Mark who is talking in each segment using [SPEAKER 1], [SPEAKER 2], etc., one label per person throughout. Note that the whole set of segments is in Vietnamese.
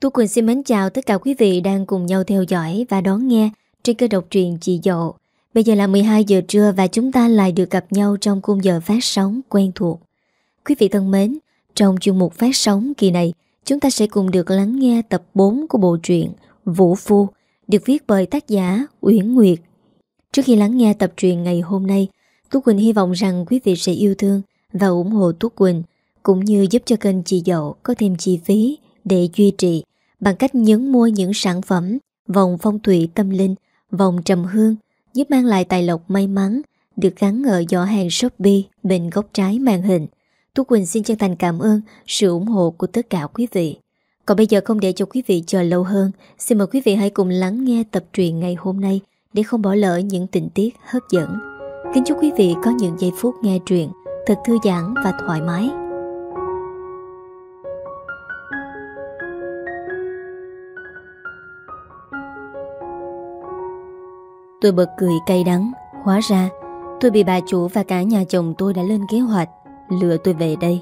[SPEAKER 1] Tu Quỳnh xin mến chào tất cả quý vị đang cùng nhau theo dõi và đón nghe trên kênh độc truyện Chị Dậu. Bây giờ là 12 giờ trưa và chúng ta lại được gặp nhau trong khung giờ phát sóng quen thuộc. Quý vị thân mến, trong chương mục phát sóng kỳ này, chúng ta sẽ cùng được lắng nghe tập 4 của bộ truyện Vũ Phu, được viết bởi tác giả Uyển Nguyệt. Trước khi lắng nghe tập truyện ngày hôm nay, Tú Quỳnh hy vọng rằng quý vị sẽ yêu thương và ủng hộ Tú Quỳnh, cũng như giúp cho kênh Chị Dậu có thêm chi phí để duy trì bằng cách nhấn mua những sản phẩm vòng phong thủy tâm linh, vòng trầm hương giúp mang lại tài lộc may mắn được gắn ở giỏ hàng Shopee bên góc trái màn hình. Tú Quỳnh xin chân thành cảm ơn sự ủng hộ của tất cả quý vị. Còn bây giờ không để cho quý vị chờ lâu hơn, xin mời quý vị hãy cùng lắng nghe tập truyện ngày hôm nay để không bỏ lỡ những tình tiết hấp dẫn. Kính chúc quý vị có những giây phút nghe truyện thật thư giãn và thoải mái. Tôi bật cười cay đắng, Hóa ra tôi bị bà chủ và cả nhà chồng tôi đã lên kế hoạch, Lừa tôi về đây.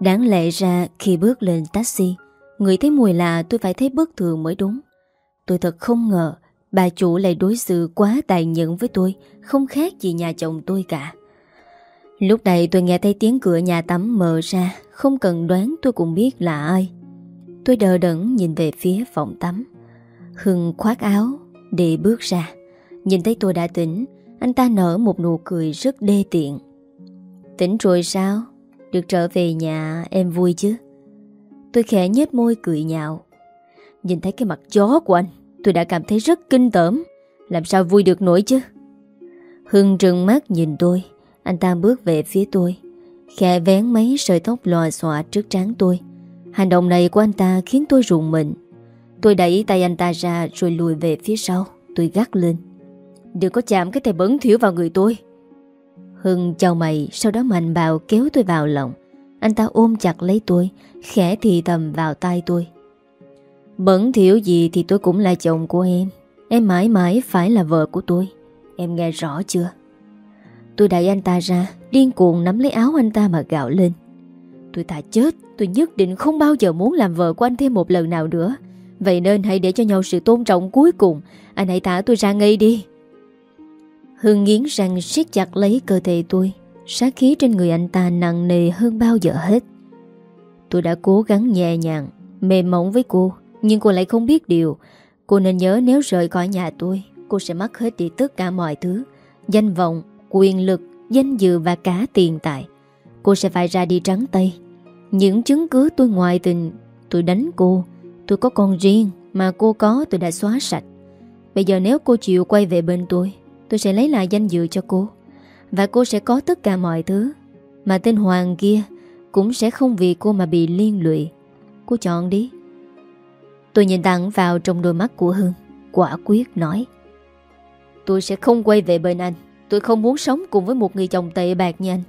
[SPEAKER 1] Đáng lẽ ra khi bước lên taxi, Người thấy mùi lạ tôi phải thấy bất thường mới đúng. Tôi thật không ngờ Bà chủ lại đối xử quá tàn nhẫn với tôi, Không khác gì nhà chồng tôi cả. Lúc này tôi nghe thấy tiếng cửa nhà tắm mở ra, Không cần đoán tôi cũng biết là ai. Tôi đờ đẫn nhìn về phía phòng tắm. Hưng khoác áo Để bước ra. Nhìn thấy tôi đã tỉnh, Anh ta nở một nụ cười rất đê tiện. Tỉnh rồi sao? Được trở về nhà em vui chứ? Tôi khẽ nhếch môi cười nhạo. Nhìn thấy cái mặt chó của anh, Tôi đã cảm thấy rất kinh tởm. Làm sao vui được nổi chứ? Hưng trừng mắt nhìn tôi, Anh ta bước về phía tôi. Khẽ vén mấy sợi tóc lòa xòa trước trán tôi. Hành động này của anh ta khiến tôi rùng mình. Tôi đẩy tay anh ta ra rồi lùi về phía sau, Tôi gắt lên. Đừng có chạm cái tay bẩn thiểu vào người tôi. Hưng chào mày, Sau đó mạnh bạo kéo tôi vào lòng. Anh ta ôm chặt lấy tôi, Khẽ thì thầm vào tay tôi. Bẩn thiểu gì thì tôi cũng là chồng của em. Em mãi mãi phải là vợ của tôi. Em nghe rõ chưa? Tôi đẩy anh ta ra, Điên cuồng nắm lấy áo anh ta mà gạo lên. Tôi thà chết, Tôi nhất định không bao giờ muốn làm vợ của anh thêm một lần nào nữa. Vậy nên hãy để cho nhau sự tôn trọng cuối cùng. Anh hãy thả tôi ra ngay đi. Hương nghiến răng siết chặt lấy cơ thể tôi. Sát khí trên người anh ta nặng nề hơn bao giờ hết. Tôi đã cố gắng nhẹ nhàng Mềm mỏng với cô Nhưng cô lại không biết điều. Cô nên nhớ nếu rời khỏi nhà tôi Cô sẽ mất hết đi tất cả mọi thứ. Danh vọng, quyền lực, danh dự và cả tiền tài. Cô sẽ phải ra đi trắng tay. Những chứng cứ tôi ngoại tình Tôi đánh cô. Tôi có con riêng Mà cô có tôi đã xóa sạch. Bây giờ nếu cô chịu quay về bên tôi Tôi sẽ lấy lại danh dự cho cô. Và cô sẽ có tất cả mọi thứ. Mà tên Hoàng kia Cũng sẽ không vì cô mà bị liên lụy. Cô chọn đi. Tôi nhìn thẳng vào trong đôi mắt của Hương Quả quyết nói. Tôi sẽ không quay về bên anh. Tôi không muốn sống cùng với một người chồng tệ bạc như anh.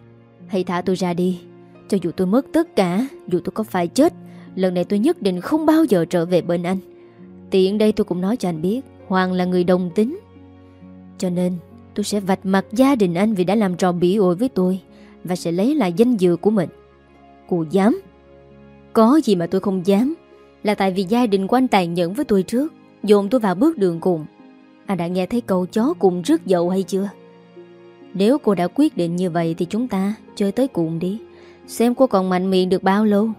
[SPEAKER 1] Hãy thả tôi ra đi. Cho dù tôi mất tất cả, Dù tôi có phải chết, Lần này tôi nhất định không bao giờ trở về bên anh. Tiện đây tôi cũng nói cho anh biết, Hoàng là người đồng tính cho nên, tôi sẽ vạch mặt gia đình anh vì đã làm trò bỉ ổi với tôi và sẽ lấy lại danh dự của mình. Cô dám? Có gì mà tôi không dám là tại vì gia đình của anh tàn nhẫn với tôi trước, dồn tôi vào bước đường cùng. Anh đã nghe thấy câu chó cùng rước dậu hay chưa? Nếu cô đã quyết định như vậy thì chúng ta chơi tới cùng đi. Xem cô còn mạnh miệng được bao lâu.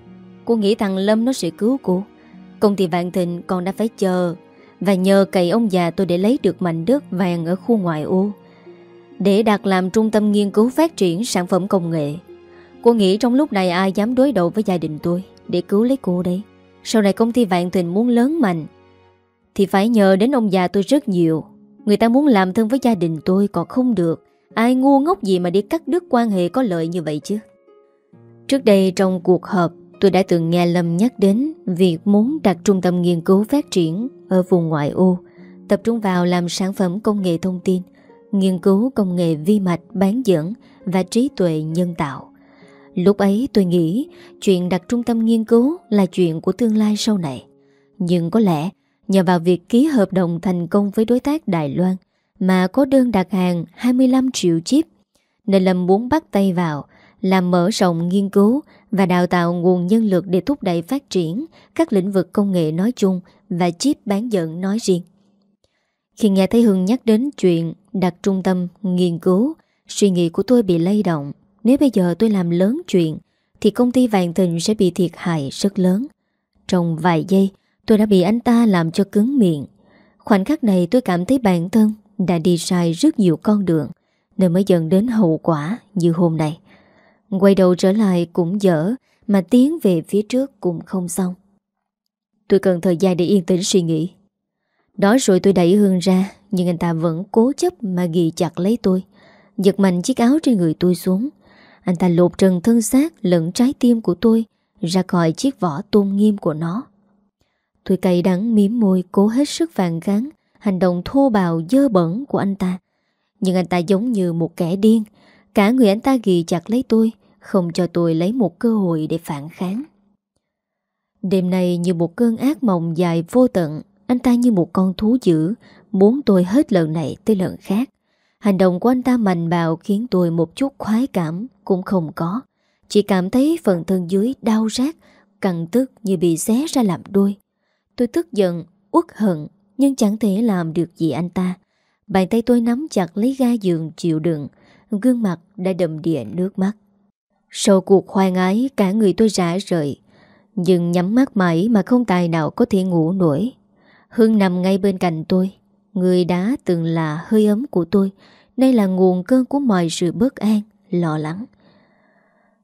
[SPEAKER 1] Cô nghĩ thằng Lâm nó sẽ cứu cô. Công ty Vạn Thịnh còn đã phải chờ và nhờ cậy ông già tôi để lấy được mảnh đất vàng ở khu ngoại ô. Để đặt làm trung tâm nghiên cứu phát triển sản phẩm công nghệ. Cô nghĩ trong lúc này ai dám đối đầu với gia đình tôi Để cứu lấy cô đây? Sau này công ty Vạn Thịnh muốn lớn mạnh, Thì phải nhờ đến ông già tôi rất nhiều. Người ta muốn làm thân với gia đình tôi còn không được. Ai ngu ngốc gì mà đi cắt đứt quan hệ có lợi như vậy chứ? Trước đây trong cuộc họp Tôi đã từng nghe Lâm nhắc đến việc muốn đặt trung tâm nghiên cứu phát triển ở vùng ngoại ô, tập trung vào làm sản phẩm công nghệ thông tin, nghiên cứu công nghệ vi mạch bán dẫn và trí tuệ nhân tạo. Lúc ấy tôi nghĩ chuyện đặt trung tâm nghiên cứu là chuyện của tương lai sau này. Nhưng có lẽ nhờ vào việc ký hợp đồng thành công với đối tác Đài Loan mà có đơn đặt hàng 25 triệu chip nên Lâm muốn bắt tay vào làm mở rộng nghiên cứu và đào tạo nguồn nhân lực để thúc đẩy phát triển các lĩnh vực công nghệ nói chung và chip bán dẫn nói riêng. Khi nghe thấy Hưng nhắc đến chuyện đặt trung tâm nghiên cứu, suy nghĩ của tôi bị lay động. Nếu bây giờ tôi làm lớn chuyện, thì công ty Vạn Thịnh sẽ bị thiệt hại rất lớn. Trong vài giây, tôi đã bị anh ta làm cho cứng miệng. Khoảnh khắc này tôi cảm thấy bản thân đã đi sai rất nhiều con đường, nên mới dần đến hậu quả như hôm nay. Quay đầu trở lại cũng dở, mà tiến về phía trước cũng không xong. Tôi cần thời gian để yên tĩnh suy nghĩ. Đó rồi tôi đẩy Hương ra, nhưng anh ta vẫn cố chấp mà ghi chặt lấy tôi. Giật mạnh chiếc áo trên người tôi xuống. Anh ta lột trần thân xác lẫn trái tim của tôi ra khỏi chiếc vỏ tôn nghiêm của nó. Tôi cay đắng miếm môi cố hết sức vàng gắn hành động thô bạo dơ bẩn của anh ta. Nhưng anh ta giống như một kẻ điên. Cả người anh ta ghi chặt lấy tôi, không cho tôi lấy một cơ hội để phản kháng. Đêm nay như một cơn ác mộng dài vô tận, anh ta như một con thú dữ, muốn tôi hết lần này tới lần khác. Hành động của anh ta mạnh bạo khiến tôi một chút khoái cảm cũng không có. Chỉ cảm thấy phần thân dưới đau rát, căng tức như bị xé ra làm đôi. Tôi tức giận, uất hận, nhưng chẳng thể làm được gì anh ta. Bàn tay tôi nắm chặt lấy ga giường chịu đựng, gương mặt đã đầm đìa nước mắt. Sau cuộc hoang ái, cả người tôi rã rời, nhưng nhắm mắt mãi mà không tài nào có thể ngủ nổi. Hưng nằm ngay bên cạnh tôi, người đã từng là hơi ấm của tôi, nay là nguồn cơn của mọi sự bất an, lo lắng.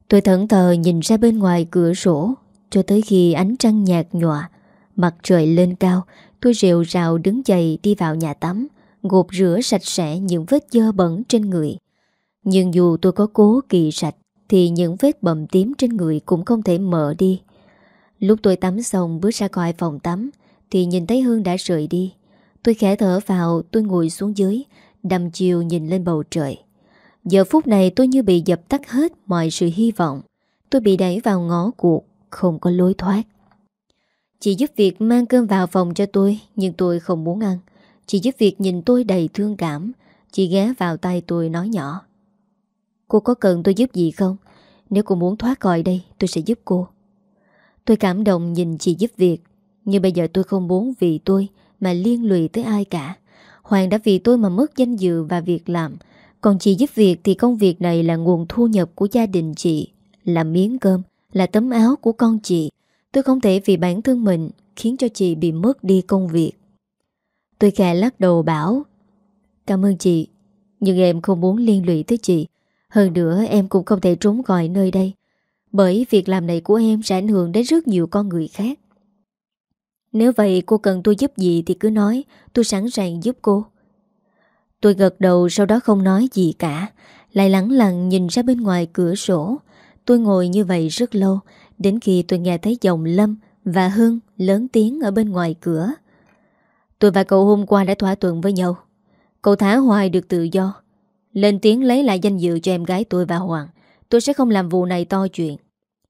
[SPEAKER 1] Tôi thẫn thờ nhìn ra bên ngoài cửa sổ. Cho tới khi ánh trăng nhạt nhòa Mặt trời lên cao Tôi rều rào đứng dậy đi vào nhà tắm Gột rửa sạch sẽ những vết dơ bẩn trên người. Nhưng dù tôi có cố kỳ sạch thì những vết bầm tím trên người cũng không thể mở đi Lúc tôi tắm xong bước ra khỏi phòng tắm Thì nhìn thấy Hương đã rời đi Tôi khẽ thở vào tôi ngồi xuống dưới Đầm chiều nhìn lên bầu trời Giờ phút này tôi như bị dập tắt hết mọi sự hy vọng. Tôi bị đẩy vào ngõ cuộc, không có lối thoát. Chị giúp việc mang cơm vào phòng cho tôi, nhưng tôi không muốn ăn. Chị giúp việc nhìn tôi đầy thương cảm. Chị ghé vào tay tôi nói nhỏ. Cô có cần tôi giúp gì không? Nếu cô muốn thoát khỏi đây, tôi sẽ giúp cô. Tôi cảm động nhìn chị giúp việc. Nhưng bây giờ tôi không muốn vì tôi mà liên lụy tới ai cả. Hoàng đã vì tôi mà mất danh dự và việc làm. Còn chị giúp việc thì công việc này là nguồn thu nhập của gia đình chị, là miếng cơm, là tấm áo của con chị. Tôi không thể vì bản thân mình khiến cho chị bị mất đi công việc. Tôi khẽ lắc đầu bảo Cảm ơn chị, nhưng em không muốn liên lụy tới chị. Hơn nữa em cũng không thể trốn khỏi nơi đây. Bởi việc làm này của em sẽ ảnh hưởng đến rất nhiều con người khác. Nếu vậy cô cần tôi giúp gì thì cứ nói, tôi sẵn sàng giúp cô. Tôi gật đầu sau đó không nói gì cả Lại lắng lặng nhìn ra bên ngoài cửa sổ Tôi ngồi như vậy rất lâu Đến khi tôi nghe thấy giọng Lâm Và Hưng lớn tiếng ở bên ngoài cửa Tôi và cậu hôm qua đã thỏa thuận với nhau Cậu thả hoài được tự do lên tiếng lấy lại danh dự cho em gái tôi và Hoàng. Tôi sẽ không làm vụ này to chuyện.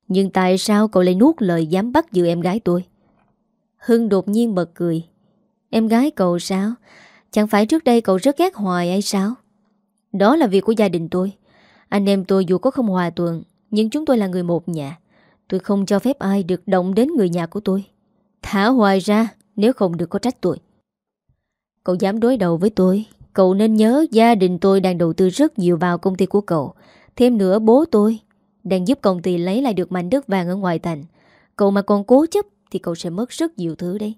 [SPEAKER 1] Nhưng tại sao cậu lại nuốt lời dám bắt giữ em gái tôi? Hưng đột nhiên bật cười. Em gái cậu sao? Chẳng phải trước đây cậu rất ghét Hoài hay sao? Đó là việc của gia đình tôi. Anh em tôi dù có không hòa tuần, Nhưng chúng tôi là người một nhà. Tôi không cho phép ai được động đến người nhà của tôi. Thả Hoài ra, Nếu không được có trách tôi Cậu dám đối đầu với tôi. Cậu nên nhớ gia đình tôi đang đầu tư rất nhiều vào công ty của cậu. Thêm nữa bố tôi Đang giúp công ty lấy lại được mảnh đất vàng ở ngoài thành. Cậu mà còn cố chấp Thì cậu sẽ mất rất nhiều thứ đấy.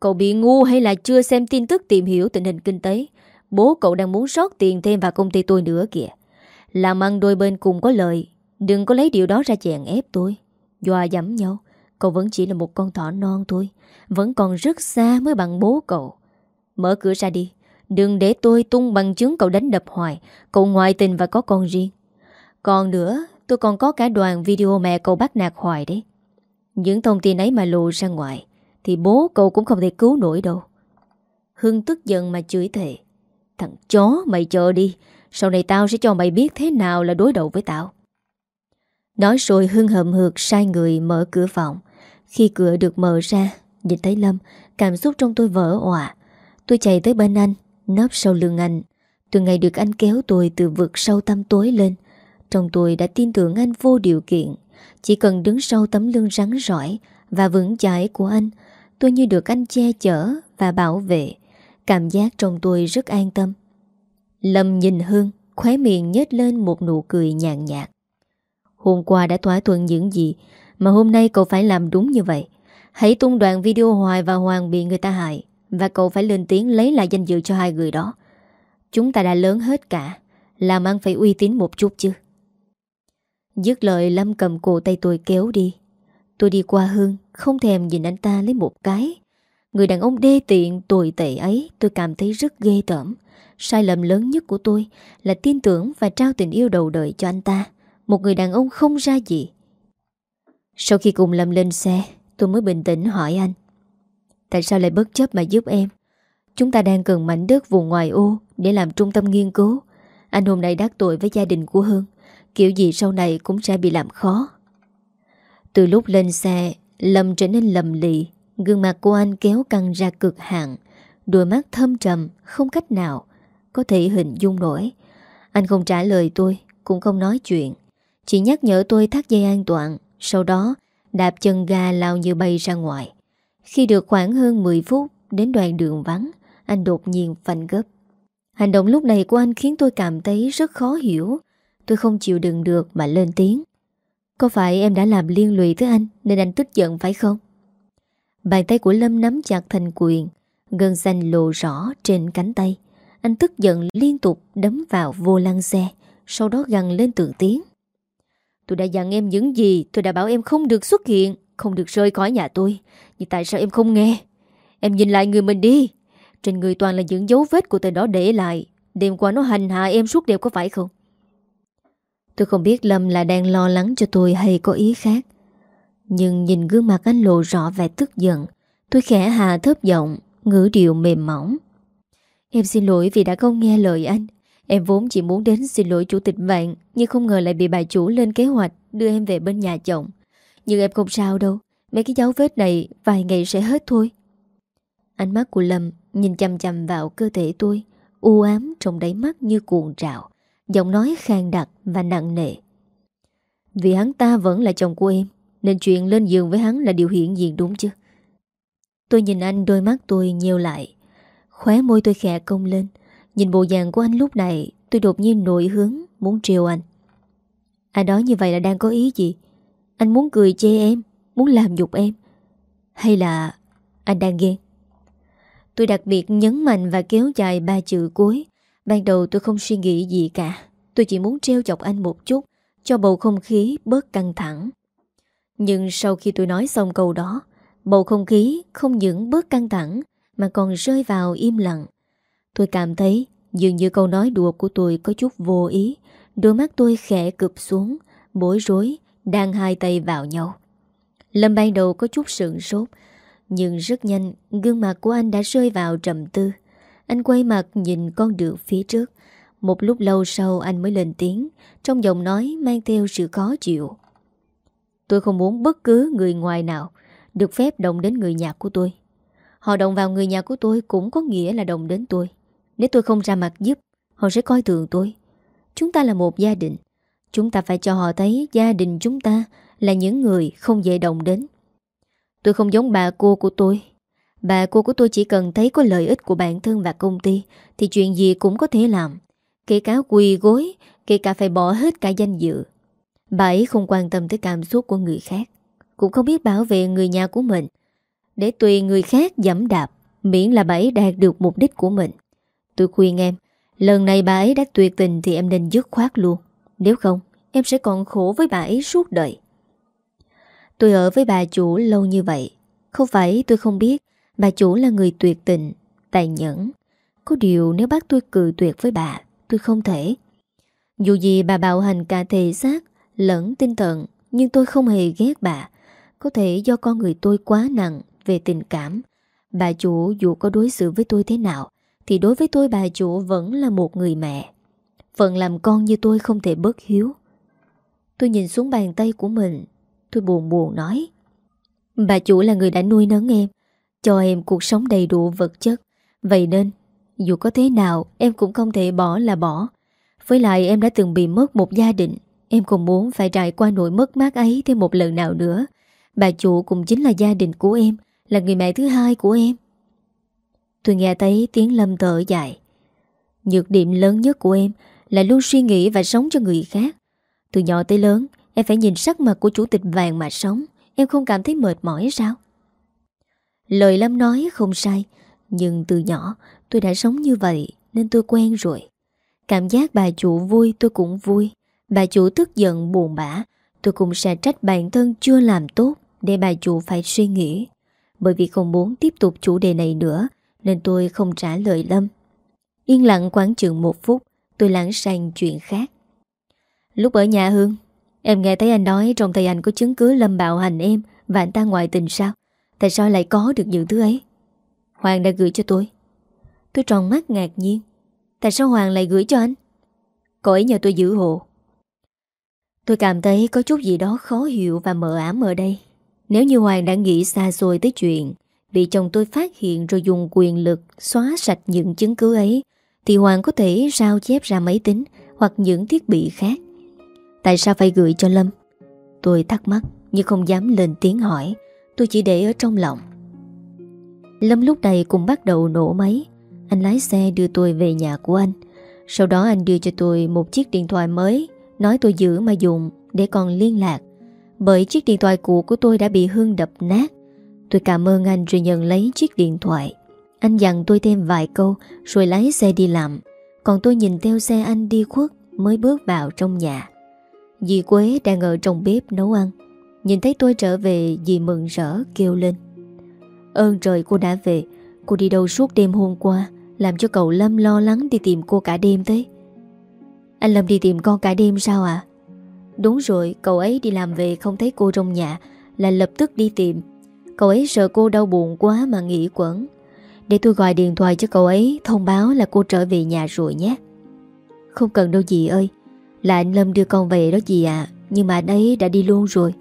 [SPEAKER 1] Cậu bị ngu hay là chưa xem tin tức tìm hiểu tình hình kinh tế? Bố cậu đang muốn rót tiền thêm vào công ty tôi nữa kìa. Làm ăn đôi bên cùng có lợi, Đừng có lấy điều đó ra chèn ép tôi. Dòa dẫm nhau, Cậu vẫn chỉ là một con thỏ non thôi, Vẫn còn rất xa mới bằng bố cậu. Mở cửa ra đi. Đừng để tôi tung bằng chứng cậu đánh đập hoài. Cậu ngoại tình và có con riêng. Còn nữa, Tôi còn có cả đoàn video mẹ cậu bắt nạt hoài đấy. Những thông tin ấy mà lộ ra ngoài, thì bố cậu cũng không thể cứu nổi đâu. Hưng tức giận mà chửi thề. Thằng chó, mày chờ đi. Sau này tao sẽ cho mày biết thế nào là đối đầu với tao. Nói rồi Hưng hậm hực sai người mở cửa phòng. Khi cửa được mở ra, Nhìn thấy Lâm, Cảm xúc trong tôi vỡ òa. Tôi chạy tới bên anh. Nấp sau lưng anh. Từ ngày được anh kéo tôi từ vực sâu tâm tối lên Trong tôi đã tin tưởng anh vô điều kiện. Chỉ cần đứng sau tấm lưng rắn rỏi Và vững chãi của anh, Tôi như được anh che chở Và bảo vệ. Cảm giác trong tôi rất an tâm. Lâm nhìn Hương, Khóe miệng nhếch lên một nụ cười nhàn nhạt. Hôm qua đã thỏa thuận những gì Mà hôm nay cậu phải làm đúng như vậy. Hãy tung đoạn video hoài và Hoàng bị người ta hại. Và cậu phải lên tiếng lấy lại danh dự cho hai người đó. Chúng ta đã lớn hết cả Làm ăn phải uy tín một chút chứ. Dứt lời, Lâm cầm cổ tay tôi kéo đi. Tôi đi qua Hương, Không thèm nhìn anh ta lấy một cái. Người đàn ông đê tiện, tồi tệ ấy, Tôi cảm thấy rất ghê tởm. Sai lầm lớn nhất của tôi Là tin tưởng và trao tình yêu đầu đời cho anh ta. Một người đàn ông không ra gì. Sau khi cùng Lâm lên xe, Tôi mới bình tĩnh hỏi anh. Tại sao lại bất chấp mà giúp em? Chúng ta đang cần mảnh đất vùng ngoài ô Để làm trung tâm nghiên cứu. Anh hôm nay đắc tội với gia đình của Hương Kiểu gì sau này cũng sẽ bị làm khó. Từ lúc lên xe, Lâm trở nên lầm lì. Gương mặt của anh kéo căng ra cực hạn. Đôi mắt thâm trầm, Không cách nào Có thể hình dung nổi. Anh không trả lời tôi, Cũng không nói chuyện. Chỉ nhắc nhở tôi thắt dây an toàn, Sau đó đạp chân ga lao như bay ra ngoài. Khi được khoảng hơn 10 phút Đến đoạn đường vắng, Anh đột nhiên phanh gấp. Hành động lúc này của anh khiến tôi cảm thấy rất khó hiểu. Tôi không chịu đựng được mà lên tiếng. Có phải em đã làm liên lụy tới anh Nên anh tức giận phải không? Bàn tay của Lâm nắm chặt thành quyền, Gân xanh lộ rõ trên cánh tay. Anh tức giận liên tục đấm vào vô lăng xe, Sau đó gằn lên từng tiếng. Tôi đã dặn em những gì Tôi đã bảo em không được xuất hiện. Không được rơi khỏi nhà tôi. Nhưng tại sao em không nghe? Em nhìn lại người mình đi. Trên người toàn là những dấu vết của tên đó để lại. Đêm qua nó hành hạ em suốt đêm có phải không? Tôi không biết Lâm là đang lo lắng cho tôi hay có ý khác. Nhưng nhìn gương mặt anh lộ rõ vẻ tức giận, Tôi khẽ hà thấp giọng, Ngữ điệu mềm mỏng. Em xin lỗi vì đã không nghe lời anh. Em vốn chỉ muốn đến xin lỗi chủ tịch vạn, Nhưng không ngờ lại bị bà chủ lên kế hoạch Đưa em về bên nhà chồng. Nhưng em không sao đâu. Mấy cái dấu vết này vài ngày sẽ hết thôi. Ánh mắt của Lâm Nhìn chầm chầm vào cơ thể tôi, U ám trong đáy mắt như cuộn trào, Giọng nói khang đặc và nặng nề. Vì hắn ta vẫn là chồng của em, Nên chuyện lên giường với hắn là điều hiển diện đúng chứ? Tôi nhìn anh đôi mắt tôi nheo lại, Khóe môi tôi khẽ công lên. Nhìn bộ dạng của anh lúc này, Tôi đột nhiên nổi hướng Muốn trêu anh. Anh nói như vậy là đang có ý gì? Anh muốn cười chê em, Muốn làm nhục em. Hay là anh đang ghen? Tôi đặc biệt nhấn mạnh và kéo dài ba chữ cuối. Ban đầu tôi không suy nghĩ gì cả. Tôi chỉ muốn treo chọc anh một chút, Cho bầu không khí bớt căng thẳng. Nhưng sau khi tôi nói xong câu đó, Bầu không khí không những bớt căng thẳng, Mà còn rơi vào im lặng. Tôi cảm thấy dường như câu nói đùa của tôi có chút vô ý. Đôi mắt tôi khẽ cụp xuống, Bối rối đang hai tay vào nhau. Lâm ban đầu có chút sượng sốt, Nhưng rất nhanh, Gương mặt của anh đã rơi vào trầm tư. Anh quay mặt nhìn con đường phía trước. Một lúc lâu sau, anh mới lên tiếng, Trong giọng nói mang theo sự khó chịu. Tôi không muốn bất cứ người ngoài nào Được phép động đến người nhà của tôi. Họ động vào người nhà của tôi Cũng có nghĩa là động đến tôi. Nếu tôi không ra mặt giúp, Họ sẽ coi thường tôi. Chúng ta là một gia đình. Chúng ta phải cho họ thấy gia đình chúng ta Là những người không dễ động đến. Tôi không giống bà cô của tôi. Bà cô của tôi chỉ cần thấy có lợi ích của bản thân và công ty, Thì chuyện gì cũng có thể làm. Kể cả quỳ gối, Kể cả phải bỏ hết cả danh dự. Bà ấy không quan tâm tới cảm xúc của người khác, Cũng không biết bảo vệ người nhà của mình. Để tùy người khác dẫm đạp, Miễn là bà ấy đạt được mục đích của mình. Tôi khuyên em, Lần này bà ấy đã tuyệt tình thì em nên dứt khoát luôn. Nếu không, Em sẽ còn khổ với bà ấy suốt đời. Tôi ở với bà chủ lâu như vậy. Không phải tôi không biết, Bà chủ là người tuyệt tình, Tài nhẫn. Có điều nếu bác tôi cự tuyệt với bà, Tôi không thể. Dù gì bà bạo hành cả thể xác, Lẫn tinh thần, Nhưng tôi không hề ghét bà. Có thể do con người tôi quá nặng Về tình cảm, Bà chủ dù có đối xử với tôi thế nào, thì đối với tôi bà chủ vẫn là một người mẹ. Phận làm con như tôi không thể bớt hiếu. Tôi nhìn xuống bàn tay của mình, Tôi buồn buồn nói. Bà chủ là người đã nuôi nấng em, Cho em cuộc sống đầy đủ vật chất. Vậy nên, Dù có thế nào, em cũng không thể bỏ là bỏ. Với lại em đã từng bị mất một gia đình, Em không muốn phải trải qua nỗi mất mát ấy thêm một lần nào nữa. Bà chủ cũng chính là gia đình của em, Là người mẹ thứ hai của em. Tôi nghe thấy tiếng Lâm thở dài. Nhược điểm lớn nhất của em là luôn suy nghĩ và sống cho người khác. Từ nhỏ tới lớn, Em phải nhìn sắc mặt của chủ tịch vàng mà sống. Em không cảm thấy mệt mỏi sao? Lời Lâm nói không sai, Nhưng từ nhỏ tôi đã sống như vậy Nên tôi quen rồi. Cảm giác bà chủ vui tôi cũng vui. Bà chủ tức giận, buồn bã, Tôi cũng sẽ trách bản thân chưa làm tốt Để bà chủ phải suy nghĩ. Bởi vì không muốn tiếp tục chủ đề này nữa, Nên tôi không trả lời Lâm. Yên lặng quán chừng một phút Tôi lãng sang chuyện khác. Lúc ở nhà Hương, Em nghe thấy anh nói trong tay anh có chứng cứ Lâm bạo hành em Và anh ta ngoại tình sao? Tại sao lại có được những thứ ấy? Hoàng đã gửi cho tôi. Tôi tròn mắt ngạc nhiên. Tại sao Hoàng lại gửi cho anh? Cô ấy nhờ tôi giữ hộ. Tôi cảm thấy có chút gì đó khó hiểu và mờ ám ở đây. Nếu như Hoàng đã nghĩ xa xôi tới chuyện Bị chồng tôi phát hiện rồi dùng quyền lực xóa sạch những chứng cứ ấy thì Hoàng có thể sao chép ra máy tính hoặc những thiết bị khác. Tại sao phải gửi cho Lâm? Tôi thắc mắc, nhưng không dám lên tiếng hỏi. Tôi chỉ để ở trong lòng. Lâm lúc này cũng bắt đầu nổ máy. Anh lái xe đưa tôi về nhà của anh. Sau đó anh đưa cho tôi một chiếc điện thoại mới, Nói tôi giữ mà dùng Để còn liên lạc. Bởi chiếc điện thoại cũ của tôi đã bị Hương đập nát. Tôi cảm ơn anh rồi nhận lấy chiếc điện thoại. Anh dặn tôi thêm vài câu, Rồi lái xe đi làm. Còn tôi nhìn theo xe anh đi khuất, Mới bước vào trong nhà. Dì Quế đang ở trong bếp nấu ăn. Nhìn thấy tôi trở về, Dì mừng rỡ kêu lên. Ơn trời, cô đã về. Cô đi đâu suốt đêm hôm qua, Làm cho cậu Lâm lo lắng đi tìm cô cả đêm thế? Anh Lâm đi tìm con cả đêm sao à Đúng rồi, Cậu ấy đi làm về không thấy cô trong nhà, Là lập tức đi tìm. Cậu ấy sợ cô đau buồn quá mà nghỉ quẩn. Để tôi gọi điện thoại cho cậu ấy, Thông báo là cô trở về nhà rồi nhé. Không cần đâu dì ơi. Là anh Lâm đưa con về đó dì ạ. Nhưng mà anh ấy đã đi luôn rồi.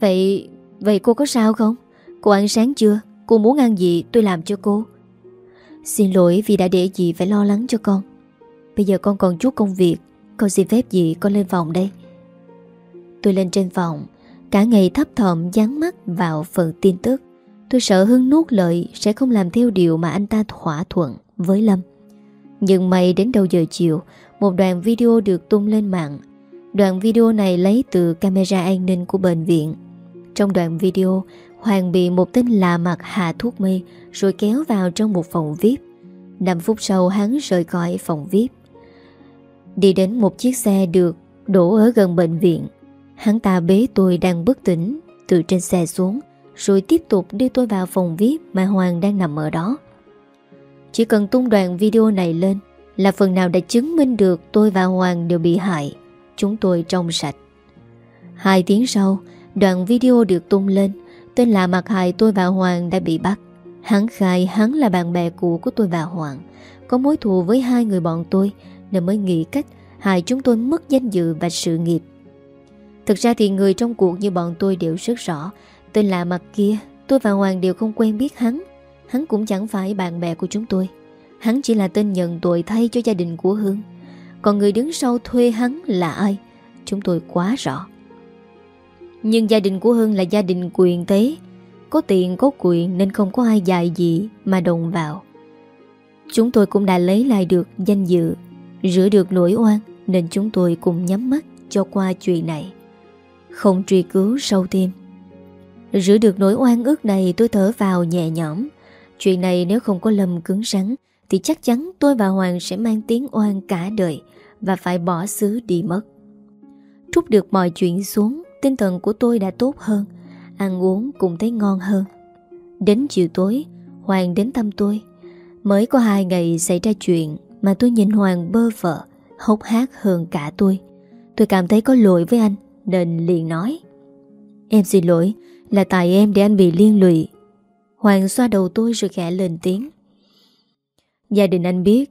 [SPEAKER 1] Vậy Vậy cô có sao không? Cô ăn sáng chưa? Cô muốn ăn gì, tôi làm cho cô. Xin lỗi vì đã để dì phải lo lắng cho con. Bây giờ con còn chút công việc. Con xin phép dì, con lên phòng đây. Tôi lên trên phòng. Cả ngày thấp thỏm, dán mắt vào phần tin tức. Tôi sợ Hưng nuốt lợi Sẽ không làm theo điều mà anh ta thỏa thuận với Lâm. Nhưng may đến đầu giờ chiều, Một đoạn video được tung lên mạng. Đoạn video này lấy từ camera an ninh của bệnh viện. Trong đoạn video, Hoàng bị một tên lạ mặt hạ thuốc mê Rồi kéo vào trong một phòng VIP. 5 phút sau, hắn rời khỏi phòng VIP. Đi đến một chiếc xe được đổ ở gần bệnh viện. Hắn ta bế tôi đang bất tỉnh, Từ trên xe xuống. Rồi tiếp tục đưa tôi vào phòng VIP Mà Hoàng đang nằm ở đó. Chỉ cần tung đoạn video này lên Là phần nào đã chứng minh được Tôi và Hoàng đều bị hại, Chúng tôi trong sạch. Hai tiếng sau, Đoạn video được tung lên, Tên là mặt hại tôi và Hoàng đã bị bắt. Hắn khai hắn là bạn bè cũ của tôi và Hoàng, Có mối thù với hai người bọn tôi Nên mới nghĩ cách hại chúng tôi mất danh dự và sự nghiệp. Thực ra thì người trong cuộc như bọn tôi đều rất rõ Tên lạ mặt kia, Tôi và Hoàng đều không quen biết hắn. Hắn cũng chẳng phải bạn bè của chúng tôi. Hắn chỉ là tên nhận tội thay cho gia đình của Hương. Còn người đứng sau thuê hắn là ai? Chúng tôi quá rõ. Nhưng gia đình của Hương là gia đình quyền thế Có tiền, có quyền Nên không có ai dài gì mà đồng vào. Chúng tôi cũng đã lấy lại được danh dự, Rửa được nỗi oan Nên chúng tôi cùng nhắm mắt cho qua chuyện này. Không truy cứu sâu thêm Rửa được nỗi oan ức này tôi thở vào nhẹ nhõm. Chuyện này nếu không có lầm cứng rắn, Thì chắc chắn tôi và Hoàng sẽ mang tiếng oan cả đời Và phải bỏ xứ đi mất. Trút được mọi chuyện xuống, Tinh thần của tôi đã tốt hơn, Ăn uống cũng thấy ngon hơn. Đến chiều tối, Hoàng đến thăm tôi. Mới có hai ngày xảy ra chuyện Mà tôi nhìn Hoàng bơ vợ Hốc hát hơn cả tôi. Tôi cảm thấy có lỗi với anh, nên liền nói. Em xin lỗi là tại em để anh bị liên lụy. Hoàng xoa đầu tôi rồi khẽ lên tiếng. Gia đình anh biết,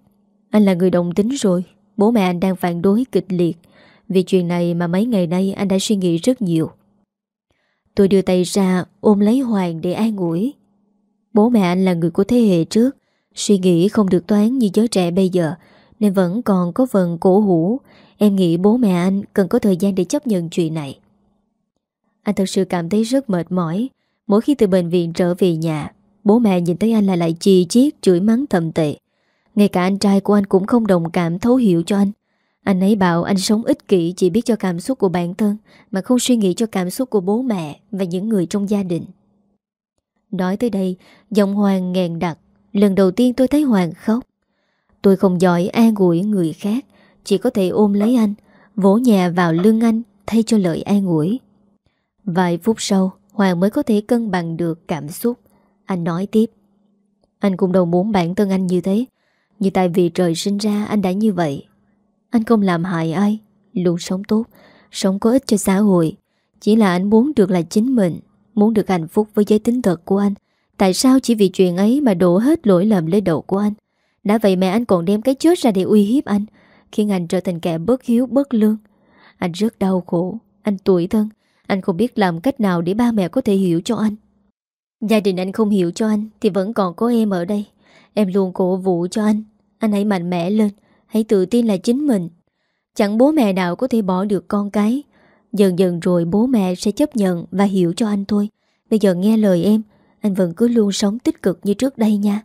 [SPEAKER 1] Anh là người đồng tính rồi. Bố mẹ anh đang phản đối kịch liệt. Vì chuyện này mà mấy ngày nay anh đã suy nghĩ rất nhiều. Tôi đưa tay ra ôm lấy Hoàng để an ủi. Bố mẹ anh là người của thế hệ trước. Suy nghĩ không được toán như giới trẻ bây giờ, Nên vẫn còn có phần cổ hủ. Em nghĩ bố mẹ anh cần có thời gian để chấp nhận chuyện này. Anh thật sự cảm thấy rất mệt mỏi. Mỗi khi từ bệnh viện trở về nhà, Bố mẹ nhìn thấy anh là lại chi chiết, Chửi mắng thầm tệ. Ngay cả anh trai của anh cũng không đồng cảm thấu hiểu cho anh. Anh ấy bảo anh sống ích kỷ Chỉ biết cho cảm xúc của bản thân, Mà không suy nghĩ cho cảm xúc của bố mẹ Và những người trong gia đình. Nói tới đây, Giọng Hoàng nghẹn đặc. Lần đầu tiên tôi thấy Hoàng khóc. Tôi không giỏi an ủi người khác, Chỉ có thể ôm lấy anh, Vỗ nhà vào lưng anh, Thay cho lời an ủi. Vài phút sau, Hoàng mới có thể cân bằng được cảm xúc. Anh nói tiếp. Anh cũng đâu muốn bản thân anh như thế. Như tại vì trời sinh ra, anh đã như vậy. Anh không làm hại ai, Luôn sống tốt, Sống có ích cho xã hội. Chỉ là anh muốn được là chính mình, Muốn được hạnh phúc với giới tính thật của anh. Tại sao chỉ vì chuyện ấy mà đổ hết lỗi lầm lên đầu của anh? Đã vậy mẹ anh còn đem cái chết ra để uy hiếp anh, Khiến anh trở thành kẻ bất hiếu, bất lương. Anh rất đau khổ. Anh tuổi thân. Anh không biết làm cách nào để ba mẹ có thể hiểu cho anh. Gia đình anh không hiểu cho anh Thì vẫn còn có em ở đây. Em luôn cổ vũ cho anh. Anh hãy mạnh mẽ lên, Hãy tự tin là chính mình. Chẳng bố mẹ nào có thể bỏ được con cái. Dần dần rồi bố mẹ sẽ chấp nhận Và hiểu cho anh thôi. Bây giờ nghe lời em, Anh vẫn cứ luôn sống tích cực như trước đây nha.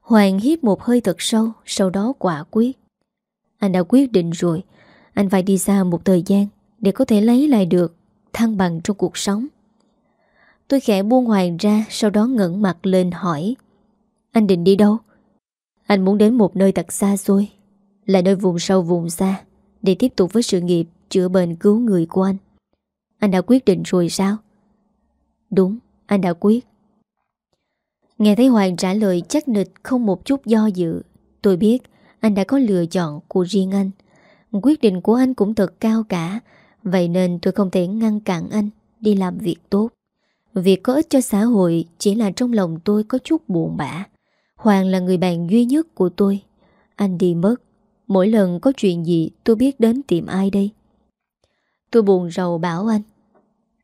[SPEAKER 1] Hoàng hít một hơi thật sâu, Sau đó quả quyết. Anh đã quyết định rồi. Anh phải đi xa một thời gian Để có thể lấy lại được Thăng bằng trong cuộc sống Tôi khẽ buông Hoàng ra Sau đó ngẩn mặt lên hỏi Anh định đi đâu Anh muốn đến một nơi thật xa xôi Là nơi vùng sâu vùng xa Để tiếp tục với sự nghiệp chữa bệnh cứu người của anh. Anh đã quyết định rồi sao? Đúng, anh đã quyết. Nghe thấy Hoàng trả lời chắc nịch không một chút do dự. Tôi biết anh đã có lựa chọn của riêng anh. Quyết định của anh cũng thật cao cả. Vậy nên tôi không thể ngăn cản anh đi làm việc tốt. Việc có ích cho xã hội chỉ là trong lòng tôi có chút buồn bã. Hoàng là người bạn duy nhất của tôi. Anh đi mất. Mỗi lần có chuyện gì tôi biết đến tìm ai đây? Tôi buồn rầu bảo anh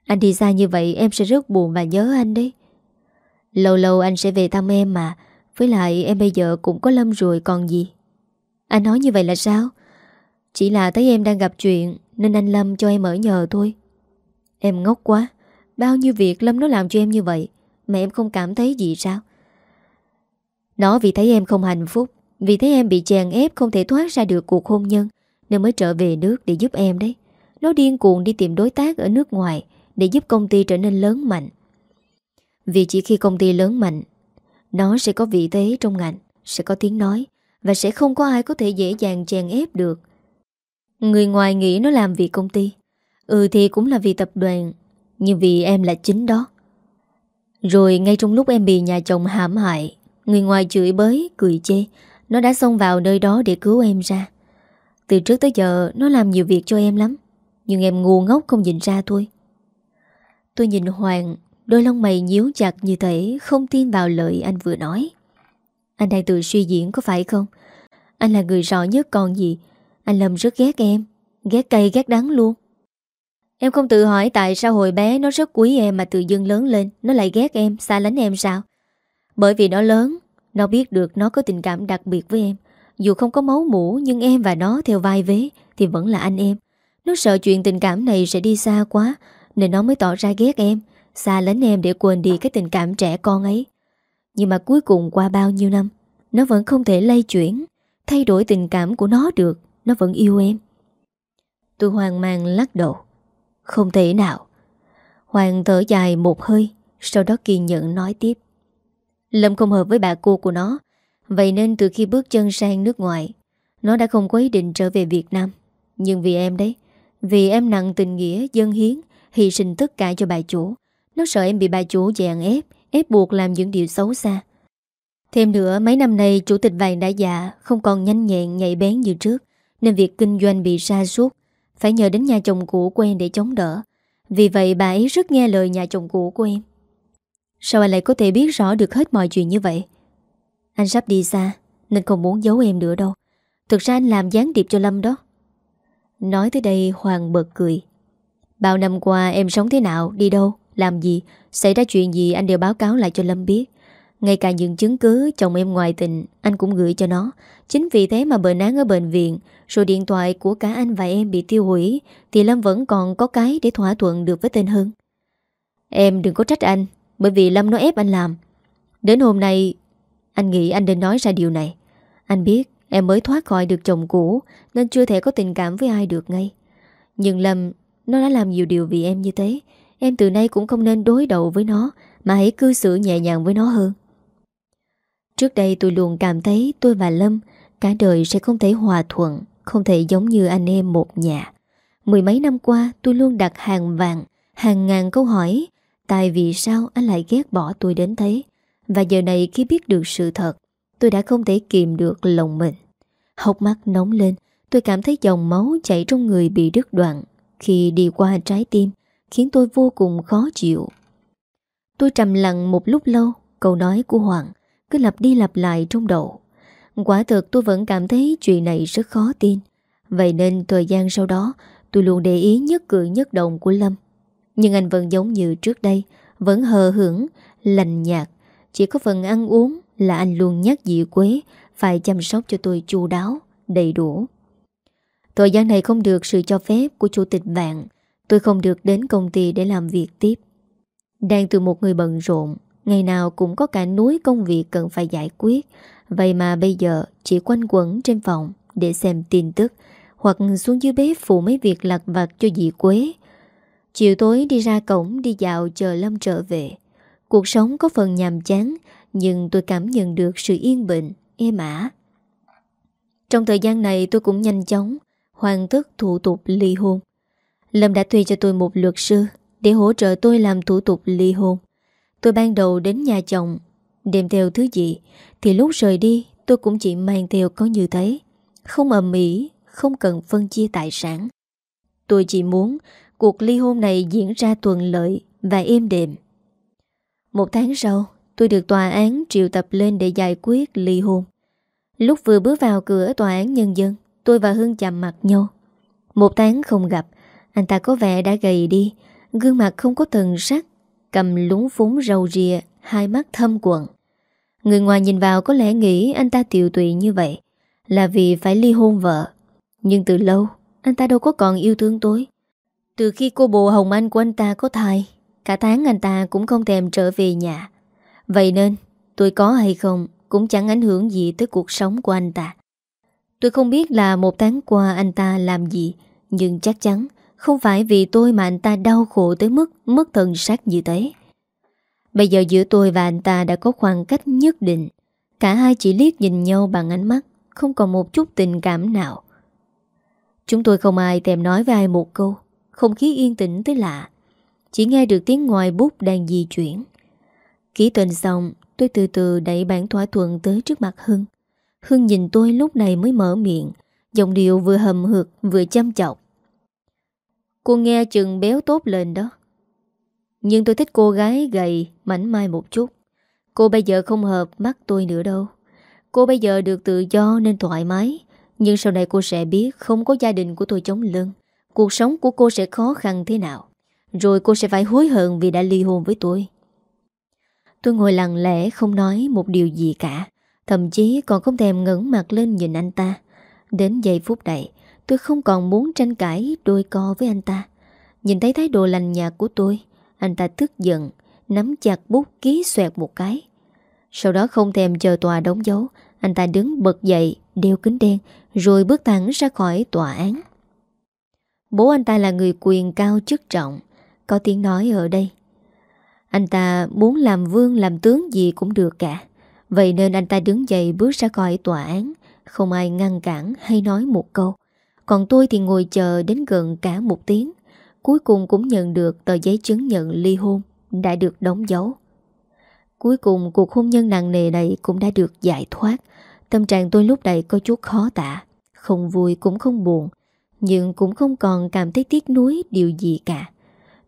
[SPEAKER 1] Anh đi xa như vậy em sẽ rất buồn và nhớ anh đấy Lâu lâu anh sẽ về thăm em mà Với lại em bây giờ cũng có Lâm rồi còn gì Anh nói như vậy là sao Chỉ là thấy em đang gặp chuyện nên anh Lâm cho em ở nhờ thôi Em ngốc quá Bao nhiêu việc Lâm nó làm cho em như vậy Mà em không cảm thấy gì sao Nó vì thấy em không hạnh phúc Vì thấy em bị chèn ép không thể thoát ra được cuộc hôn nhân Nên mới trở về nước để giúp em đấy nó điên cuồng đi tìm đối tác ở nước ngoài để giúp công ty trở nên lớn mạnh. Vì chỉ khi công ty lớn mạnh, nó sẽ có vị thế trong ngành, sẽ có tiếng nói và sẽ không có ai có thể dễ dàng chèn ép được. Người ngoài nghĩ nó làm vì công ty. Ừ thì cũng là vì tập đoàn, nhưng vì em là chính đó. Rồi ngay trong lúc em bị nhà chồng hãm hại, người ngoài chửi bới, cười chê, nó đã xông vào nơi đó để cứu em ra. Từ trước tới giờ nó làm nhiều việc cho em lắm. Nhưng em ngu ngốc không nhìn ra thôi Tôi nhìn Hoàng Đôi lông mày nhíu chặt như thế Không tin vào lời anh vừa nói Anh đang tự suy diễn có phải không Anh là người rõ nhất còn gì anh Lâm rất ghét em Ghét cay ghét đắng luôn. Em không tự hỏi tại sao hồi bé nó rất quý em Mà tự dưng lớn lên Nó lại ghét em, xa lánh em sao? Bởi vì nó lớn Nó biết được nó có tình cảm đặc biệt với em. Dù không có máu mũ Nhưng em và nó theo vai vế Thì vẫn là anh em. Nó sợ chuyện tình cảm này sẽ đi xa quá Nên nó mới tỏ ra ghét em Xa lánh em để quên đi cái tình cảm trẻ con ấy. Nhưng mà cuối cùng qua bao nhiêu năm Nó vẫn không thể lay chuyển Thay đổi tình cảm của nó được. Nó vẫn yêu em. Tôi hoang mang lắc đầu. Không thể nào. Hoàng thở dài một hơi Sau đó kiên nhẫn nói tiếp. Lâm không hợp với bà cô của nó Vậy nên từ khi bước chân sang nước ngoài Nó đã không có ý định trở về Việt Nam. Nhưng vì em đấy vì em nặng tình nghĩa, dân hiến, hy sinh tất cả cho bà chủ. Nó sợ em bị bà chủ dàn ép, ép buộc làm những điều xấu xa. Thêm nữa, mấy năm nay chủ tịch vàng đã già, không còn nhanh nhẹn nhạy bén như trước, nên việc kinh doanh bị sa sút phải nhờ đến nhà chồng cũ của em để chống đỡ. Vì vậy bà ấy rất nghe lời nhà chồng cũ của em. Sao anh lại có thể biết rõ được hết mọi chuyện như vậy? Anh sắp đi xa, nên không muốn giấu em nữa đâu. Thực ra anh làm gián điệp cho Lâm đó. Nói tới đây Hoàng bật cười Bao năm qua em sống thế nào, đi đâu, làm gì Xảy ra chuyện gì anh đều báo cáo lại cho Lâm biết ngay cả những chứng cứ chồng em ngoại tình, Anh cũng gửi cho nó. Chính vì thế mà bệnh án ở bệnh viện Rồi điện thoại của cả anh và em bị tiêu hủy, Thì Lâm vẫn còn có cái để thỏa thuận được với tên Hưng. Em đừng có trách anh, Bởi vì Lâm nó ép anh làm. Đến hôm nay, Anh nghĩ anh nên nói ra điều này. Anh biết em mới thoát khỏi được chồng cũ, Nên chưa thể có tình cảm với ai được ngay. Nhưng Lâm, Nó đã làm nhiều điều vì em như thế. Em từ nay cũng không nên đối đầu với nó, Mà hãy cư xử nhẹ nhàng với nó hơn. Trước đây tôi luôn cảm thấy tôi và Lâm Cả đời sẽ không thể hòa thuận, Không thể giống như anh em một nhà. Mười mấy năm qua, tôi luôn đặt hàng vàng, Hàng ngàn câu hỏi, Tại vì sao anh lại ghét bỏ tôi đến thế? Và giờ này khi biết được sự thật, Tôi đã không thể kìm được lòng mình. Hốc mắt nóng lên, Tôi cảm thấy dòng máu chảy trong người bị đứt đoạn Khi đi qua trái tim, Khiến tôi vô cùng khó chịu. Tôi trầm lặng một lúc lâu, Câu nói của Hoàng cứ lặp đi lặp lại trong đầu. Quả thực tôi vẫn cảm thấy chuyện này rất khó tin. Vậy nên thời gian sau đó Tôi luôn để ý nhất cử nhất động của Lâm. Nhưng anh vẫn giống như trước đây Vẫn hờ hưởng, lành nhạt. Chỉ có phần ăn uống là anh luôn nhắc dị quế Phải chăm sóc cho tôi chu đáo, đầy đủ. Thời gian này không được sự cho phép của chủ tịch vạn Tôi không được đến công ty để làm việc tiếp. Đang từ một người bận rộn Ngày nào cũng có cả núi công việc cần phải giải quyết. Vậy mà bây giờ chỉ quanh quẩn trên phòng Để xem tin tức Hoặc xuống dưới bếp phụ mấy việc lặt vặt cho dì Quế. Chiều tối đi ra cổng đi dạo chờ Lâm trở về. Cuộc sống có phần nhàm chán Nhưng tôi cảm nhận được sự yên bình, êm ả. Trong thời gian này tôi cũng nhanh chóng Hoàn tất thủ tục ly hôn. Lâm đã thuê cho tôi một luật sư Để hỗ trợ tôi làm thủ tục ly hôn. Tôi ban đầu đến nhà chồng, Đem theo thứ gì, Thì lúc rời đi, tôi cũng chỉ mang theo có như thế. Không ầm ĩ, Không cần phân chia tài sản. Tôi chỉ muốn Cuộc ly hôn này diễn ra thuận lợi Và êm đềm. Một tháng sau, Tôi được tòa án triệu tập lên để giải quyết ly hôn. Lúc vừa bước vào cửa tòa án nhân dân, Tôi và Hưng chạm mặt nhau. Một tháng không gặp, Anh ta có vẻ đã gầy đi, Gương mặt không có thần sắc Cầm lúng phúng râu ria, Hai mắt thâm quận Người ngoài nhìn vào có lẽ nghĩ anh ta tiều tụy như vậy, Là vì phải ly hôn vợ. Nhưng từ lâu, Anh ta đâu có còn yêu thương tôi. Từ khi cô bồ Hồng Anh của anh ta có thai, Cả tháng anh ta cũng không thèm trở về nhà. Vậy nên, tôi có hay không Cũng chẳng ảnh hưởng gì tới cuộc sống của anh ta. Tôi không biết là một tháng qua anh ta làm gì, Nhưng chắc chắn không phải vì tôi mà anh ta đau khổ tới mức Mất thần sắc như thế. Bây giờ giữa tôi và anh ta đã có khoảng cách nhất định. Cả hai chỉ liếc nhìn nhau bằng ánh mắt, Không còn một chút tình cảm nào. Chúng tôi không ai thèm nói với ai một câu, Không khí yên tĩnh tới lạ. Chỉ nghe được tiếng ngoài bút đang di chuyển. Ký tuần xong, Tôi từ từ đẩy bản thỏa thuận tới trước mặt Hưng. Hưng nhìn tôi lúc này mới mở miệng, Giọng điệu vừa hầm hực, vừa chăm chọc. Cô nghe chừng béo tốt lên đó. Nhưng tôi thích cô gái gầy, Mảnh mai một chút. Cô bây giờ không hợp mắt tôi nữa đâu. Cô bây giờ được tự do nên thoải mái. Nhưng sau này cô sẽ biết Không có gia đình của tôi chống lưng. Cuộc sống của cô sẽ khó khăn thế nào. Rồi cô sẽ phải hối hận vì đã ly hôn với tôi. Tôi ngồi lặng lẽ không nói một điều gì cả. Thậm chí còn không thèm ngẩng mặt lên nhìn anh ta. Đến giây phút này Tôi không còn muốn tranh cãi đôi co với anh ta. Nhìn thấy thái độ lành nhạt của tôi, Anh ta tức giận, Nắm chặt bút ký xoẹt một cái. Sau đó không thèm chờ tòa đóng dấu, Anh ta đứng bật dậy, Đeo kính đen, Rồi bước thẳng ra khỏi tòa án. Bố anh ta là người quyền cao chức trọng, Có tiếng nói ở đây. Anh ta muốn làm vương, làm tướng gì cũng được cả. Vậy nên anh ta đứng dậy bước ra khỏi tòa án, Không ai ngăn cản hay nói một câu. Còn tôi thì ngồi chờ đến gần cả một tiếng. Cuối cùng cũng nhận được tờ giấy chứng nhận ly hôn, Đã được đóng dấu. Cuối cùng cuộc hôn nhân nặng nề này cũng đã được giải thoát. Tâm trạng tôi lúc này có chút khó tả, Không vui cũng không buồn, Nhưng cũng không còn cảm thấy tiếc nuối điều gì cả.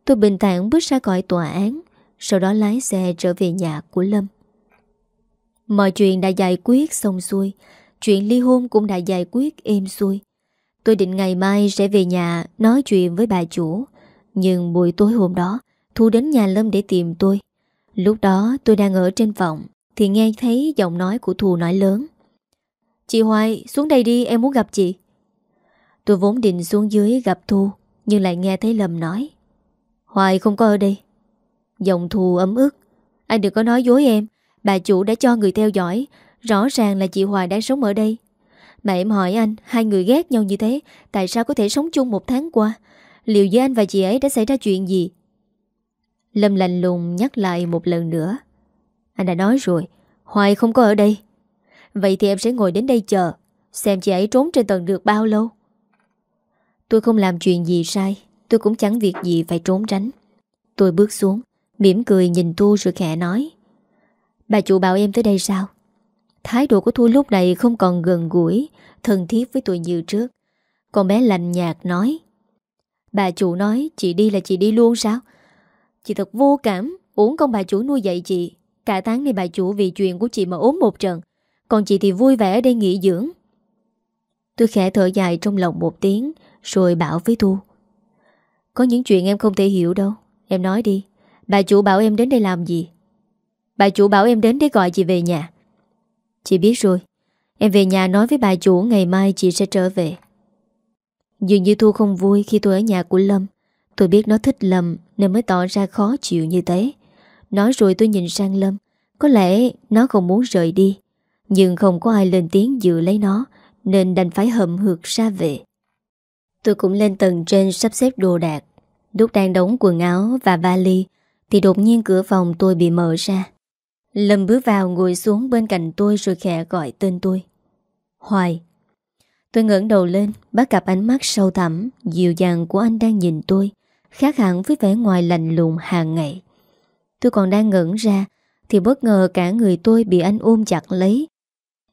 [SPEAKER 1] Tôi bình thản bước ra khỏi tòa án, Sau đó lái xe trở về nhà của Lâm. Mọi chuyện đã giải quyết xong xuôi, Chuyện ly hôn cũng đã giải quyết êm xuôi. Tôi định ngày mai sẽ về nhà nói chuyện với bà chủ. Nhưng buổi tối hôm đó, Thu đến nhà Lâm để tìm tôi. Lúc đó tôi đang ở trên phòng Thì nghe thấy giọng nói của Thu nói lớn. Chị Hoài, xuống đây đi, em muốn gặp chị. Tôi vốn định xuống dưới gặp Thu, Nhưng lại nghe thấy Lâm nói. Hoài không có ở đây. Giọng Thu ấm ức. Anh đừng có nói dối em. Bà chủ đã cho người theo dõi. Rõ ràng là chị Hoài đang sống ở đây. Mà em hỏi anh, Hai người ghét nhau như thế, Tại sao có thể sống chung một tháng qua? Liệu với anh và chị ấy đã xảy ra chuyện gì? Lâm lạnh lùng nhắc lại một lần nữa. Anh đã nói rồi, Hoài không có ở đây. Vậy thì em sẽ ngồi đến đây chờ, Xem chị ấy trốn trên tầng được bao lâu. Tôi không làm chuyện gì sai, Tôi cũng chẳng việc gì phải trốn tránh. Tôi bước xuống, mỉm cười nhìn Tu rồi khẽ nói, Bà chủ bảo em tới đây sao? Thái độ của Thu lúc này không còn gần gũi, Thân thiết với tôi như trước. Con bé lạnh nhạt nói, Bà chủ nói chị đi là chị đi luôn sao? Chị thật vô cảm, Uống công bà chủ nuôi dạy chị. Cả tháng nay bà chủ vì chuyện của chị mà ốm một trận, Còn chị thì vui vẻ ở đây nghỉ dưỡng. Tôi khẽ thở dài trong lòng một tiếng, Rồi bảo với Thu, Có những chuyện em không thể hiểu đâu. Em nói đi, Bà chủ bảo em đến đây làm gì? Bà chủ bảo em đến để gọi chị về nhà. Chị biết rồi. Em về nhà nói với bà chủ ngày mai chị sẽ trở về. Dường như Thu không vui khi tôi ở nhà của Lâm. Tôi biết nó thích Lâm Nên mới tỏ ra khó chịu như thế. Nói rồi tôi nhìn sang Lâm. Có lẽ nó không muốn rời đi, Nhưng không có ai lên tiếng giữ lấy nó, Nên đành phải hậm hược ra về. Tôi cũng lên tầng trên sắp xếp đồ đạc. Lúc đang đóng quần áo và vali Thì đột nhiên cửa phòng tôi bị mở ra. Lâm bước vào ngồi xuống bên cạnh tôi Rồi khẽ gọi tên tôi. Hoài. Tôi ngẩng đầu lên, Bắt gặp ánh mắt sâu thẳm, Dịu dàng của anh đang nhìn tôi, Khác hẳn với vẻ ngoài lạnh lùng hàng ngày. Tôi còn đang ngẩn ra, Thì bất ngờ cả người tôi bị anh ôm chặt lấy.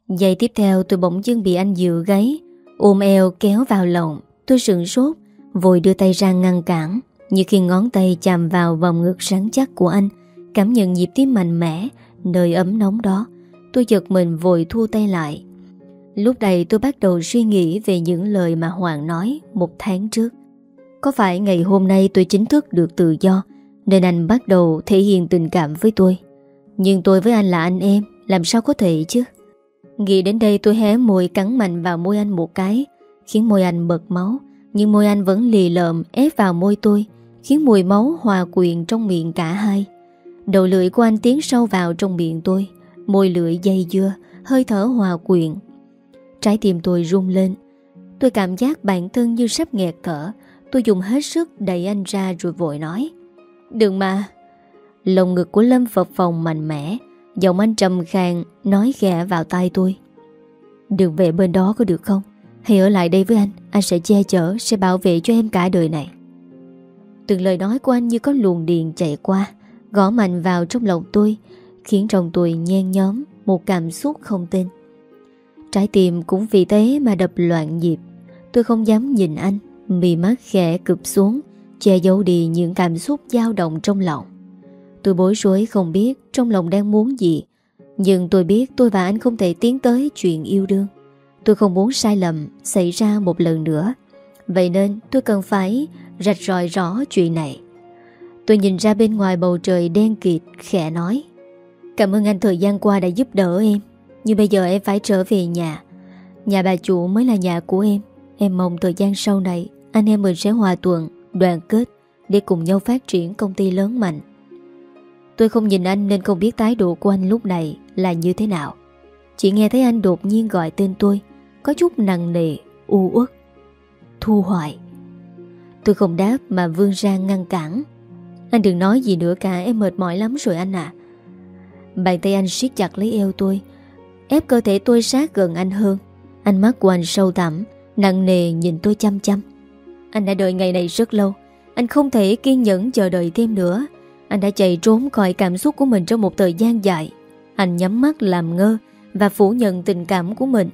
[SPEAKER 1] Giây tiếp theo tôi bỗng dưng bị anh dựa gáy, Ôm eo kéo vào lòng. Tôi sửng sốt, Vội đưa tay ra ngăn cản, Như khi ngón tay chạm vào vòng ngực rắn chắc của anh, Cảm nhận nhịp tim mạnh mẽ Nơi ấm nóng đó, Tôi giật mình vội thu tay lại. Lúc này tôi bắt đầu suy nghĩ Về những lời mà Hoàng nói Một tháng trước. Có phải ngày hôm nay tôi chính thức được tự do, Nên anh bắt đầu thể hiện tình cảm với tôi. Nhưng tôi với anh là anh em, Làm sao có thể chứ? Nghĩ đến đây tôi hé môi cắn mạnh vào môi anh một cái, Khiến môi anh bật máu, Nhưng môi anh vẫn lì lợm ép vào môi tôi, Khiến mùi máu hòa quyện trong miệng cả hai. Đầu lưỡi của anh tiến sâu vào trong miệng tôi. Môi lưỡi dây dưa, Hơi thở hòa quyện. Trái tim tôi rung lên. Tôi cảm giác bản thân như sắp nghẹt thở. Tôi dùng hết sức đẩy anh ra rồi vội nói. Đừng mà. Lồng ngực của Lâm phập phòng mạnh mẽ. Giọng anh trầm khàng Nói ghẹ vào tay tôi. Đừng về bên đó có được không? Hãy ở lại đây với anh. Anh sẽ che chở, Sẽ bảo vệ cho em cả đời này. Từng lời nói của anh như có luồng điện chạy qua. Gõ mạnh vào trong lòng tôi, Khiến trong tôi nhen nhóm Một cảm xúc không tên. Trái tim cũng vì thế mà đập loạn nhịp. Tôi không dám nhìn anh, Mì mắt khẽ cụp xuống, Che giấu đi những cảm xúc dao động trong lòng. Tôi bối rối không biết Trong lòng đang muốn gì, Nhưng tôi biết tôi và anh không thể tiến tới Chuyện yêu đương. Tôi không muốn sai lầm xảy ra một lần nữa. Vậy nên tôi cần phải Rạch ròi rõ chuyện này. Tôi nhìn ra bên ngoài bầu trời đen kịt Khẽ nói. Cảm ơn anh thời gian qua đã giúp đỡ em. Nhưng bây giờ em phải trở về nhà. Nhà bà chủ mới là nhà của em. Em mong thời gian sau này Anh em mình sẽ hòa tuần, đoàn kết Để cùng nhau phát triển công ty lớn mạnh. Tôi không nhìn anh nên không biết thái độ của anh lúc này là như thế nào. Chỉ nghe thấy anh đột nhiên gọi tên tôi Có chút nặng nề, u uất Thu hoại Tôi không đáp mà vươn ra ngăn cản. Anh đừng nói gì nữa cả, Em mệt mỏi lắm rồi anh à Bàn tay anh siết chặt lấy eo tôi, Ép cơ thể tôi sát gần anh hơn. Ánh mắt của anh sâu thẳm, Nặng nề nhìn tôi chăm chăm. Anh đã đợi ngày này rất lâu, Anh không thể kiên nhẫn chờ đợi thêm nữa. Anh đã chạy trốn khỏi cảm xúc của mình Trong một thời gian dài. Anh nhắm mắt làm ngơ Và phủ nhận tình cảm của mình.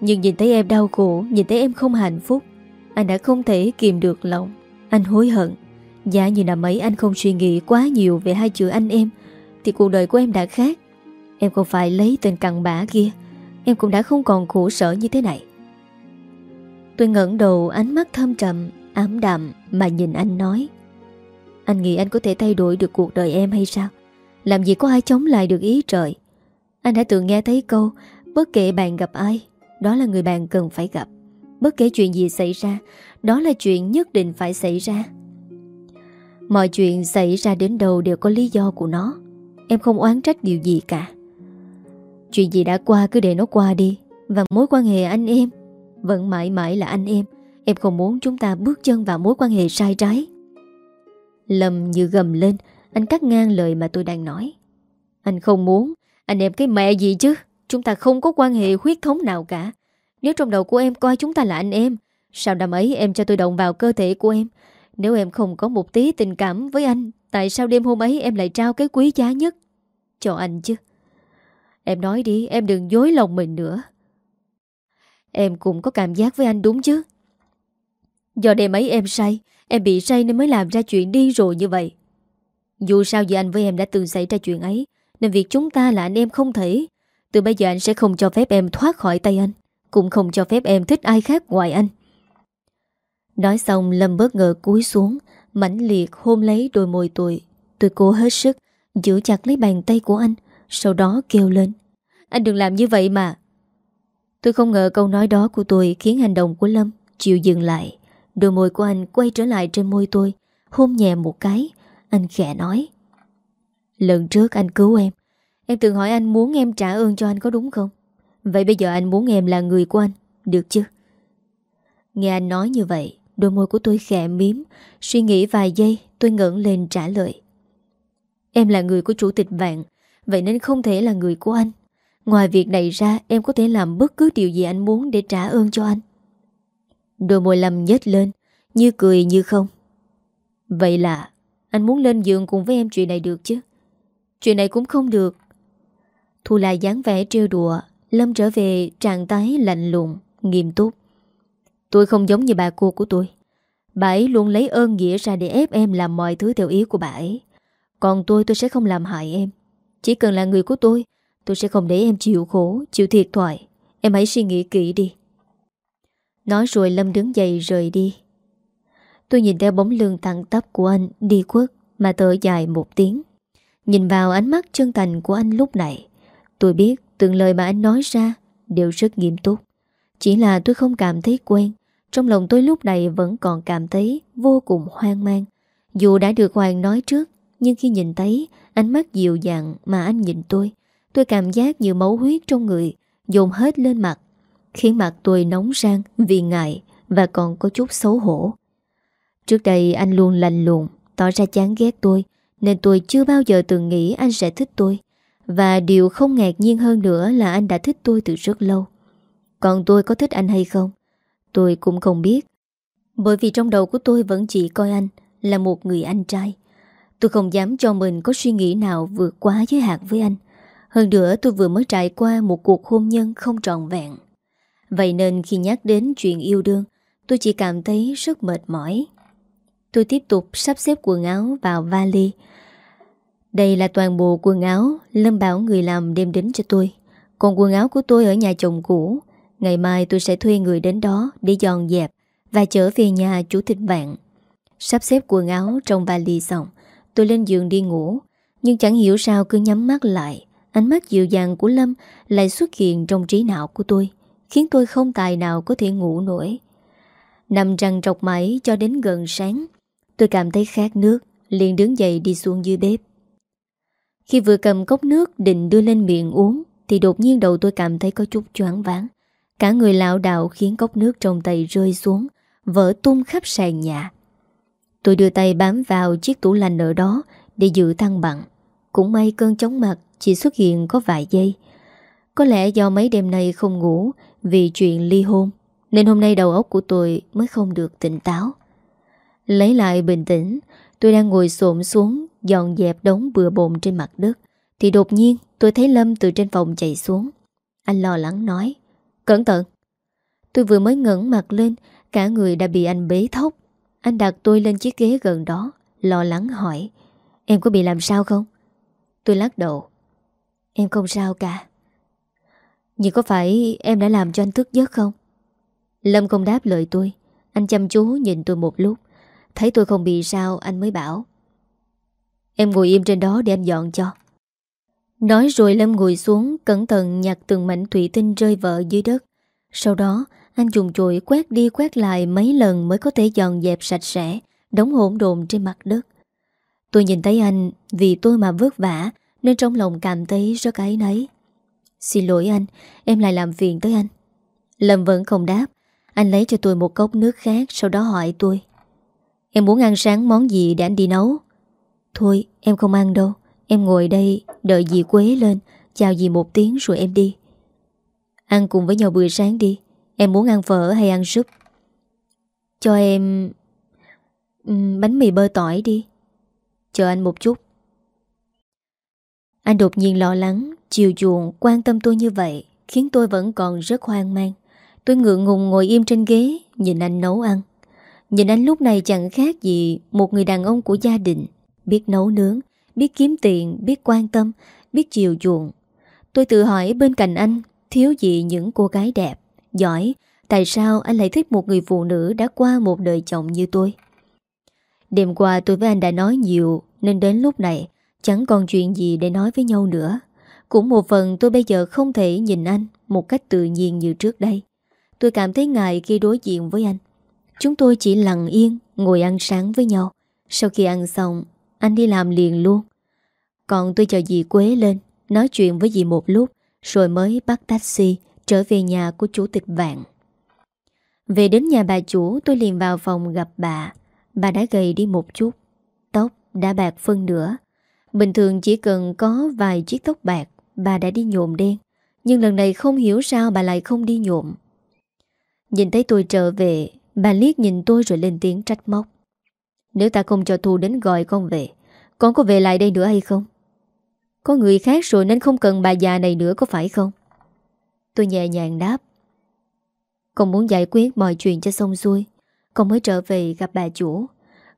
[SPEAKER 1] Nhưng nhìn thấy em đau khổ, Nhìn thấy em không hạnh phúc, Anh đã không thể kìm được lòng. Anh hối hận. Giả như năm ấy anh không suy nghĩ quá nhiều Về hai chữ anh em, Thì cuộc đời của em đã khác. Em không phải lấy tên cặn bã kia, Em cũng đã không còn khổ sở như thế này. Tôi ngẩn đầu, ánh mắt thâm trầm, Ám đạm mà nhìn anh nói, Anh nghĩ anh có thể thay đổi được cuộc đời em hay sao? Làm gì có ai chống lại được ý trời? Anh đã từng nghe thấy câu, Bất kể bạn gặp ai, Đó là người bạn cần phải gặp. Bất kể chuyện gì xảy ra, Đó là chuyện nhất định phải xảy ra. Mọi chuyện xảy ra đến đâu đều có lý do của nó. Em không oán trách điều gì cả. Chuyện gì đã qua cứ để nó qua đi. Và mối quan hệ anh em, Vẫn mãi mãi là anh em. Em không muốn chúng ta bước chân vào mối quan hệ sai trái. Lâm như gầm lên, Anh cắt ngang lời mà tôi đang nói. Anh không muốn, Anh em cái mẹ gì chứ? Chúng ta không có quan hệ huyết thống nào cả. Nếu trong đầu của em coi chúng ta là anh em, Sao đêm ấy em cho tôi động vào cơ thể của em? Nếu em không có một tí tình cảm với anh, Tại sao đêm hôm ấy em lại trao cái quý giá nhất Cho anh chứ? Em nói đi, em đừng dối lòng mình nữa. Em cũng có cảm giác với anh đúng chứ? Do đêm ấy em say, Em bị say nên mới làm ra chuyện đi rồi như vậy. Dù sao giờ anh với em đã từng xảy ra chuyện ấy, Nên việc chúng ta là anh em không thể. Từ bây giờ anh sẽ không cho phép em thoát khỏi tay anh, Cũng không cho phép em thích ai khác ngoài anh. Nói xong, Lâm bất ngờ cúi xuống, mãnh liệt hôn lấy đôi môi tôi. Tôi cố hết sức, Giữ chặt lấy bàn tay của anh, Sau đó kêu lên. Anh đừng làm như vậy mà. Tôi không ngờ câu nói đó của tôi Khiến hành động của Lâm chịu dừng lại. Đôi môi của anh quay trở lại trên môi tôi, Hôn nhẹ một cái. Anh khẽ nói, Lần trước anh cứu em Em từng hỏi anh muốn em trả ơn cho anh có đúng không? Vậy bây giờ anh muốn em là người của anh, Được chứ? Nghe anh nói như vậy Đôi môi của tôi khẽ miếm Suy nghĩ vài giây, tôi ngẩng lên trả lời. Em là người của chủ tịch vạn Vậy nên không thể là người của anh. Ngoài việc này ra, em có thể làm bất cứ điều gì anh muốn để trả ơn cho anh. Đôi môi lầm nhếch lên, Như cười như không. Vậy là, Anh muốn lên giường cùng với em chuyện này được chứ? Chuyện này cũng không được. Thu lại dáng vẻ trêu đùa, Lâm trở về trạng tái lạnh lùng, Nghiêm túc. Tôi không giống như bà cô của tôi. Bà ấy luôn lấy ơn nghĩa ra để ép em làm mọi thứ theo ý của bà ấy. Còn tôi tôi sẽ không làm hại em. Chỉ cần là người của tôi Tôi sẽ không để em chịu khổ, chịu thiệt thoại Em hãy suy nghĩ kỹ đi. Nói rồi Lâm đứng dậy rời đi. Tôi nhìn theo bóng lưng thẳng tắp của anh đi khuất mà thở dài một tiếng. Nhìn vào ánh mắt chân thành của anh lúc này, tôi biết từng lời mà anh nói ra đều rất nghiêm túc. Chỉ là tôi không cảm thấy quen, trong lòng tôi lúc này vẫn còn cảm thấy vô cùng hoang mang. Dù đã được Hoàng nói trước, nhưng khi nhìn thấy ánh mắt dịu dàng mà anh nhìn tôi, tôi cảm giác như máu huyết trong người dồn hết lên mặt khiến mặt tôi nóng rang vì ngại và còn có chút xấu hổ. Trước đây anh luôn lạnh lùng, tỏ ra chán ghét tôi, nên tôi chưa bao giờ từng nghĩ anh sẽ thích tôi. Và điều không ngạc nhiên hơn nữa là anh đã thích tôi từ rất lâu. Còn tôi có thích anh hay không? Tôi cũng không biết. Bởi vì trong đầu của tôi vẫn chỉ coi anh là một người anh trai. Tôi không dám cho mình có suy nghĩ nào vượt quá giới hạn với anh. Hơn nữa, tôi vừa mới trải qua một cuộc hôn nhân không trọn vẹn. Vậy nên khi nhắc đến chuyện yêu đương, Tôi chỉ cảm thấy rất mệt mỏi Tôi tiếp tục sắp xếp quần áo vào vali Đây là toàn bộ quần áo Lâm bảo người làm đem đến cho tôi Còn quần áo của tôi ở nhà chồng cũ Ngày mai tôi sẽ thuê người đến đó Để dọn dẹp Và chở về nhà chủ tịch vạn Sắp xếp quần áo trong vali xong, Tôi lên giường đi ngủ. Nhưng chẳng hiểu sao cứ nhắm mắt lại. Ánh mắt dịu dàng của Lâm Lại xuất hiện trong trí não của tôi, Khiến tôi không tài nào có thể ngủ nổi. Nằm răng trọc máy cho đến gần sáng, Tôi cảm thấy khát nước, liền đứng dậy đi xuống dưới bếp. Khi vừa cầm cốc nước định đưa lên miệng uống, Thì đột nhiên đầu tôi cảm thấy có chút choáng váng. Cả người lão đạo khiến cốc nước trong tay rơi xuống, Vỡ tung khắp sàn nhà. Tôi đưa tay bám vào chiếc tủ lạnh ở đó Để giữ thăng bằng. Cũng may cơn chóng mặt chỉ xuất hiện có vài giây. Có lẽ do mấy đêm nay không ngủ vì chuyện ly hôn, Nên hôm nay đầu óc của tôi mới không được tỉnh táo. Lấy lại bình tĩnh, Tôi đang ngồi xổm xuống, Dọn dẹp đống bừa bộn trên mặt đất, Thì đột nhiên tôi thấy Lâm từ trên phòng chạy xuống. Anh lo lắng nói Cẩn thận. Tôi vừa mới ngẩn mặt lên, Cả người đã bị anh bế thốc. Anh đặt tôi lên chiếc ghế gần đó, Lo lắng hỏi, Em có bị làm sao không? Tôi lắc đầu, Em không sao cả. Nhưng có phải em đã làm cho anh thức giấc không? Lâm không đáp lời tôi. Anh chăm chú nhìn tôi một lúc, Thấy tôi không bị sao, anh mới bảo, Em ngồi im trên đó để anh dọn cho. Nói rồi Lâm ngồi xuống, Cẩn thận nhặt từng mảnh thủy tinh rơi vỡ dưới đất. Sau đó, Anh dùng chổi quét đi quét lại mấy lần Mới có thể dọn dẹp sạch sẽ, Đóng hỗn độn trên mặt đất. Tôi nhìn thấy anh, Vì tôi mà vất vả, Nên trong lòng cảm thấy rất áy nấy Xin lỗi anh, Em lại làm phiền tới anh. Lâm vẫn không đáp. Anh lấy cho tôi một cốc nước khác, Sau đó hỏi tôi. Em muốn ăn sáng món gì để anh đi nấu? Thôi, em không ăn đâu. Em ngồi đây, đợi dì Quế lên, Chào dì một tiếng rồi em đi. Ăn cùng với nhau bữa sáng đi. Em muốn ăn phở hay ăn súp? Cho em Bánh mì bơ tỏi đi. Chờ anh một chút. Anh đột nhiên lo lắng, Chiều chuộng quan tâm tôi như vậy, Khiến tôi vẫn còn rất hoang mang. Tôi ngượng ngùng ngồi im trên ghế, Nhìn anh nấu ăn. Nhìn anh lúc này chẳng khác gì Một người đàn ông của gia đình, Biết nấu nướng. Biết kiếm tiền, biết quan tâm Biết chiều chuộng. Tôi tự hỏi bên cạnh anh Thiếu gì những cô gái đẹp, giỏi Tại sao anh lại thích một người phụ nữ Đã qua một đời chồng như tôi? Đêm qua tôi với anh đã nói nhiều Nên đến lúc này Chẳng còn chuyện gì để nói với nhau nữa. Cũng một phần tôi bây giờ không thể nhìn anh Một cách tự nhiên như trước đây. Tôi cảm thấy ngại khi đối diện với anh. Chúng tôi chỉ lặng yên Ngồi ăn sáng với nhau. Sau khi ăn xong anh đi làm liền luôn. Còn tôi chờ dì Quế lên, Nói chuyện với dì một lúc, Rồi mới bắt taxi Trở về nhà của chủ tịch vạn. Về đến nhà bà chủ, Tôi liền vào phòng gặp bà. Bà đã gầy đi một chút, Tóc đã bạc phân nửa. Bình thường chỉ cần có vài chiếc tóc bạc, Bà đã đi nhộm đen. Nhưng lần này không hiểu sao bà lại không đi nhộm. Nhìn thấy tôi trở về, Bà liếc nhìn tôi rồi lên tiếng trách móc. Nếu ta không cho Thu đến gọi con về, Con có về lại đây nữa hay không? Có người khác rồi nên không cần bà già này nữa, có phải không? Tôi nhẹ nhàng đáp. Con muốn giải quyết mọi chuyện cho xong xuôi. Con mới trở về gặp bà chủ.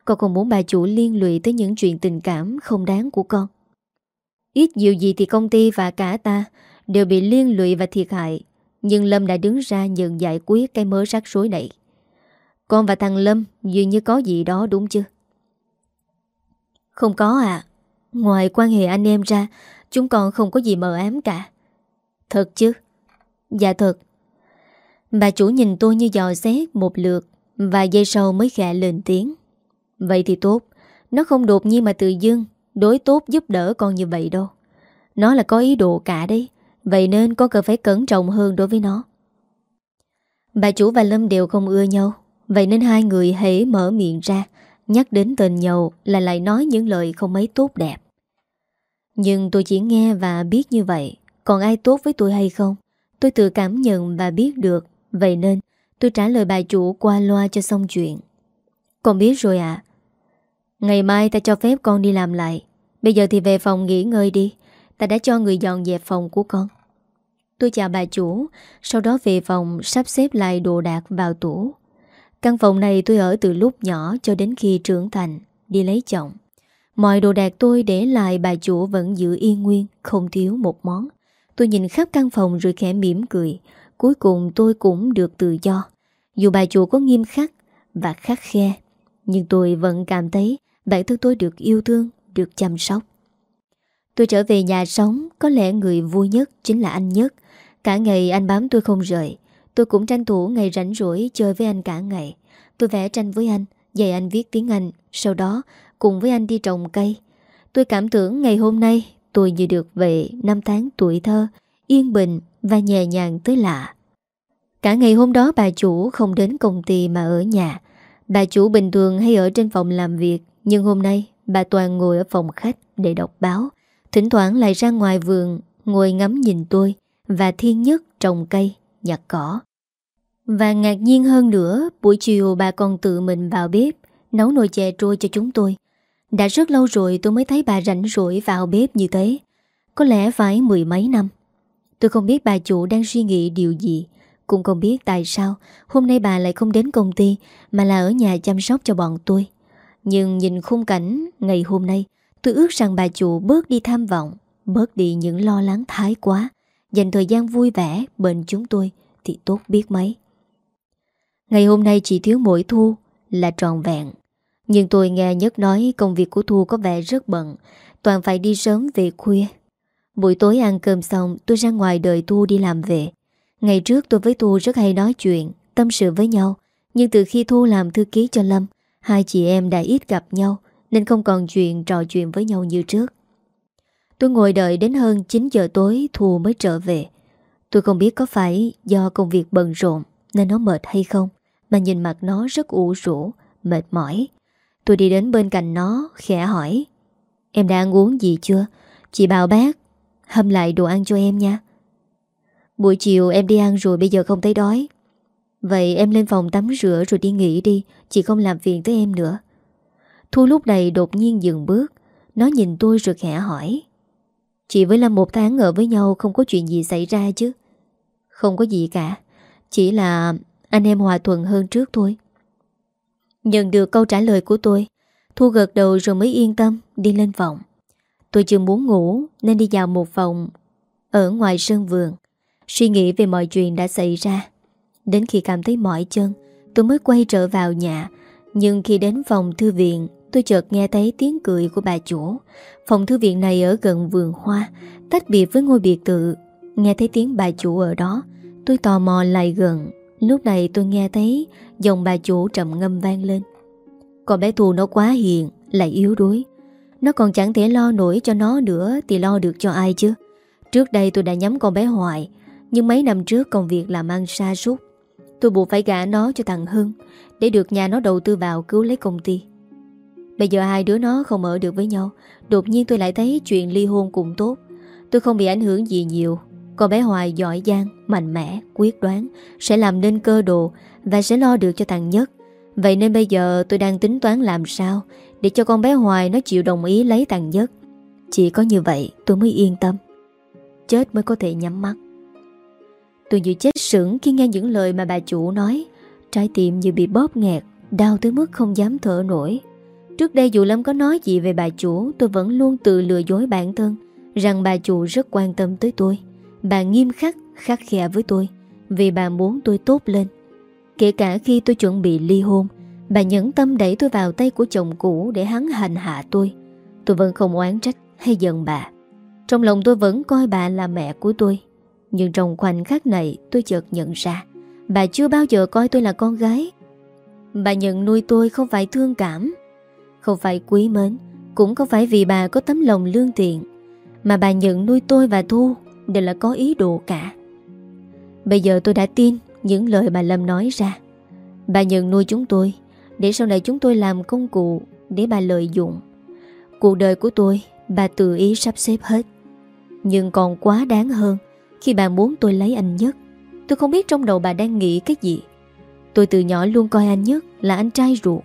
[SPEAKER 1] Con còn muốn bà chủ liên lụy tới những chuyện tình cảm không đáng của con. Ít nhiều gì thì công ty và cả ta Đều bị liên lụy và thiệt hại. Nhưng Lâm đã đứng ra nhận giải quyết cái mớ rắc rối này. Con và thằng Lâm dường như có gì đó đúng chứ Không có à Ngoài quan hệ anh em ra, Chúng con không có gì mờ ám cả. Thật chứ? Dạ thật. Bà chủ nhìn tôi như dò xét một lượt và giây sau mới khẽ lên tiếng. Vậy thì tốt. Nó không đột nhiên mà tự dưng Đối tốt giúp đỡ con như vậy đâu. Nó là có ý đồ cả đấy. Vậy nên con cần phải cẩn trọng hơn đối với nó. Bà chủ và Lâm đều không ưa nhau. Vậy nên hai người hãy mở miệng ra, Nhắc đến tên nhậu là lại nói những lời không mấy tốt đẹp. Nhưng tôi chỉ nghe và biết như vậy, Còn ai tốt với tôi hay không? Tôi tự cảm nhận và biết được, Vậy nên tôi trả lời bà chủ qua loa cho xong chuyện. Con biết rồi ạ. Ngày mai ta cho phép con đi làm lại. Bây giờ thì về phòng nghỉ ngơi đi. Ta đã cho người dọn dẹp phòng của con. Tôi chào bà chủ, Sau đó về phòng sắp xếp lại đồ đạc vào tủ. Căn phòng này tôi ở từ lúc nhỏ cho đến khi trưởng thành Đi lấy chồng. Mọi đồ đạc tôi để lại bà chủ vẫn giữ yên nguyên Không thiếu một món. Tôi nhìn khắp căn phòng rồi khẽ mỉm cười. Cuối cùng tôi cũng được tự do. Dù bà chủ có nghiêm khắc và khắc khe Nhưng tôi vẫn cảm thấy bản thân tôi được yêu thương, được chăm sóc. Tôi trở về nhà sống Có lẽ người vui nhất chính là anh nhất. Cả ngày anh bám tôi không rời. Tôi cũng tranh thủ ngày rảnh rỗi chơi với anh cả ngày. Tôi vẽ tranh với anh Dạy anh viết tiếng Anh Sau đó cùng với anh đi trồng cây. Tôi cảm tưởng ngày hôm nay Tôi như được về năm tháng tuổi thơ Yên bình và nhẹ nhàng tới lạ. Cả ngày hôm đó bà chủ không đến công ty mà ở nhà. Bà chủ bình thường hay ở trên phòng làm việc Nhưng hôm nay bà toàn ngồi ở phòng khách để đọc báo. Thỉnh thoảng lại ra ngoài vườn Ngồi ngắm nhìn tôi Và thiên nhất trồng cây, nhặt cỏ. Và ngạc nhiên hơn nữa, Buổi chiều bà còn tự mình vào bếp, Nấu nồi chè trôi cho chúng tôi. Đã rất lâu rồi tôi mới thấy bà rảnh rỗi vào bếp như thế. Có lẽ phải mười mấy năm. Tôi không biết bà chủ đang suy nghĩ điều gì. Cũng không biết tại sao, Hôm nay bà lại không đến công ty, Mà là ở nhà chăm sóc cho bọn tôi. Nhưng nhìn khung cảnh ngày hôm nay, Tôi ước rằng bà chủ bớt đi tham vọng, Bớt đi những lo lắng thái quá. Dành thời gian vui vẻ bên chúng tôi Thì tốt biết mấy. Ngày hôm nay chỉ thiếu mỗi Thu Là tròn vẹn. Nhưng tôi nghe Nhất nói công việc của Thu có vẻ rất bận, Toàn phải đi sớm về khuya. Buổi tối ăn cơm xong, tôi ra ngoài đợi Thu đi làm về. Ngày trước tôi với Thu rất hay nói chuyện, Tâm sự với nhau. Nhưng từ khi Thu làm thư ký cho Lâm, Hai chị em đã ít gặp nhau, Nên không còn chuyện trò chuyện với nhau như trước. Tôi ngồi đợi đến hơn 9 giờ tối Thu mới trở về. Tôi không biết có phải do công việc bận rộn Nên nó mệt hay không. Mà nhìn mặt nó rất u rũ, Mệt mỏi. Tôi đi đến bên cạnh nó, khẽ hỏi, Em đã ăn uống gì chưa? Chị bảo bác, Hâm lại đồ ăn cho em nha. Buổi chiều em đi ăn rồi bây giờ không thấy đói. Vậy em lên phòng tắm rửa rồi đi nghỉ đi, Chị không làm phiền tới em nữa. Thu lúc này đột nhiên dừng bước. Nó nhìn tôi rồi khẽ hỏi, Chị với Lâm một tháng ở với nhau Không có chuyện gì xảy ra chứ? Không có gì cả, Chỉ là anh em hòa thuận hơn trước thôi. Nhận được câu trả lời của tôi, Thu gật đầu rồi mới yên tâm, Đi lên phòng. Tôi chưa muốn ngủ, nên đi vào một phòng Ở ngoài sân vườn. Suy nghĩ về mọi chuyện đã xảy ra. Đến khi cảm thấy mỏi chân, Tôi mới quay trở vào nhà. Nhưng khi đến phòng thư viện, Tôi chợt nghe thấy tiếng cười của bà chủ. Phòng thư viện này ở gần vườn hoa, Tách biệt với ngôi biệt tự Nghe thấy tiếng bà chủ ở đó, Tôi tò mò lại gần. Lúc này tôi nghe thấy Dòng bà chủ trầm ngâm vang lên. Còn bé Thù nó quá hiền, Lại yếu đuối. Nó còn chẳng thể lo nổi cho nó nữa Thì lo được cho ai chứ? Trước đây tôi đã nhắm con bé hoài, Nhưng mấy năm trước công việc làm ăn sa sút. Tôi buộc phải gả nó cho thằng Hưng Để được nhà nó đầu tư vào cứu lấy công ty. Bây giờ hai đứa nó không ở được với nhau, Đột nhiên tôi lại thấy chuyện ly hôn cũng tốt. Tôi không bị ảnh hưởng gì nhiều. Con bé Hoài giỏi giang, mạnh mẽ, quyết đoán Sẽ làm nên cơ đồ Và sẽ lo được cho thằng Nhất. Vậy nên bây giờ tôi đang tính toán làm sao Để cho con bé Hoài nó chịu đồng ý lấy thằng Nhất. Chỉ có như vậy tôi mới yên tâm. Chết mới có thể nhắm mắt. Tôi như chết sững khi nghe những lời mà bà chủ nói. Trái tim như bị bóp nghẹt Đau tới mức không dám thở nổi. Trước đây dù Lâm có nói gì về bà chủ Tôi vẫn luôn tự lừa dối bản thân Rằng bà chủ rất quan tâm tới tôi. Bà nghiêm khắc, khắc khe với tôi Vì bà muốn tôi tốt lên. Kể cả khi tôi chuẩn bị ly hôn Bà nhẫn tâm đẩy tôi vào tay của chồng cũ Để hắn hành hạ tôi. Tôi vẫn không oán trách hay giận bà. Trong lòng tôi vẫn coi bà là mẹ của tôi. Nhưng trong khoảnh khắc này Tôi chợt nhận ra Bà chưa bao giờ coi tôi là con gái. Bà nhận nuôi tôi không phải thương cảm Không phải quý mến Cũng không phải vì bà có tấm lòng lương thiện Mà bà nhận nuôi tôi và Thu Đều là có ý đồ cả. Bây giờ tôi đã tin Những lời bà Lâm nói ra. Bà nhận nuôi chúng tôi, Để sau này chúng tôi làm công cụ Để bà lợi dụng. Cuộc đời của tôi, Bà tự ý sắp xếp hết. Nhưng còn quá đáng hơn Khi bà muốn tôi lấy anh nhất. Tôi không biết trong đầu bà đang nghĩ cái gì. Tôi từ nhỏ luôn coi anh nhất là anh trai ruột.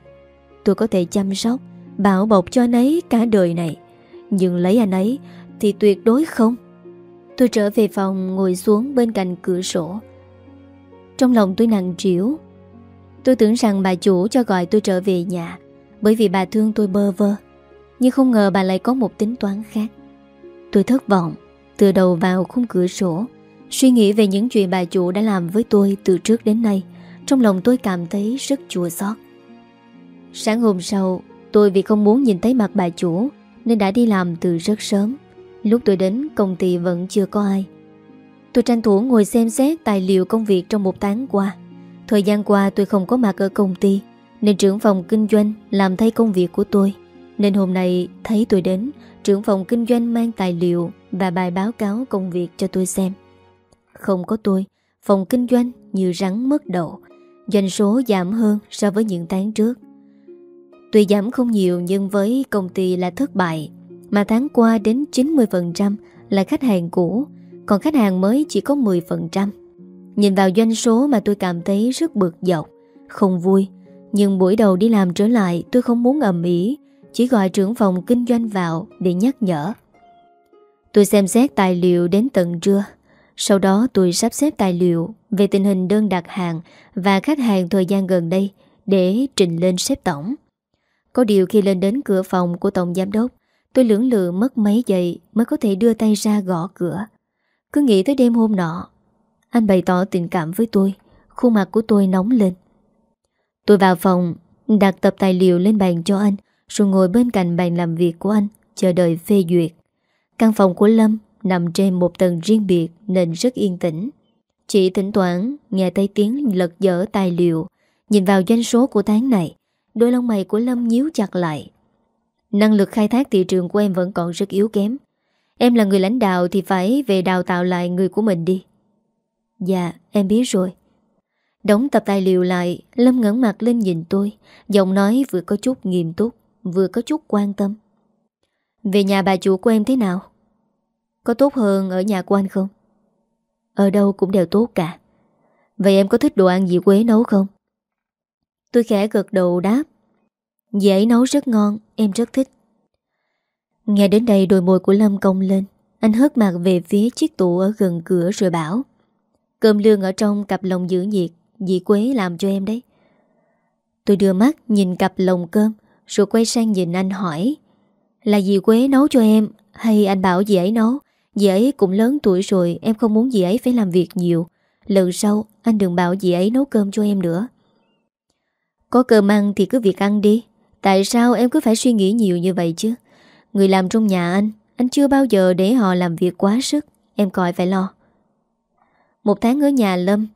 [SPEAKER 1] Tôi có thể chăm sóc, Bảo bọc cho anh ấy cả đời này. Nhưng lấy anh ấy Thì tuyệt đối không. Tôi trở về phòng ngồi xuống bên cạnh cửa sổ. Trong lòng tôi nặng trĩu. Tôi tưởng rằng bà chủ cho gọi tôi trở về nhà, Bởi vì bà thương tôi bơ vơ. Nhưng không ngờ bà lại có một tính toán khác. Tôi thất vọng, Từ đầu vào khung cửa sổ, Suy nghĩ về những chuyện bà chủ đã làm với tôi từ trước đến nay. Trong lòng tôi cảm thấy rất chua xót. Sáng hôm sau, Tôi vì không muốn nhìn thấy mặt bà chủ, Nên đã đi làm từ rất sớm. Lúc tôi đến, công ty vẫn chưa có ai. Tôi tranh thủ ngồi xem xét tài liệu công việc trong một tháng qua. Thời gian qua tôi không có mặt ở công ty, Nên trưởng phòng kinh doanh làm thay công việc của tôi. Nên hôm nay thấy tôi đến, Trưởng phòng kinh doanh mang tài liệu và bài báo cáo công việc cho tôi xem. Không có tôi, Phòng kinh doanh như rắn mất đầu Doanh số giảm hơn so với những tháng trước. Tuy giảm không nhiều nhưng với công ty là thất bại mà tháng qua đến 90% là khách hàng cũ, Còn khách hàng mới chỉ có 10% Nhìn vào doanh số mà tôi cảm thấy rất bực dọc, Không vui. Nhưng buổi đầu đi làm trở lại, tôi không muốn ầm ĩ, Chỉ gọi trưởng phòng kinh doanh vào để nhắc nhở. Tôi xem xét tài liệu đến tận trưa. Sau đó tôi sắp xếp tài liệu về tình hình đơn đặt hàng và khách hàng thời gian gần đây để trình lên xếp tổng. Có điều khi lên đến cửa phòng của Tổng Giám Đốc Tôi lưỡng lự mất mấy giây Mới có thể đưa tay ra gõ cửa. Cứ nghĩ tới đêm hôm nọ, Anh bày tỏ tình cảm với tôi, Khuôn mặt của tôi nóng lên. Tôi vào phòng, Đặt tập tài liệu lên bàn cho anh, Rồi ngồi bên cạnh bàn làm việc của anh, Chờ đợi phê duyệt. Căn phòng của Lâm Nằm trên một tầng riêng biệt Nên rất yên tĩnh. Chỉ thỉnh thoảng nghe tay tiếng lật dở tài liệu. Nhìn vào doanh số của tháng này, Đôi lông mày của Lâm nhíu chặt lại. Năng lực khai thác thị trường của em vẫn còn rất yếu kém. Em là người lãnh đạo thì phải về đào tạo lại người của mình đi. Dạ em biết rồi. Đóng tập tài liệu lại, Lâm ngẩn mặt lên nhìn tôi, Giọng nói vừa có chút nghiêm túc, Vừa có chút quan tâm. Về nhà bà chủ của em thế nào? Có tốt hơn ở nhà của anh không? Ở đâu cũng đều tốt cả. Vậy em có thích đồ ăn gì Quế nấu không? Tôi khẽ gật đầu đáp. Dì ấy nấu rất ngon, Em rất thích. Nghe đến đây đôi môi của Lâm cong lên. Anh hớt mặt về phía chiếc tủ ở gần cửa rồi bảo, Cơm lương ở trong cặp lồng giữ nhiệt, Dì Quế làm cho em đấy. Tôi đưa mắt nhìn cặp lồng cơm, Rồi quay sang nhìn anh hỏi, Là dì Quế nấu cho em Hay anh bảo dì ấy nấu? Dì ấy cũng lớn tuổi rồi, Em không muốn dì ấy phải làm việc nhiều. Lần sau, anh đừng bảo dì ấy nấu cơm cho em nữa. Có cơm ăn thì cứ việc ăn đi. Tại sao em cứ phải suy nghĩ nhiều như vậy chứ? Người làm trong nhà anh Anh chưa bao giờ để họ làm việc quá sức, Em coi phải lo. Một tháng ở nhà Lâm,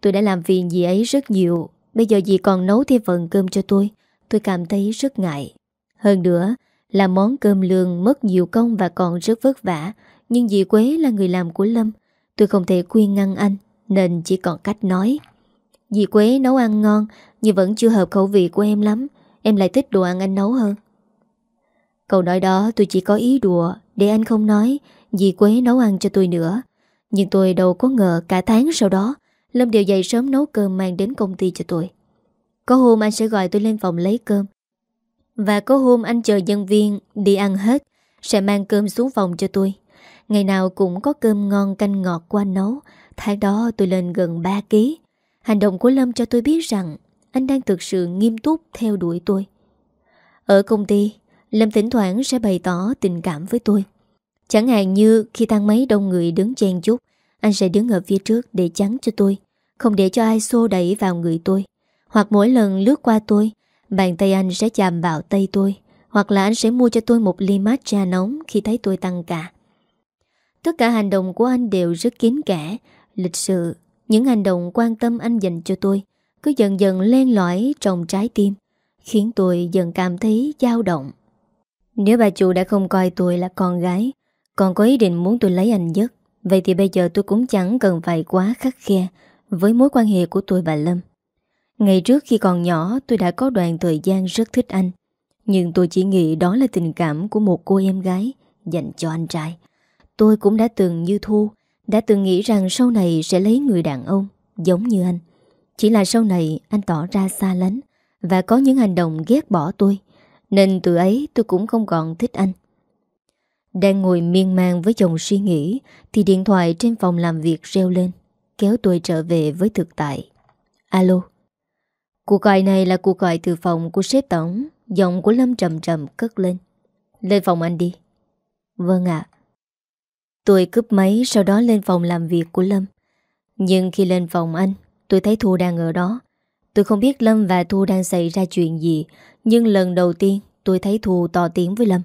[SPEAKER 1] Tôi đã làm phiền dì ấy rất nhiều, Bây giờ dì còn nấu thêm phần cơm cho tôi Tôi cảm thấy rất ngại. Hơn nữa Làm món cơm lương mất nhiều công và còn rất vất vả, Nhưng dì Quế là người làm của Lâm, Tôi không thể khuyên ngăn anh, Nên chỉ còn cách nói. Dì Quế nấu ăn ngon, Nhưng vẫn chưa hợp khẩu vị của em lắm Em lại thích đồ ăn anh nấu hơn. Câu nói đó tôi chỉ có ý đùa, Để anh không nói Dì Quế nấu ăn cho tôi nữa. Nhưng tôi đâu có ngờ cả tháng sau đó, Lâm đều dậy sớm nấu cơm mang đến công ty cho tôi. Có hôm anh sẽ gọi tôi lên phòng lấy cơm. Và có hôm anh chờ nhân viên đi ăn hết, Sẽ mang cơm xuống phòng cho tôi. Ngày nào cũng có cơm ngon canh ngọt của anh nấu. Tháng đó tôi lên gần 3 kg Hành động của Lâm cho tôi biết rằng anh đang thực sự nghiêm túc theo đuổi tôi. Ở công ty, Lâm thỉnh thoảng sẽ bày tỏ tình cảm với tôi. Chẳng hạn như khi thang máy đông người đứng chen chút Anh sẽ đứng ở phía trước để chắn cho tôi, Không để cho ai xô đẩy vào người tôi. Hoặc mỗi lần lướt qua tôi, Bàn tay anh sẽ chạm vào tay tôi, Hoặc là anh sẽ mua cho tôi một ly matcha nóng Khi thấy tôi tăng cả Tất cả hành động của anh đều rất kín kẽ, Lịch sự. Những hành động quan tâm anh dành cho tôi cứ dần dần len lỏi trong trái tim, Khiến tôi dần cảm thấy dao động. Nếu bà chủ đã không coi tôi là con gái, Còn có ý định muốn tôi lấy anh giấc Vậy thì bây giờ tôi cũng chẳng cần phải quá khắc khe Với mối quan hệ của tôi và Lâm. Ngày trước khi còn nhỏ, tôi đã có đoạn thời gian rất thích anh, Nhưng tôi chỉ nghĩ đó là tình cảm của một cô em gái Dành cho anh trai. Tôi cũng đã từng như Thu, Đã từng nghĩ rằng sau này sẽ lấy người đàn ông Giống như anh. Chỉ là sau này anh tỏ ra xa lánh Và có những hành động ghét bỏ tôi, nên từ ấy tôi cũng không còn thích anh. Đang ngồi miên man với chồng suy nghĩ, Thì điện thoại trên phòng làm việc reo lên, Kéo tôi trở về với thực tại. Alo. Cuộc gọi này là cuộc gọi từ phòng của sếp tổng, Giọng của Lâm trầm trầm cất lên. Lên phòng anh đi. Vâng ạ. Tôi cướp máy, sau đó lên phòng làm việc của Lâm. Nhưng khi lên phòng anh Tôi thấy Thu đang ở đó. Tôi không biết Lâm và Thu đang xảy ra chuyện gì, Nhưng lần đầu tiên tôi thấy Thu to tiếng với Lâm.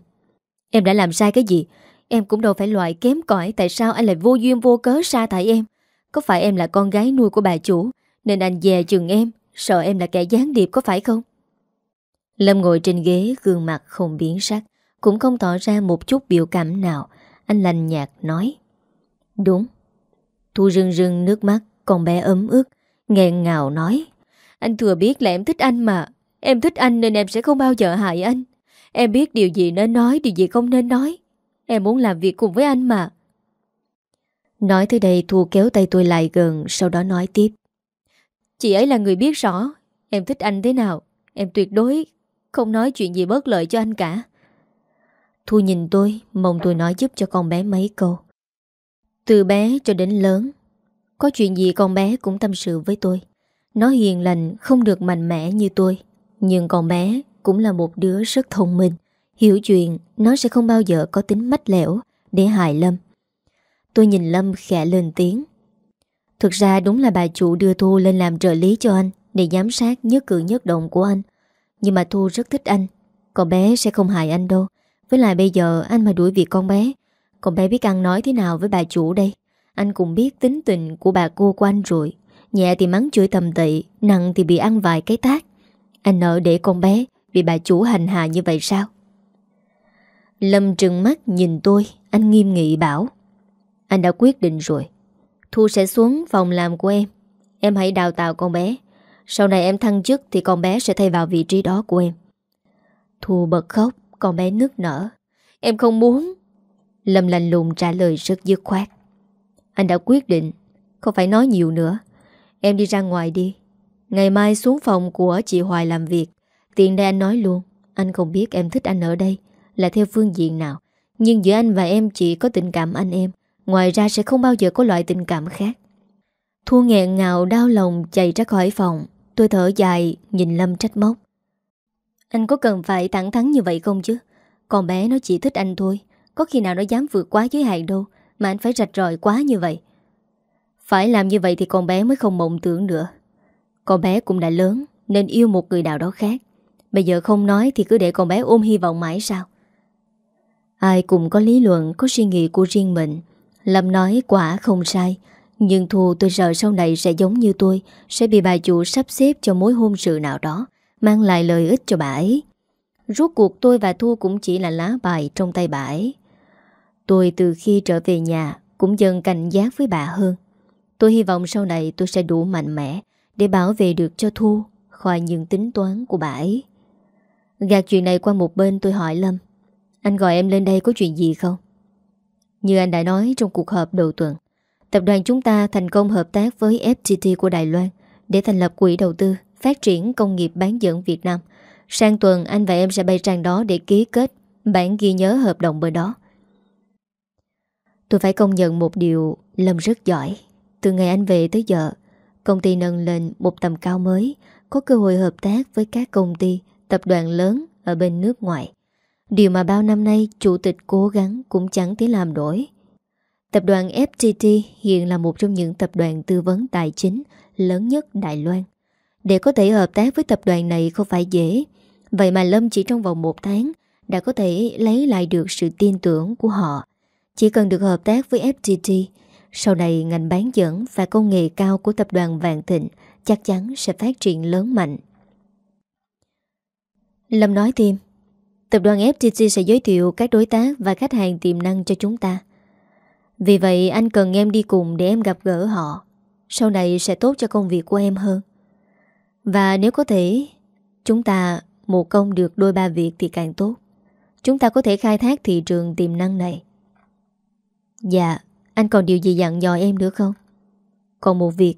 [SPEAKER 1] Em đã làm sai cái gì? Em cũng đâu phải loại kém cỏi, Tại sao anh lại vô duyên vô cớ sa thải em? Có phải em là con gái nuôi của bà chủ, Nên anh dè chừng em, Sợ em là kẻ gián điệp có phải không? Lâm ngồi trên ghế, Gương mặt không biến sắc, Cũng không tỏ ra một chút biểu cảm nào. Anh lành nhạt nói, Đúng. Thu rưng rưng nước mắt, Con bé ấm ướt nghẹn ngào nói, anh thừa biết là em thích anh mà. Em thích anh nên em sẽ không bao giờ hại anh. Em biết điều gì nên nói, Điều gì không nên nói. Em muốn làm việc cùng với anh mà. Nói tới đây, Thu kéo tay tôi lại gần, Sau đó nói tiếp, Chị ấy là người biết rõ, Em thích anh thế nào, Em tuyệt đối không nói chuyện gì bất lợi cho anh cả. Thu nhìn tôi, Mong tôi nói giúp cho con bé mấy câu. Từ bé cho đến lớn có chuyện gì con bé cũng tâm sự với tôi. Nó hiền lành, không được mạnh mẽ như tôi. Nhưng con bé cũng là một đứa rất thông minh. Hiểu chuyện, Nó sẽ không bao giờ có tính mách lẻo, Để hại Lâm. Tôi nhìn Lâm khẽ lên tiếng. Thực ra đúng là bà chủ đưa Thu lên làm trợ lý cho anh, Để giám sát nhất cử nhất động của anh. Nhưng mà Thu rất thích anh. Con bé sẽ không hại anh đâu. Với lại bây giờ anh mà đuổi việc con bé con bé biết ăn nói thế nào với bà chủ đây? Anh cũng biết tính tình của bà cô của anh rồi. Nhẹ thì mắng chửi tầm tị Nặng thì bị ăn vài cái tác. Anh nợ để con bé Bị bà chủ hành hạ như vậy sao? Lâm trừng mắt nhìn tôi, Anh nghiêm nghị bảo. Anh đã quyết định rồi. Thu sẽ xuống phòng làm của em. Em hãy đào tạo con bé. Sau này em thăng chức Thì con bé sẽ thay vào vị trí đó của em. Thu bật khóc, Con bé nức nở. Em không muốn. Lâm lành lùng trả lời rất dứt khoát. Anh đã quyết định, Không phải nói nhiều nữa. Em đi ra ngoài đi. Ngày mai xuống phòng của chị Hoài làm việc. Tiện đây anh nói luôn. Anh không biết em thích anh ở đây Là theo phương diện nào. Nhưng giữa anh và em chỉ có tình cảm anh em. Ngoài ra sẽ không bao giờ có loại tình cảm khác. Thu nghẹn ngào đau lòng chạy ra khỏi phòng. Tôi thở dài, nhìn Lâm trách móc. Anh có cần phải thẳng thắn như vậy không chứ? Con bé nó chỉ thích anh thôi. Có khi nào nó dám vượt quá giới hạn đâu. Mà anh phải rạch ròi quá như vậy. Phải làm như vậy thì con bé mới không mộng tưởng nữa. Con bé cũng đã lớn, Nên yêu một người nào đó khác. Bây giờ không nói thì cứ để con bé ôm hy vọng mãi sao? Ai cũng có lý luận, Có suy nghĩ của riêng mình. Lâm nói quả không sai, Nhưng Thu tôi sợ sau này sẽ giống như tôi, Sẽ bị bà chủ sắp xếp cho mối hôn sự nào đó, Mang lại lợi ích cho bà ấy. Rốt cuộc tôi và Thu cũng chỉ là lá bài trong tay bà ấy. Tôi từ khi trở về nhà Cũng dần cảnh giác với bà hơn. Tôi hy vọng sau này tôi sẽ đủ mạnh mẽ Để bảo vệ được cho Thu Khỏi những tính toán của bà ấy. Gạt chuyện này qua một bên tôi hỏi Lâm. Anh gọi em lên đây có chuyện gì không? Như anh đã nói trong cuộc họp đầu tuần, Tập đoàn chúng ta thành công hợp tác với FTT của Đài Loan Để thành lập quỹ đầu tư Phát triển công nghiệp bán dẫn Việt Nam. Sang tuần, anh và em sẽ bay sang đó để ký kết Bản ghi nhớ hợp đồng bên đó. Tôi phải công nhận một điều Lâm rất giỏi Từ ngày anh về tới giờ, Công ty nâng lên một tầm cao mới, Có cơ hội hợp tác với các công ty, Tập đoàn lớn ở bên nước ngoài Điều mà bao năm nay chủ tịch cố gắng cũng chẳng thể làm đổi. Tập đoàn FTT hiện là một trong những tập đoàn tư vấn tài chính lớn nhất Đài Loan. Để có thể hợp tác với tập đoàn này không phải dễ. Vậy mà Lâm chỉ trong vòng một tháng đã có thể lấy lại được sự tin tưởng của họ. Chỉ cần được hợp tác với FTT, sau này ngành bán dẫn và công nghệ cao của tập đoàn Vạn Thịnh chắc chắn sẽ phát triển lớn mạnh. Lâm nói thêm Tập đoàn ftt sẽ giới thiệu các đối tác và khách hàng tiềm năng cho chúng ta. Vì vậy anh cần em đi cùng để em gặp gỡ họ. Sau này sẽ tốt cho công việc của em hơn. Và nếu có thể, chúng ta một công được đôi ba việc thì càng tốt. Chúng ta có thể khai thác thị trường tiềm năng này. Dạ, anh còn điều gì dặn dò em nữa không? Còn một việc.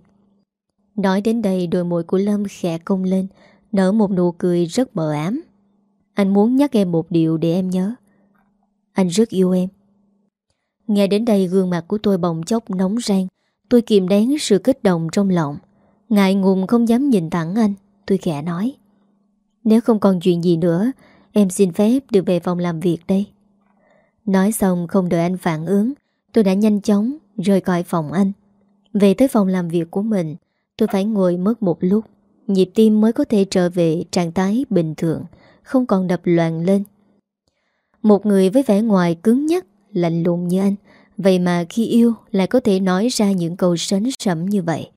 [SPEAKER 1] Nói đến đây đôi môi của Lâm khẽ công lên, nở một nụ cười rất mờ ám. Anh muốn nhắc em một điều để em nhớ. Anh rất yêu em. Nghe đến đây gương mặt của tôi bồng chốc nóng rang. Tôi kìm đén sự kích động trong lòng. Ngại ngùng không dám nhìn thẳng anh. Tôi khẽ nói. Nếu không còn chuyện gì nữa Em xin phép được về phòng làm việc đây. Nói xong không đợi anh phản ứng Tôi đã nhanh chóng rời khỏi phòng anh Về tới phòng làm việc của mình Tôi phải ngồi mất một lúc Nhịp tim mới có thể trở về trạng thái bình thường không còn đập loạn lên. Một người với vẻ ngoài cứng nhắc, lạnh lùng như anh, vậy mà khi yêu lại có thể nói ra những câu sến sẩm như vậy.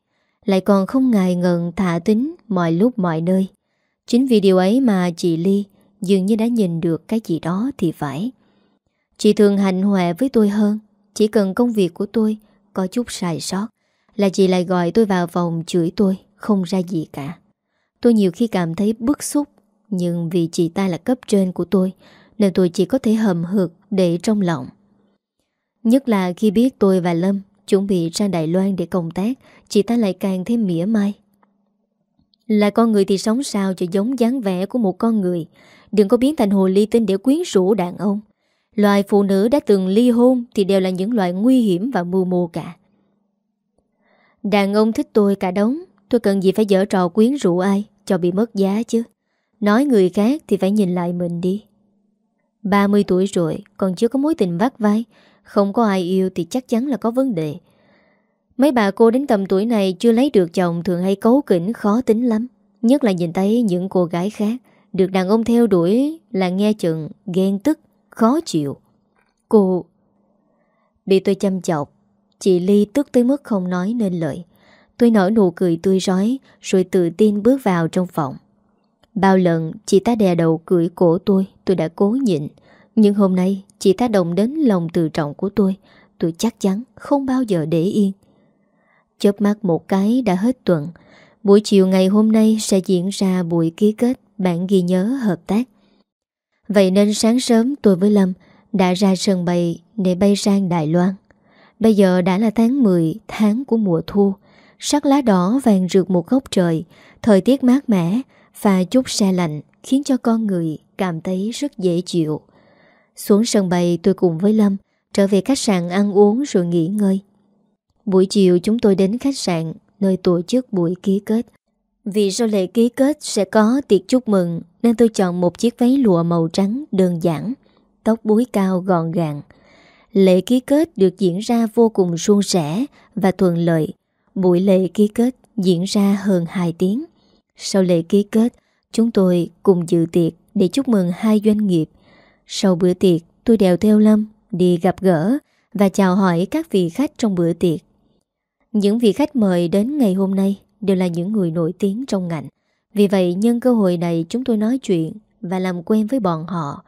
[SPEAKER 1] Lại còn không ngại ngần thả tính mọi lúc mọi nơi. Chính vì điều ấy mà chị Ly dường như đã nhìn được cái gì đó thì phải. Chị thường hạnh hòa với tôi hơn, chỉ cần công việc của tôi có chút sai sót là chị lại gọi tôi vào phòng chửi tôi, không ra gì cả. Tôi nhiều khi cảm thấy bức xúc nhưng vì chị ta là cấp trên của tôi Nên tôi chỉ có thể hầm hực để trong lòng. Nhất là khi biết tôi và Lâm Chuẩn bị ra Đài Loan để công tác Chị ta lại càng thêm mỉa mai. Là con người thì sống sao cho giống dáng vẻ của một con người? Đừng có biến thành hồ ly tinh để quyến rũ đàn ông. Loài phụ nữ đã từng ly hôn Thì đều là những loại nguy hiểm và mưu mô cả. Đàn ông thích tôi cả đống Tôi cần gì phải dở trò quyến rũ ai Cho bị mất giá chứ? Nói người khác thì phải nhìn lại mình đi. 30 tuổi rồi Còn chưa có mối tình vắt vai Không có ai yêu thì chắc chắn là có vấn đề. Mấy bà cô đến tầm tuổi này Chưa lấy được chồng thường hay cấu kỉnh Khó tính lắm Nhất là nhìn thấy những cô gái khác Được đàn ông theo đuổi là nghe chừng Ghen tức, khó chịu. Cô Bị tôi chăm chọc, Chị Ly tức tới mức không nói nên lời. Tôi nở nụ cười tươi rói, Rồi tự tin bước vào trong phòng. Bao lần chị ta đè đầu cưỡi cổ tôi Tôi đã cố nhịn. Nhưng hôm nay, chị ta động đến lòng tự trọng của tôi Tôi chắc chắn không bao giờ để yên. Chớp mắt một cái đã hết tuần. Buổi chiều ngày hôm nay sẽ diễn ra buổi ký kết bản ghi nhớ hợp tác. Vậy nên sáng sớm tôi với Lâm đã ra sân bay để bay sang Đài Loan. Bây giờ đã là tháng 10, tháng của mùa thu. Sắc lá đỏ vàng rượt một góc trời, thời tiết mát mẻ và chút xe lạnh khiến cho con người cảm thấy rất dễ chịu. Xuống sân bay tôi cùng với Lâm trở về khách sạn ăn uống rồi nghỉ ngơi. Buổi chiều chúng tôi đến khách sạn nơi tổ chức buổi ký kết. Vì sau lễ ký kết sẽ có tiệc chúc mừng nên tôi chọn một chiếc váy lụa màu trắng đơn giản, tóc búi cao gọn gàng. Lễ ký kết được diễn ra vô cùng suôn sẻ và thuận lợi. Buổi lễ ký kết diễn ra hơn 2 tiếng. Sau lễ ký kết, chúng tôi cùng dự tiệc để chúc mừng hai doanh nghiệp. Sau bữa tiệc, tôi đèo theo Lâm đi gặp gỡ và chào hỏi các vị khách trong bữa tiệc. Những vị khách mời đến ngày hôm nay đều là những người nổi tiếng trong ngành. Vì vậy nhân cơ hội này chúng tôi nói chuyện và làm quen với bọn họ.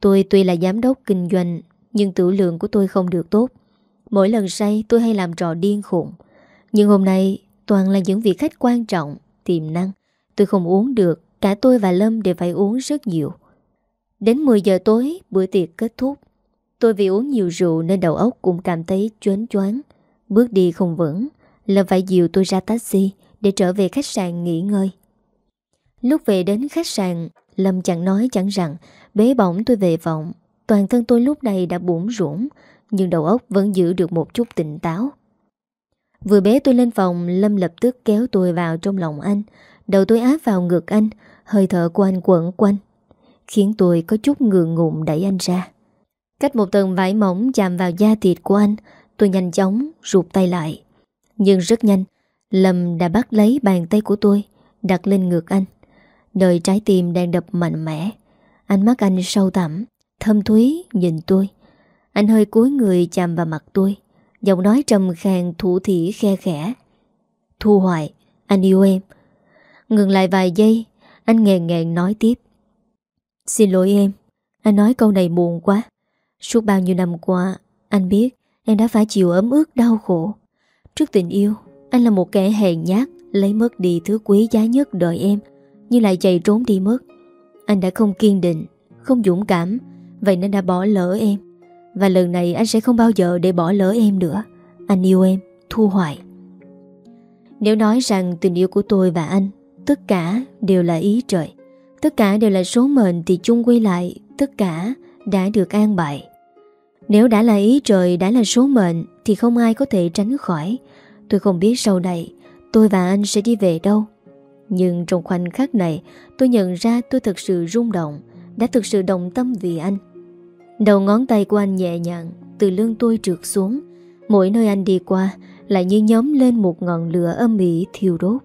[SPEAKER 1] Tôi tuy là giám đốc kinh doanh nhưng tử lượng của tôi không được tốt. Mỗi lần say tôi hay làm trò điên khủng. Nhưng hôm nay toàn là những vị khách quan trọng, tiềm năng. Tôi không uống được, cả tôi và Lâm đều phải uống rất nhiều. Đến 10 giờ tối, bữa tiệc kết thúc. Tôi vì uống nhiều rượu nên đầu óc cũng cảm thấy choáng choáng. Bước đi không vững Lâm phải dìu tôi ra taxi Để trở về khách sạn nghỉ ngơi Lúc về đến khách sạn, Lâm chẳng nói chẳng rằng, Bế bỏng tôi về phòng Toàn thân tôi lúc này đã bủn rủng Nhưng đầu óc vẫn giữ được một chút tỉnh táo. Vừa bế tôi lên phòng, Lâm lập tức kéo tôi vào trong lòng anh. Đầu tôi áp vào ngực anh, Hơi thở của anh quẩn quanh, Khiến tôi có chút ngượng ngụm đẩy anh ra. Cách một tầng vải mỏng chạm vào da thịt của anh, Tôi nhanh chóng rụt tay lại. Nhưng rất nhanh, Lâm đã bắt lấy bàn tay của tôi, Đặt lên ngược anh. Đời trái tim đang đập mạnh mẽ. Ánh mắt anh sâu thẳm, Thâm thúy nhìn tôi. Anh hơi cúi người chạm vào mặt tôi. Giọng nói trầm khang thủ thỉ, khe khẽ. Thu hoài, Anh yêu em. Ngừng lại vài giây, Anh nghèn nghẹn nói tiếp. Xin lỗi em, Anh nói câu này buồn quá. Suốt bao nhiêu năm qua, Anh biết Em đã phải chịu ấm ướt đau khổ. Trước tình yêu, Anh là một kẻ hèn nhát, Lấy mất đi thứ quý giá nhất đời em. Nhưng lại chạy trốn đi mất. Anh đã không kiên định Không dũng cảm. Vậy nên đã bỏ lỡ em. Và lần này anh sẽ không bao giờ để bỏ lỡ em nữa. Anh yêu em Thu hoài. Nếu nói rằng tình yêu của tôi và anh Tất cả đều là ý trời Tất cả đều là số mệnh Thì chung quy lại Tất cả đã được an bài. Nếu đã là ý trời, đã là số mệnh Thì không ai có thể tránh khỏi. Tôi không biết sau này Tôi và anh sẽ đi về đâu. Nhưng trong khoảnh khắc này, Tôi nhận ra tôi thực sự rung động, Đã thực sự đồng tâm vì anh Đầu ngón tay của anh nhẹ nhàng, Từ lưng tôi trượt xuống Mỗi nơi anh đi qua, Lại như nhóm lên một ngọn lửa âm ỉ thiêu đốt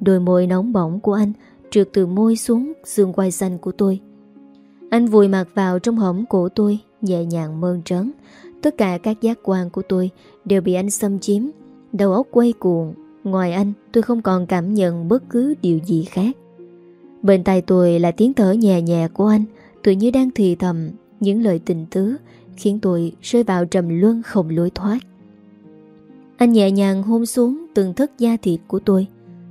[SPEAKER 1] Đôi môi nóng bỏng của anh Trượt từ môi xuống xương quai xanh của tôi Anh vùi mặt vào trong hõm cổ tôi, nhẹ nhàng mơn trớn. Tất cả các giác quan của tôi đều bị anh xâm chiếm. Đầu óc quay cuồng. Ngoài anh, tôi không còn cảm nhận bất cứ điều gì khác. Bên tay tôi là tiếng thở nhẹ nhẹ của anh, tự như đang thì thầm những lời tình tứ, khiến tôi rơi vào trầm luân không lối thoát. Anh nhẹ nhàng hôn xuống từng thức da thịt của tôi,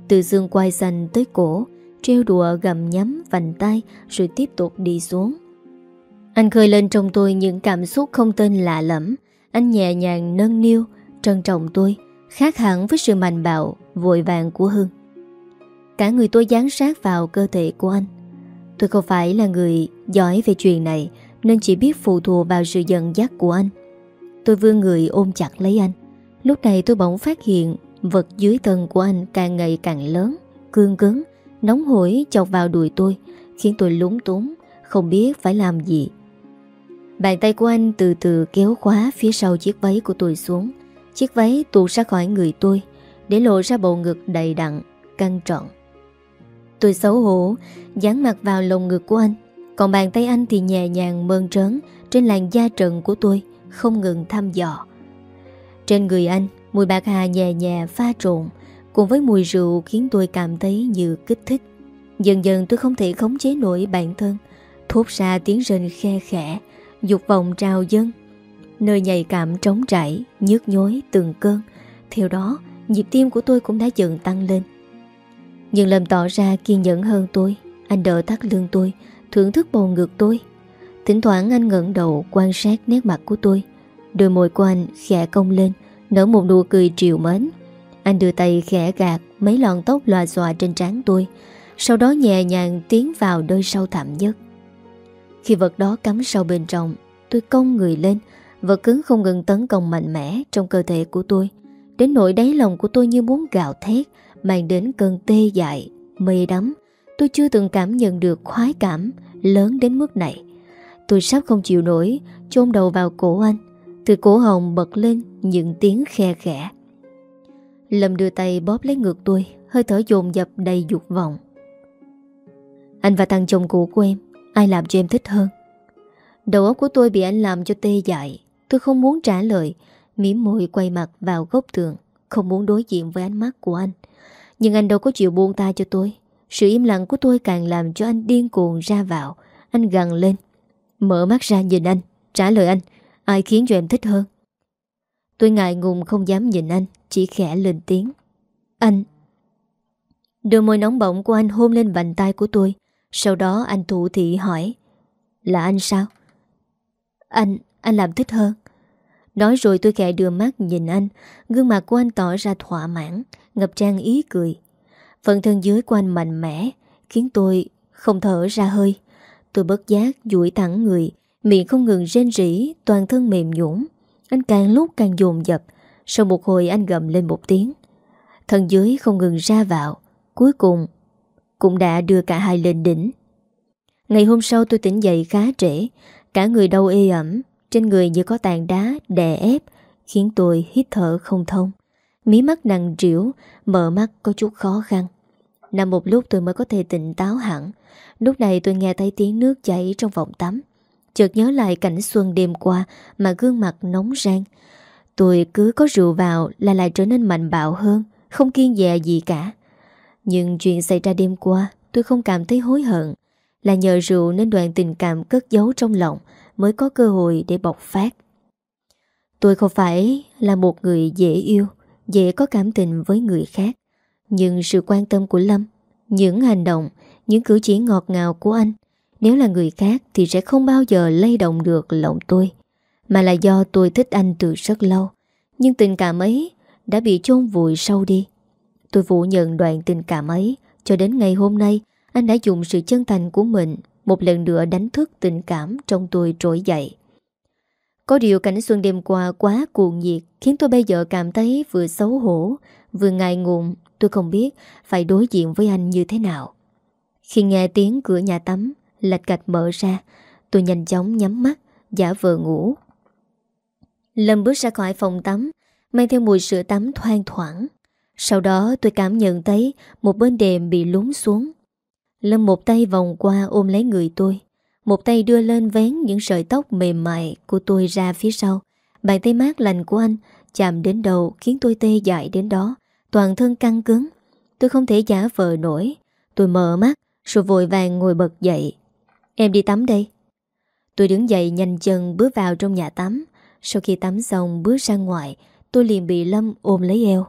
[SPEAKER 1] từ xương quai xanh tới cổ, treo đùa gầm nhắm vành tay rồi tiếp tục đi xuống. Anh khơi lên trong tôi những cảm xúc không tên lạ lẫm Anh nhẹ nhàng nâng niu Trân trọng tôi Khác hẳn với sự mạnh bạo, Vội vàng của Hưng. Cả người tôi dán sát vào cơ thể của anh. Tôi không phải là người giỏi về chuyện này, Nên chỉ biết phụ thuộc vào sự giận dắt của anh. Tôi vươn người ôm chặt lấy anh. Lúc này tôi bỗng phát hiện Vật dưới thân của anh càng ngày càng lớn, Cương cứng, Nóng hổi chọc vào đùi tôi, Khiến tôi lúng túng, Không biết phải làm gì. Bàn tay của anh từ từ kéo khóa phía sau chiếc váy của tôi xuống. Chiếc váy tuột ra khỏi người tôi, để lộ ra bộ ngực đầy đặn, căng trọn. Tôi xấu hổ, dán mặt vào lồng ngực của anh. Còn bàn tay anh thì nhẹ nhàng mơn trớn trên làn da trần của tôi, không ngừng thăm dò. Trên người anh Mùi bạc hà nhẹ nhẹ pha trộn Cùng với mùi rượu khiến tôi cảm thấy như kích thích Dần dần tôi không thể khống chế nổi bản thân Thốt ra tiếng rên khe khẽ Dục vọng trào dâng Nơi nhạy cảm trống trải, Nhức nhối, từng cơn. Theo đó, nhịp tim của tôi cũng đã dần tăng lên. Nhưng Lâm tỏ ra kiên nhẫn hơn tôi, Anh đỡ thắt lưng tôi, Thưởng thức bầu ngực tôi. Thỉnh thoảng anh ngẩng đầu quan sát nét mặt của tôi. Đôi môi của anh khẽ cong lên, Nở một nụ cười triều mến. Anh đưa tay khẽ gạt Mấy lọn tóc loà xòa trên trán tôi, Sau đó nhẹ nhàng tiến vào nơi sâu thẳm nhất. Khi vật đó cắm sâu bên trong, Tôi cong người lên Vật cứng không ngừng tấn công mạnh mẽ Trong cơ thể của tôi. Đến nỗi đáy lòng của tôi như muốn gạo thét, Mang đến cơn tê dại, Mê đắm. Tôi chưa từng cảm nhận được khoái cảm Lớn đến mức này. Tôi sắp không chịu nổi, Chôn đầu vào cổ anh. Từ cổ hồng bật lên những tiếng khe khẽ. Lâm đưa tay bóp lấy ngược tôi, Hơi thở dồn dập đầy dục vọng. Anh và thằng chồng cũ của em, Ai làm cho em thích hơn? Đầu óc của tôi bị anh làm cho tê dại. Tôi không muốn trả lời. Miếm môi quay mặt vào góc tường Không muốn đối diện với ánh mắt của anh. Nhưng anh đâu có chịu buông ta cho tôi. Sự im lặng của tôi càng làm cho anh điên cuồng ra vào. Anh gằn lên. Mở mắt ra nhìn anh. Trả lời anh. Ai khiến cho em thích hơn? Tôi ngại ngùng không dám nhìn anh Chỉ khẽ lên tiếng. Anh. Đôi môi nóng bỏng của anh hôn lên vành tay của tôi. Sau đó anh thủ thị hỏi. Là anh sao? Anh, anh làm thích hơn? Nói rồi tôi khẽ đưa mắt nhìn anh. Gương mặt của anh tỏ ra thỏa mãn, Ngập trang ý cười. Phần thân dưới của anh mạnh mẽ, Khiến tôi không thở ra hơi. Tôi bất giác duỗi thẳng người, Miệng không ngừng rên rỉ, Toàn thân mềm nhũn. Anh càng lúc càng dồn dập. Sau một hồi anh gầm lên một tiếng. Thân dưới không ngừng ra vào. Cuối cùng, Cũng đã đưa cả hai lên đỉnh. Ngày hôm sau tôi tỉnh dậy khá trễ. Cả người đau ê ẩm. Trên người như có tàn đá, đè ép, Khiến tôi hít thở không thông. Mí mắt nặng trĩu Mở mắt có chút khó khăn. Nằm một lúc tôi mới có thể tỉnh táo hẳn. Lúc này tôi nghe thấy tiếng nước chảy trong vòng tắm. Chợt nhớ lại cảnh xuân đêm qua Mà gương mặt nóng rang. Tôi cứ có rượu vào là lại trở nên mạnh bạo hơn, Không kiên dè gì cả. Nhưng chuyện xảy ra đêm qua, Tôi không cảm thấy hối hận. Là nhờ rượu nên đoạn tình cảm cất giấu trong lòng Mới có cơ hội để bộc phát. Tôi không phải là một người dễ yêu, Dễ có cảm tình với người khác, Nhưng sự quan tâm của Lâm, Những hành động, những cử chỉ ngọt ngào của anh, Nếu là người khác thì sẽ không bao giờ lay động được lòng tôi, Mà là do tôi thích anh từ rất lâu, Nhưng tình cảm ấy đã bị chôn vùi sâu đi. Tôi phủ nhận đoạn tình cảm ấy, Cho đến ngày hôm nay Anh đã dùng sự chân thành của mình một lần nữa đánh thức tình cảm trong tôi trỗi dậy. Có điều cảnh xuân đêm qua quá cuồng nhiệt, Khiến tôi bây giờ cảm thấy vừa xấu hổ, Vừa ngại ngùng. Tôi không biết phải đối diện với anh như thế nào. Khi nghe tiếng cửa nhà tắm, Lạch cạch mở ra, Tôi nhanh chóng nhắm mắt, Giả vờ ngủ. Lâm bước ra khỏi phòng tắm, Mang theo mùi sữa tắm thoang thoảng. Sau đó tôi cảm nhận thấy Một bên đệm bị lún xuống Lâm một tay vòng qua ôm lấy người tôi. Một tay đưa lên vén những sợi tóc mềm mại Của tôi ra phía sau. Bàn tay mát lành của anh Chạm đến đầu khiến tôi tê dại đến đó. Toàn thân căng cứng. Tôi không thể giả vờ nổi. Tôi mở mắt, rồi vội vàng ngồi bật dậy. Em đi tắm đây. Tôi đứng dậy nhanh chân bước vào trong nhà tắm. Sau khi tắm xong bước ra ngoài, Tôi liền bị Lâm ôm lấy eo.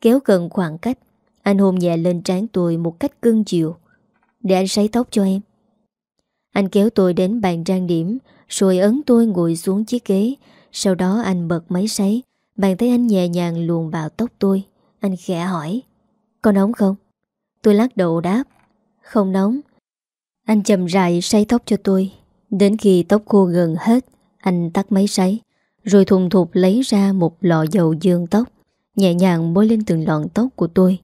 [SPEAKER 1] Kéo gần khoảng cách, Anh hôn nhẹ lên trán tôi một cách cưng chiều. Để anh sấy tóc cho em. Anh kéo tôi đến bàn trang điểm, Rồi ấn tôi ngồi xuống chiếc ghế. Sau đó anh bật máy sấy. Bàn tay anh nhẹ nhàng luồn vào tóc tôi. Anh khẽ hỏi, Có nóng không? Tôi lắc đầu đáp, không nóng. Anh chậm rãi sấy tóc cho tôi. Đến khi tóc khô gần hết, Anh tắt máy sấy, Rồi thùng thục lấy ra một lọ dầu dương tóc, Nhẹ nhàng bôi lên từng lọn tóc của tôi.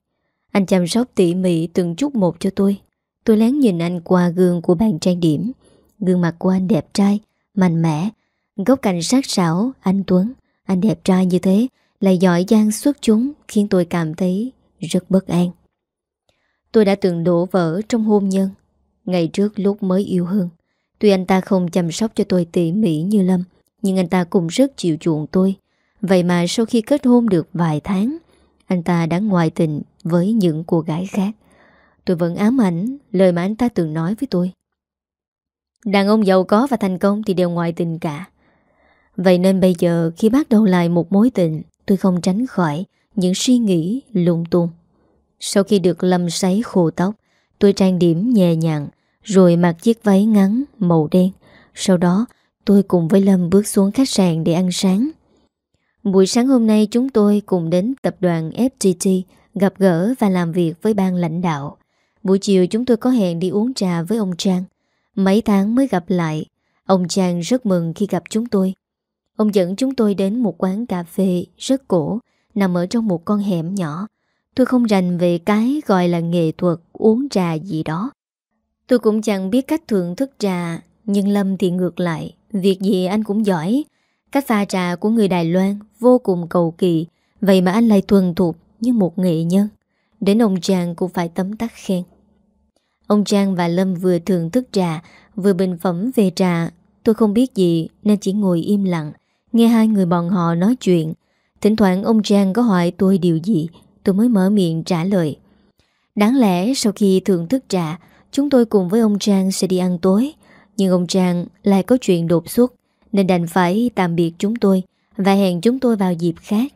[SPEAKER 1] Anh chăm sóc tỉ mỉ từng chút một cho tôi. Tôi lén nhìn anh qua gương của bàn trang điểm. Gương mặt của anh đẹp trai, Mạnh mẽ. Góc cạnh sát sảo, Anh Tuấn. Anh đẹp trai như thế là giỏi giang xuất chúng, Khiến tôi cảm thấy rất bất an. Tôi đã từng đổ vỡ trong hôn nhân. Ngày trước lúc mới yêu Hương Tuy anh ta không chăm sóc cho tôi tỉ mỉ như Lâm, Nhưng anh ta cũng rất chịu chuộng tôi. Vậy mà sau khi kết hôn được vài tháng, Anh ta đã ngoại tình với những cô gái khác. Tôi vẫn ám ảnh lời mà anh ta từng nói với tôi. Đàn ông giàu có và thành công thì đều ngoại tình cả. Vậy nên bây giờ khi bắt đầu lại một mối tình, Tôi không tránh khỏi những suy nghĩ lung tung. Sau khi được lâm sấy khô tóc, Tôi trang điểm nhẹ nhàng, Rồi mặc chiếc váy ngắn màu đen. Sau đó, tôi cùng với Lâm bước xuống khách sạn để ăn sáng. Buổi sáng hôm nay, chúng tôi cùng đến tập đoàn FTT gặp gỡ và làm việc với ban lãnh đạo. Buổi chiều chúng tôi có hẹn đi uống trà với ông Trang. Mấy tháng mới gặp lại, ông Trang rất mừng khi gặp chúng tôi. Ông dẫn chúng tôi đến một quán cà phê rất cổ, nằm ở trong một con hẻm nhỏ. Tôi không rành về cái gọi là nghệ thuật uống trà gì đó. Tôi cũng chẳng biết cách thưởng thức trà, nhưng Lâm thì ngược lại, việc gì anh cũng giỏi. Cách pha trà của người Đài Loan vô cùng cầu kỳ, vậy mà anh lại thuần thục như một nghệ nhân. Đến ông Trang cũng phải tấm tắc khen. Ông Trang và Lâm vừa thưởng thức trà, vừa bình phẩm về trà. Tôi không biết gì nên chỉ ngồi im lặng, nghe hai người bọn họ nói chuyện. Thỉnh thoảng ông Trang có hỏi tôi điều gì, tôi mới mở miệng trả lời. Đáng lẽ sau khi thưởng thức trà, chúng tôi cùng với ông Trang sẽ đi ăn tối. Nhưng ông Trang lại có chuyện đột xuất, nên đành phải tạm biệt chúng tôi và hẹn chúng tôi vào dịp khác.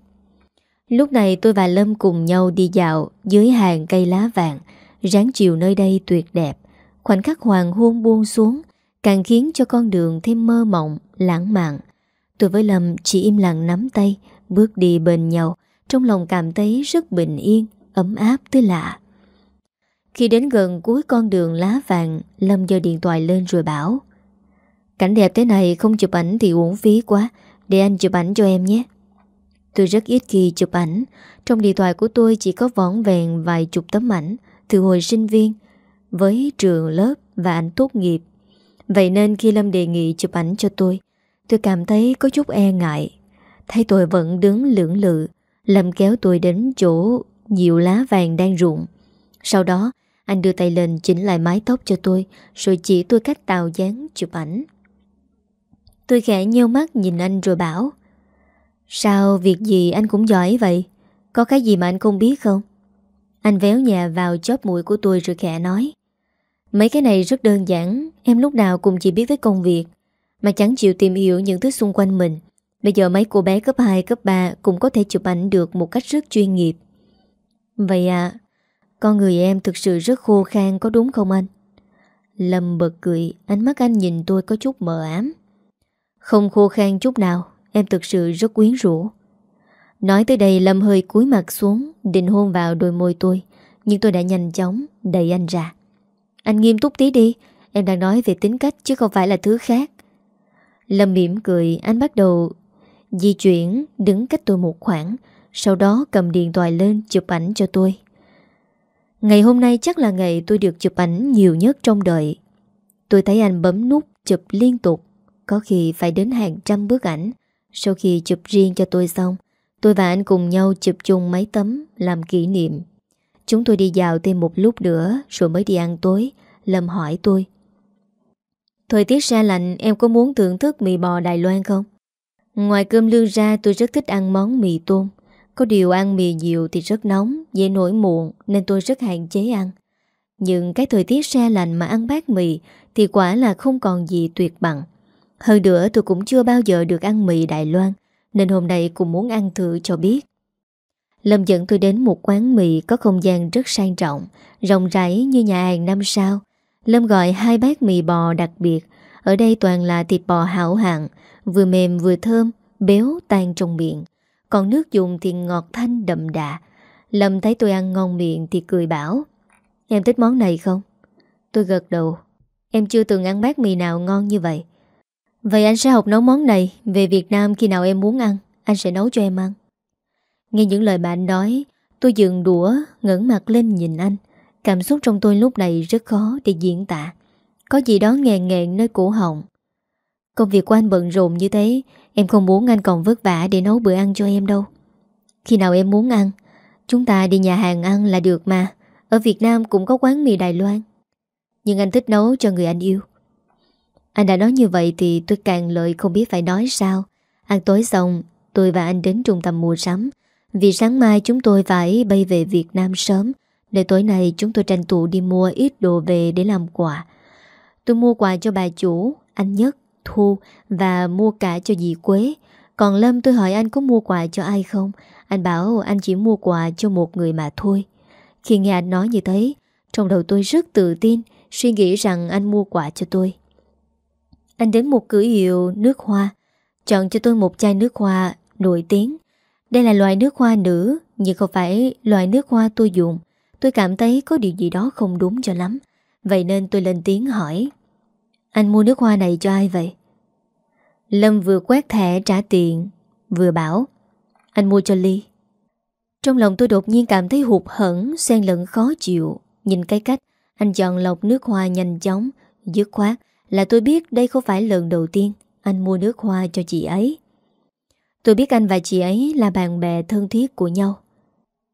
[SPEAKER 1] Lúc này tôi và Lâm cùng nhau đi dạo dưới hàng cây lá vàng, ráng chiều nơi đây tuyệt đẹp. Khoảnh khắc hoàng hôn buông xuống, càng khiến cho con đường thêm mơ mộng, lãng mạn. Tôi với Lâm chỉ im lặng nắm tay, bước đi bên nhau, trong lòng cảm thấy rất bình yên, ấm áp tới lạ. Khi đến gần cuối con đường lá vàng, Lâm giơ điện thoại lên rồi bảo Cảnh đẹp thế này không chụp ảnh thì uổng phí quá, để anh chụp ảnh cho em nhé. Tôi rất ít khi chụp ảnh Trong điện thoại của tôi chỉ có vỏn vẹn vài chục tấm ảnh từ hồi sinh viên Với trường lớp và ảnh tốt nghiệp. Vậy nên khi Lâm đề nghị chụp ảnh cho tôi Tôi cảm thấy có chút e ngại. Thấy tôi vẫn đứng lưỡng lự, Lâm kéo tôi đến chỗ Nhiều lá vàng đang rụng Sau đó, anh đưa tay lên chỉnh lại mái tóc cho tôi, Rồi chỉ tôi cách tạo dáng chụp ảnh. Tôi khẽ nheo mắt nhìn anh rồi bảo, Sao việc gì anh cũng giỏi vậy? Có cái gì mà anh không biết không? Anh véo nhà vào chóp mũi của tôi rồi khẽ nói. Mấy cái này rất đơn giản Em lúc nào cũng chỉ biết tới công việc Mà chẳng chịu tìm hiểu những thứ xung quanh mình. Bây giờ mấy cô bé cấp 2, cấp 3 Cũng có thể chụp ảnh được một cách rất chuyên nghiệp. Vậy à Con người em thực sự rất khô khan Có đúng không anh? Lâm bật cười Ánh mắt anh nhìn tôi có chút mờ ám. Không khô khan chút nào Em thực sự rất quyến rũ. Nói tới đây Lâm hơi cúi mặt xuống, Định hôn vào đôi môi tôi, Nhưng tôi đã nhanh chóng đẩy anh ra. Anh nghiêm túc tí đi, Em đang nói về tính cách chứ không phải là thứ khác. Lâm mỉm cười, Anh bắt đầu di chuyển, Đứng cách tôi một khoảng, Sau đó cầm điện thoại lên chụp ảnh cho tôi. Ngày hôm nay chắc là ngày tôi được chụp ảnh nhiều nhất trong đời. Tôi thấy anh bấm nút chụp liên tục, Có khi phải đến hàng trăm bức ảnh. Sau khi chụp riêng cho tôi xong Tôi và anh cùng nhau chụp chung mấy tấm Làm kỷ niệm. Chúng tôi đi dạo thêm một lúc nữa, Rồi mới đi ăn tối, Lâm hỏi tôi. Thời tiết xa lạnh, em có muốn thưởng thức mì bò Đài Loan không? Ngoài cơm lương ra, tôi rất thích ăn món mì tôm. Có điều ăn mì nhiều thì rất nóng, Dễ nổi muộn, Nên tôi rất hạn chế ăn. Nhưng cái thời tiết xa lạnh mà ăn bát mì Thì quả là không còn gì tuyệt bằng. Hơn nữa, tôi cũng chưa bao giờ được ăn mì Đài Loan. Nên hôm nay cũng muốn ăn thử cho biết. Lâm dẫn tôi đến một quán mì có không gian rất sang trọng, Rộng rãi như nhà hàng năm sao. Lâm gọi hai bát mì bò đặc biệt, Ở đây toàn là thịt bò hảo hạng, Vừa mềm vừa thơm, Béo tan trong miệng, Còn nước dùng thì ngọt thanh đậm đà. Lâm thấy tôi ăn ngon miệng thì cười bảo, Em thích món này không? Tôi gật đầu, Em chưa từng ăn bát mì nào ngon như vậy. Vậy anh sẽ học nấu món này Về Việt Nam khi nào em muốn ăn. Anh sẽ nấu cho em ăn. Nghe những lời bạn nói, Tôi dừng đũa, ngẩng mặt lên nhìn anh. Cảm xúc trong tôi lúc này rất khó để diễn tả. Có gì đó nghẹn nghẹn nơi cổ họng. Công việc của anh bận rộn như thế, Em không muốn anh còn vất vả để nấu bữa ăn cho em đâu. Khi nào em muốn ăn, Chúng ta đi nhà hàng ăn là được mà. Ở Việt Nam cũng có quán mì Đài Loan. Nhưng anh thích nấu cho người anh yêu anh đã nói như vậy thì tôi càng lợi không biết phải nói sao. Ăn tối xong Tôi và anh đến trung tâm mua sắm. Vì sáng mai chúng tôi phải bay về Việt Nam sớm Để tối nay chúng tôi tranh thủ đi mua ít đồ về để làm quà. Tôi mua quà cho bà chủ, anh Nhất, Thu Và mua cả cho dì Quế. Còn Lâm tôi hỏi anh có mua quà cho ai không? Anh bảo anh chỉ mua quà cho một người mà thôi. Khi nghe anh nói như thế Trong đầu tôi rất tự tin Suy nghĩ rằng anh mua quà cho tôi. Anh đến một cửa hiệu nước hoa. Chọn cho tôi một chai nước hoa nổi tiếng. Đây là loại nước hoa nữ, Nhưng không phải loại nước hoa tôi dùng. Tôi cảm thấy có điều gì đó không đúng cho lắm. Vậy nên tôi lên tiếng hỏi, Anh mua nước hoa này cho ai vậy? Lâm vừa quét thẻ trả tiền, Vừa bảo, Anh mua cho Ly. Trong lòng tôi đột nhiên cảm thấy hụt hẫng, Xen lẫn khó chịu. Nhìn cái cách anh chọn lọc nước hoa nhanh chóng, Dứt khoát là tôi biết đây không phải lần đầu tiên Anh mua nước hoa cho chị ấy. Tôi biết anh và chị ấy là bạn bè thân thiết của nhau.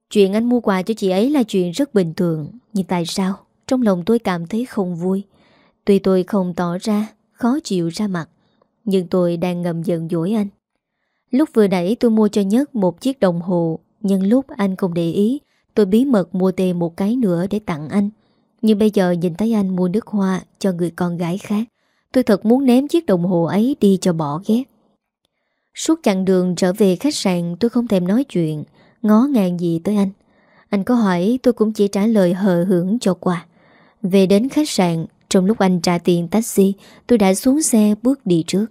[SPEAKER 1] Chuyện anh mua quà cho chị ấy là chuyện rất bình thường, Nhưng tại sao? Trong lòng tôi cảm thấy không vui. Tuy tôi không tỏ ra Khó chịu ra mặt, Nhưng tôi đang ngầm giận dỗi anh. Lúc vừa nãy tôi mua cho Nhất một chiếc đồng hồ, Nhưng lúc anh không để ý, Tôi bí mật mua thêm một cái nữa để tặng anh. Nhưng bây giờ nhìn thấy anh mua nước hoa Cho người con gái khác, Tôi thật muốn ném chiếc đồng hồ ấy đi cho bỏ ghét. Suốt chặng đường trở về khách sạn, tôi không thèm nói chuyện. Ngó ngàng gì tới anh? Anh có hỏi, tôi cũng chỉ trả lời hờ hưởng cho qua. Về đến khách sạn, Trong lúc anh trả tiền taxi, Tôi đã xuống xe bước đi trước.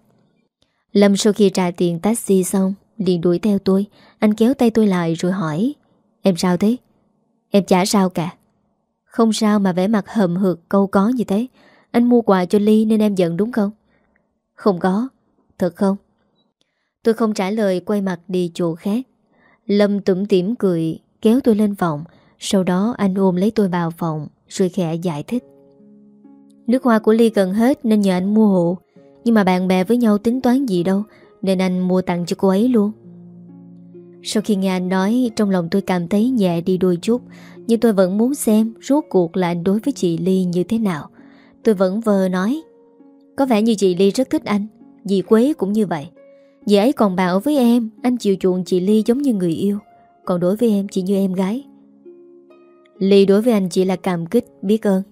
[SPEAKER 1] Lâm sau khi trả tiền taxi xong, liền đuổi theo tôi. Anh kéo tay tôi lại rồi hỏi, Em sao thế? Em chả sao cả. Không sao mà vẻ mặt hầm hực, câu có như thế. Anh mua quà cho Ly nên em giận đúng không? Không có. Thật không? Tôi không trả lời, quay mặt đi chỗ khác. Lâm tủm tỉm cười, Kéo tôi lên phòng. Sau đó anh ôm lấy tôi vào phòng, Rồi khẽ giải thích. Nước hoa của Ly gần hết nên nhờ anh mua hộ. Nhưng mà bạn bè với nhau tính toán gì đâu, Nên anh mua tặng cho cô ấy luôn. Sau khi nghe anh nói, Trong lòng tôi cảm thấy nhẹ đi đôi chút, Nhưng tôi vẫn muốn xem Rốt cuộc là anh đối với chị Ly như thế nào. Tôi vẫn vờ nói, Có vẻ như chị Ly rất thích anh, Dì Quế cũng như vậy. Dì ấy còn bảo với em, Anh chịu chuộng chị Ly giống như người yêu, Còn đối với em chỉ như em gái. Ly đối với anh chỉ là cảm kích, Biết ơn.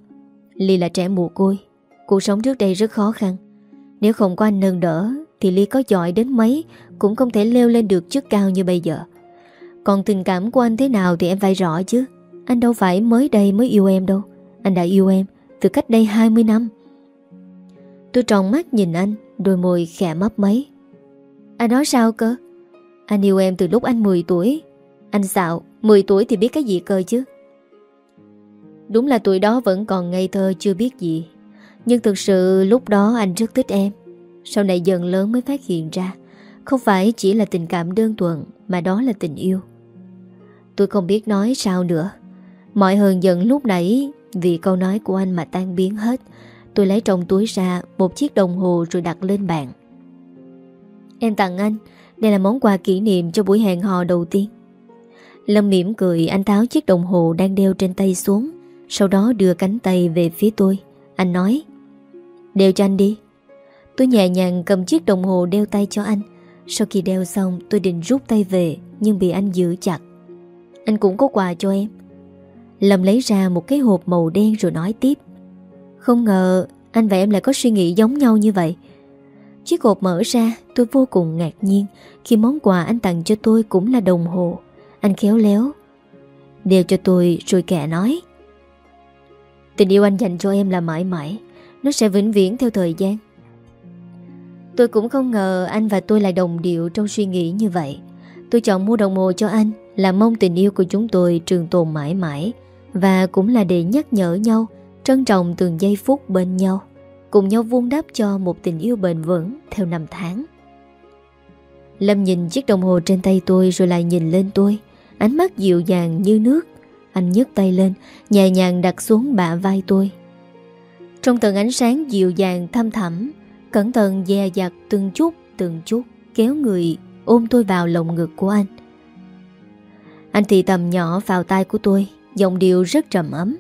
[SPEAKER 1] Ly là trẻ mồ côi, Cuộc sống trước đây rất khó khăn. Nếu không có anh nâng đỡ thì Ly có giỏi đến mấy, Cũng không thể leo lên được chức cao như bây giờ. Còn tình cảm của anh thế nào Thì em phải rõ chứ. Anh đâu phải mới đây mới yêu em đâu. Anh đã yêu em từ cách đây 20 năm. Tôi tròn mắt nhìn anh, Đôi môi khẽ mấp mấy anh nói sao cơ? Anh yêu em từ lúc anh 10 tuổi. Anh xạo 10 tuổi thì biết cái gì cơ chứ? Đúng là tuổi đó vẫn còn ngây thơ, chưa biết gì. Nhưng thực sự lúc đó anh rất thích em. Sau này dần lớn mới phát hiện ra, Không phải chỉ là tình cảm đơn thuần, Mà đó là tình yêu. Tôi không biết nói sao nữa. Mọi hờn giận lúc nãy, Vì câu nói của anh mà tan biến hết, Tôi lấy trong túi ra Một chiếc đồng hồ rồi đặt lên bàn. Em tặng anh, Đây là món quà kỷ niệm cho buổi hẹn hò đầu tiên. Lâm mỉm cười, Anh tháo chiếc đồng hồ đang đeo trên tay xuống, Sau đó đưa cánh tay về phía tôi. Anh nói, Đeo cho anh đi. Tôi nhẹ nhàng cầm chiếc đồng hồ đeo tay cho anh. Sau khi đeo xong, tôi định rút tay về, Nhưng bị anh giữ chặt. Anh cũng có quà cho em. Lâm lấy ra một cái hộp màu đen rồi nói tiếp. Không ngờ, anh và em lại có suy nghĩ giống nhau như vậy. Chiếc hộp mở ra, tôi vô cùng ngạc nhiên Khi món quà anh tặng cho tôi cũng là đồng hồ. Anh khéo léo, Đeo cho tôi rồi kẻ nói. Tình yêu anh dành cho em là mãi mãi, Nó sẽ vĩnh viễn theo thời gian. Tôi cũng không ngờ anh và tôi lại đồng điệu trong suy nghĩ như vậy. Tôi chọn mua đồng hồ cho anh, Là mong tình yêu của chúng tôi trường tồn mãi mãi, Và cũng là để nhắc nhở nhau, Trân trọng từng giây phút bên nhau, Cùng nhau vuông đáp cho một tình yêu bền vững Theo năm tháng. Lâm nhìn chiếc đồng hồ trên tay tôi Rồi lại nhìn lên tôi. Ánh mắt dịu dàng như nước. Anh nhấc tay lên, Nhẹ nhàng đặt xuống bả vai tôi. Trong tầng ánh sáng dịu dàng thăm thẳm Cẩn thận dè dặt từng chút Từng chút, kéo người Ôm tôi vào lồng ngực của anh. Anh thì tầm nhỏ vào tay của tôi, Giọng điệu rất trầm ấm.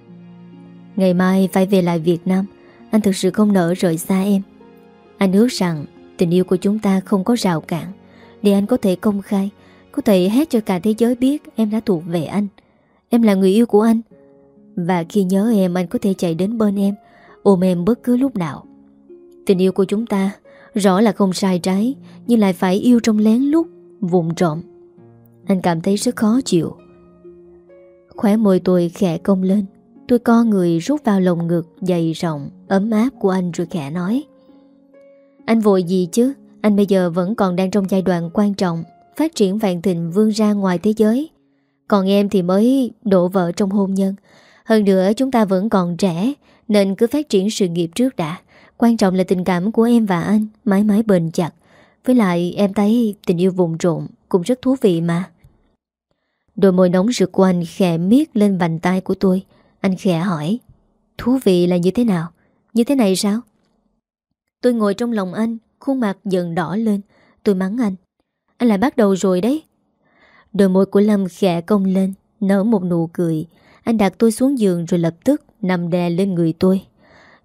[SPEAKER 1] Ngày mai phải về lại Việt Nam, anh thực sự không nỡ rời xa em. Anh ước rằng tình yêu của chúng ta không có rào cản, Để anh có thể công khai, Có thể hét cho cả thế giới biết Em đã thuộc về anh. Em là người yêu của anh, Và khi nhớ em, anh có thể chạy đến bên em, Ôm em bất cứ lúc nào. Tình yêu của chúng ta Rõ là không sai trái Nhưng lại phải yêu trong lén lút Vụn trộm. Anh cảm thấy rất khó chịu. Khóe môi tôi khẽ cong lên. Tôi co người rút vào lồng ngực Dày rộng, ấm áp của anh rồi khẽ nói. Anh vội gì chứ? Anh bây giờ vẫn còn đang trong giai đoạn quan trọng Phát triển vạn thịnh vươn ra ngoài thế giới. Còn em thì mới đổ vợ trong hôn nhân. Hơn nữa chúng ta vẫn còn trẻ Nên cứ phát triển sự nghiệp trước đã. Quan trọng là tình cảm của em và anh, Mãi mãi bền chặt. Với lại, em thấy tình yêu vùng trộn Cũng rất thú vị mà. Đôi môi nóng rực của anh khẽ miết lên vành tay của tôi. Anh khẽ hỏi, Thú vị là như thế nào? Như thế này sao? Tôi ngồi trong lòng anh, Khuôn mặt dần đỏ lên. Tôi mắng anh Anh lại bắt đầu rồi đấy. Đôi môi của Lâm khẽ cong lên, Nở một nụ cười. Anh đặt tôi xuống giường rồi lập tức Nằm đè lên người tôi.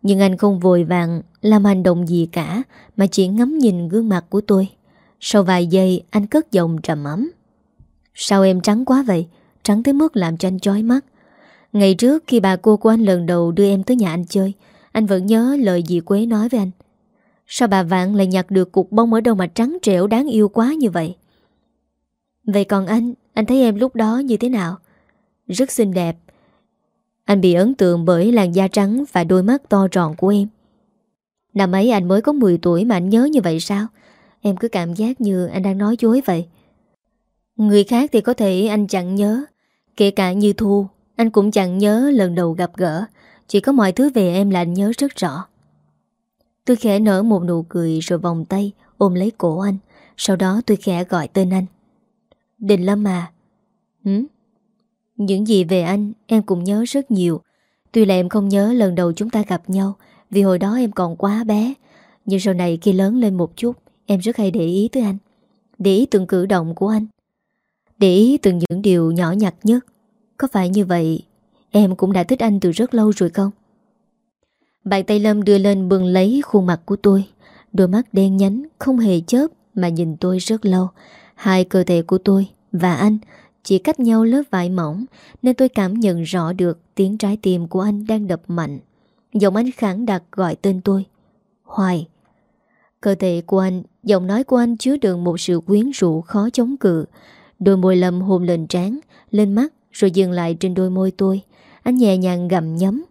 [SPEAKER 1] Nhưng anh không vội vàng Làm hành động gì cả, Mà chỉ ngắm nhìn gương mặt của tôi. Sau vài giây, anh cất giọng trầm ấm. Sao em trắng quá vậy? Trắng tới mức làm cho anh chói mắt. Ngày trước khi bà cô của anh lần đầu đưa em tới nhà anh chơi, Anh vẫn nhớ lời dì Quế nói với anh. Sao bà Vạn lại nhặt được cục bông ở đâu mà trắng trẻo đáng yêu quá như vậy? Vậy còn anh Anh thấy em lúc đó như thế nào? Rất xinh đẹp. Anh bị ấn tượng bởi làn da trắng Và đôi mắt to tròn của em. Năm ấy anh mới có 10 tuổi Mà anh nhớ như vậy sao? Em cứ cảm giác như anh đang nói dối vậy. Người khác thì có thể anh chẳng nhớ, Kể cả như Thu, Anh cũng chẳng nhớ lần đầu gặp gỡ. Chỉ có mọi thứ về em là anh nhớ rất rõ. Tôi khẽ nở một nụ cười Rồi vòng tay ôm lấy cổ anh. Sau đó tôi khẽ gọi tên anh. Đình Lâm à. Hứng? Những gì về anh, em cũng nhớ rất nhiều. Tuy là em không nhớ lần đầu chúng ta gặp nhau, Vì hồi đó em còn quá bé. Nhưng sau này khi lớn lên một chút, Em rất hay để ý tới anh, Để ý từng cử động của anh, để ý từng những điều nhỏ nhặt nhất. Có phải như vậy, Em cũng đã thích anh từ rất lâu rồi không? Bàn tay Lâm đưa lên bừng lấy khuôn mặt của tôi. Đôi mắt đen nhánh, Không hề chớp Mà nhìn tôi rất lâu. Hai cơ thể của tôi và anh chỉ cách nhau lớp vải mỏng, Nên tôi cảm nhận rõ được Tiếng trái tim của anh đang đập mạnh. Giọng anh khẳng đặc gọi tên tôi. Hoài. Cơ thể của anh, Giọng nói của anh chứa đựng một sự quyến rũ khó chống cự. Đôi môi lầm hôn lên trán, Lên mắt, rồi dừng lại trên đôi môi tôi. Anh nhẹ nhàng gặm nhấm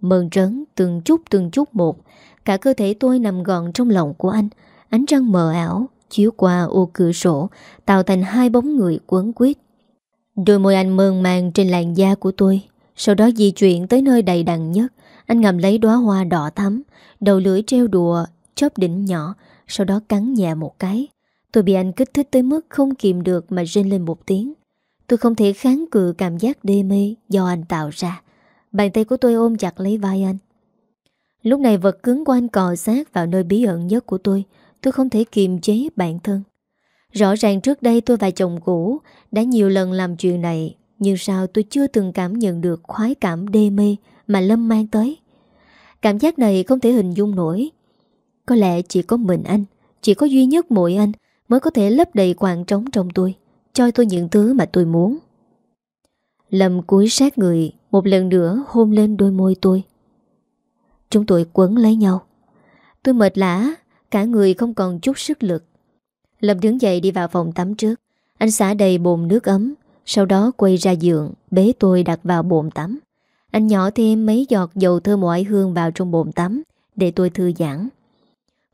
[SPEAKER 1] Mơn trấn từng chút từng chút một. Cả cơ thể tôi nằm gọn trong lòng của anh. Ánh trăng mờ ảo, Chiếu qua ô cửa sổ, Tạo thành hai bóng người quấn quýt. Đôi môi anh mơn màng trên làn da của tôi Sau đó di chuyển tới nơi đầy đặn nhất Anh ngầm lấy đóa hoa đỏ thắm Đầu lưỡi treo đùa, Chóp đỉnh nhỏ Sau đó cắn nhẹ một cái Tôi bị anh kích thích tới mức không kìm được mà rên lên một tiếng. Tôi không thể kháng cự cảm giác đê mê do anh tạo ra. Bàn tay của tôi ôm chặt lấy vai anh. Lúc này vật cứng của anh cò sát vào nơi bí ẩn nhất của tôi. Tôi không thể kiềm chế bản thân. Rõ ràng trước đây tôi và chồng cũ đã nhiều lần làm chuyện này. Nhưng sao tôi chưa từng cảm nhận được khoái cảm đê mê mà Lâm mang tới. Cảm giác này không thể hình dung nổi. Có lẽ chỉ có mình anh, chỉ có duy nhất mỗi anh mới có thể lấp đầy khoảng trống trong tôi, cho tôi những thứ mà tôi muốn. Lâm cúi sát người, một lần nữa hôn lên đôi môi tôi. Chúng tôi quấn lấy nhau. Tôi mệt lã, cả người không còn chút sức lực. Lâm đứng dậy đi vào phòng tắm trước. Anh xả đầy bồn nước ấm, sau đó quay ra giường, bế tôi đặt vào bồn tắm. Anh nhỏ thêm mấy giọt dầu thơm oải hương vào trong bồn tắm để tôi thư giãn.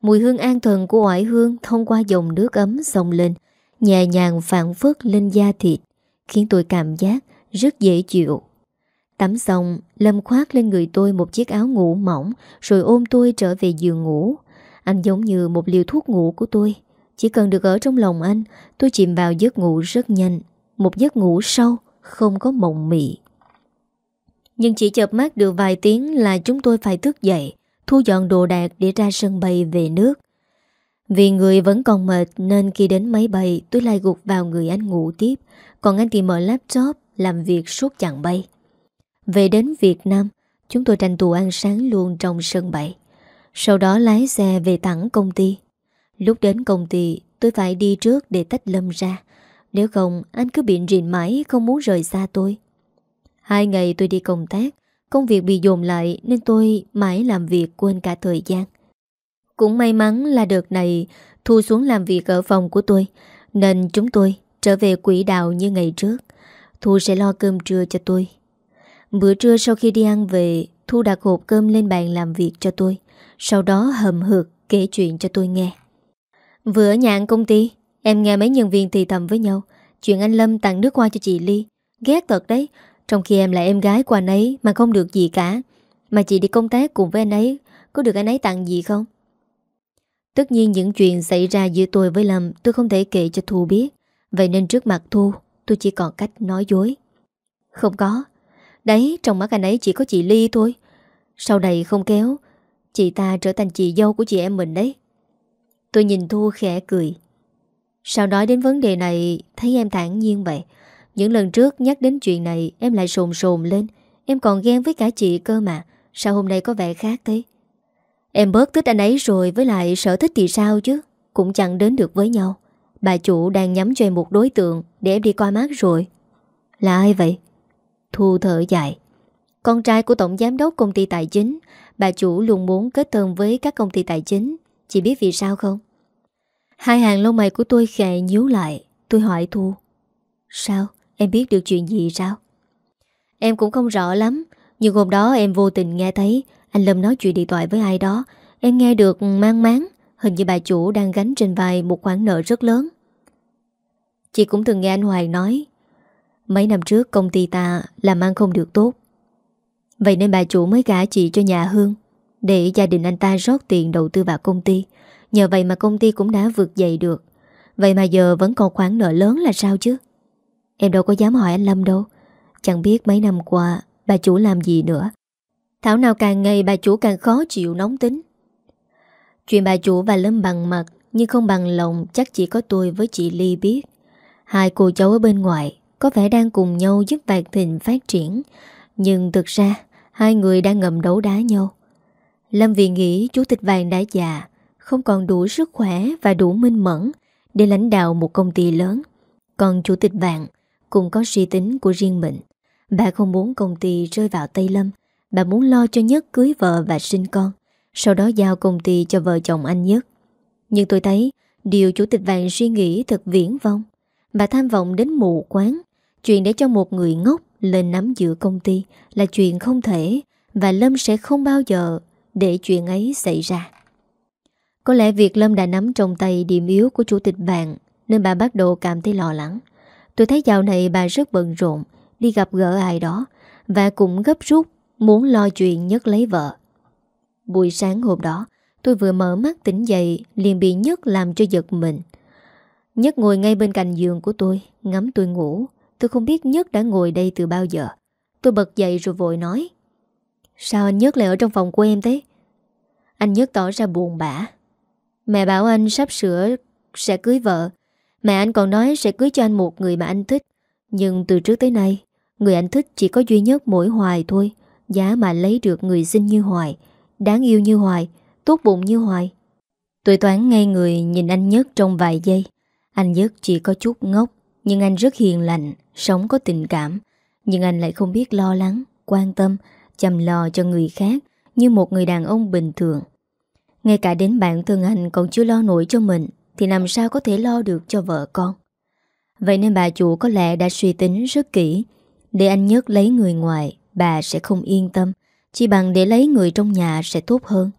[SPEAKER 1] Mùi hương an thần của oải hương thông qua dòng nước ấm sông lên, nhẹ nhàng phản phất lên da thịt, khiến tôi cảm giác rất dễ chịu. Tắm xong, Lâm khoác lên người tôi một chiếc áo ngủ mỏng rồi ôm tôi trở về giường ngủ. Anh giống như một liều thuốc ngủ của tôi. Chỉ cần được ở trong lòng anh, tôi chìm vào giấc ngủ rất nhanh. Một giấc ngủ sâu, không có mộng mị. Nhưng chỉ chợp mắt được vài tiếng là chúng tôi phải thức dậy. Thu dọn đồ đạc để ra sân bay về nước Vì người vẫn còn mệt Nên khi đến máy bay tôi lại gục vào người anh ngủ tiếp Còn anh thì mở laptop Làm việc suốt chặng bay Về đến Việt Nam Chúng tôi tranh thủ ăn sáng luôn trong sân bay Sau đó lái xe về thẳng công ty Lúc đến công ty, Tôi phải đi trước để tách Lâm ra. Nếu không, anh cứ bị rịn mãi, Không muốn rời xa tôi. Hai ngày tôi đi công tác, Công việc bị dồn lại Nên tôi mãi làm việc quên cả thời gian. Cũng may mắn là đợt này, Thu xuống làm việc ở phòng của tôi, Nên chúng tôi trở về quỹ đạo như ngày trước. Thu sẽ lo cơm trưa cho tôi. Bữa trưa sau khi đi ăn về, Thu đặt hộp cơm lên bàn làm việc cho tôi, Sau đó hầm hực kể chuyện cho tôi nghe. Vừa ở nhà công ty, Em nghe mấy nhân viên thì thầm với nhau. Chuyện anh Lâm tặng nước hoa cho chị Ly. Ghét thật đấy. Trong khi em là em gái của anh ấy Mà không được gì cả. Mà chị đi công tác cùng với anh ấy, Có được anh ấy tặng gì không? Tất nhiên những chuyện xảy ra giữa tôi với Lâm Tôi không thể kể cho Thu biết. Vậy nên trước mặt Thu, Tôi chỉ còn cách nói dối. Không có. Đấy, trong mắt anh ấy chỉ có chị Ly thôi. Sau này không kéo, Chị ta trở thành chị dâu của chị em mình đấy. Tôi nhìn Thu khẽ cười. Sao nói đến vấn đề này, Thấy em thản nhiên vậy? Những lần trước nhắc đến chuyện này, Em lại sồn sồn lên. Em còn ghen với cả chị cơ mà. Sao hôm nay có vẻ khác thế? Em bớt thích anh ấy rồi Với lại sở thích thì sao chứ? Cũng chẳng đến được với nhau. Bà chủ đang nhắm cho em một đối tượng Để em đi coi mắt rồi. Là ai vậy? Thu thở dài. Con trai của tổng giám đốc công ty tài chính. Bà chủ luôn muốn kết thân với các công ty tài chính. Chị biết vì sao không? Hai hàng lông mày của tôi khẽ nhíu lại. Tôi hỏi Thu. Sao? Em biết được chuyện gì sao? Em cũng không rõ lắm. Nhưng hôm đó em vô tình nghe thấy Anh Lâm nói chuyện điện thoại với ai đó. Em nghe được mang máng. Hình như bà chủ đang gánh trên vai một khoản nợ rất lớn. Chị cũng từng nghe anh Hoài nói, Mấy năm trước công ty ta làm ăn không được tốt. Vậy nên bà chủ mới gả chị cho nhà Hương. Để gia đình anh ta rót tiền đầu tư vào công ty. Nhờ vậy mà công ty cũng đã vượt dậy được. Vậy mà giờ vẫn còn khoản nợ lớn là sao chứ? Em đâu có dám hỏi anh Lâm đâu. Chẳng biết mấy năm qua, Bà chủ làm gì nữa. Thảo nào càng ngày bà chủ càng khó chịu nóng tính. Chuyện bà chủ và Lâm bằng mặt, Nhưng không bằng lòng, chắc chỉ có tôi với chị Ly biết. Hai cô cháu ở bên ngoài, Có vẻ đang cùng nhau giúp vạn thịnh phát triển. Nhưng thực ra, Hai người đang ngầm đấu đá nhau. Lâm vì nghĩ chủ tịch vàng đã già Không còn đủ sức khỏe Và đủ minh mẫn Để lãnh đạo một công ty lớn. Còn chủ tịch vàng Cũng có suy tính của riêng mình. Bà không muốn công ty rơi vào tay Lâm. Bà muốn lo cho Nhất cưới vợ và sinh con, Sau đó giao công ty cho vợ chồng anh Nhất. Nhưng tôi thấy Điều chủ tịch vàng suy nghĩ thật viễn vong Bà tham vọng đến mù quán Chuyện để cho một người ngốc lên nắm giữ công ty là chuyện không thể và Lâm sẽ không bao giờ để chuyện ấy xảy ra. Có lẽ việc Lâm đã nắm trong tay điểm yếu của chủ tịch bạn nên bà bắt đầu cảm thấy lo lắng. Tôi thấy dạo này bà rất bận rộn, đi gặp gỡ ai đó và cũng gấp rút muốn lo chuyện nhất lấy vợ. Buổi sáng hôm đó, tôi vừa mở mắt tỉnh dậy liền bị Nhất làm cho giật mình. Nhất ngồi ngay bên cạnh giường của tôi, ngắm tôi ngủ Tôi không biết Nhất đã ngồi đây từ bao giờ Tôi bật dậy rồi vội nói, Sao anh Nhất lại ở trong phòng của em thế anh Nhất tỏ ra buồn bã. Mẹ bảo anh sắp sửa Sẽ cưới vợ. Mẹ anh còn nói sẽ cưới cho anh một người mà anh thích. Nhưng từ trước tới nay, Người anh thích chỉ có duy nhất mỗi Hoài thôi. Giá mà lấy được người xinh như Hoài, Đáng yêu như Hoài, Tốt bụng như Hoài. Tuổi toán ngay người nhìn anh Nhất trong vài giây. Anh Nhất chỉ có chút ngốc, Nhưng anh rất hiền lành, Sống có tình cảm. Nhưng anh lại không biết lo lắng, Quan tâm, Chăm lo cho người khác. Như một người đàn ông bình thường. Ngay cả đến bạn thân anh còn chưa lo nổi cho mình, Thì làm sao có thể lo được cho vợ con? Vậy nên bà chủ có lẽ đã suy tính rất kỹ. Để anh nhất lấy người ngoài, Bà sẽ không yên tâm. Chỉ bằng để lấy người trong nhà sẽ tốt hơn.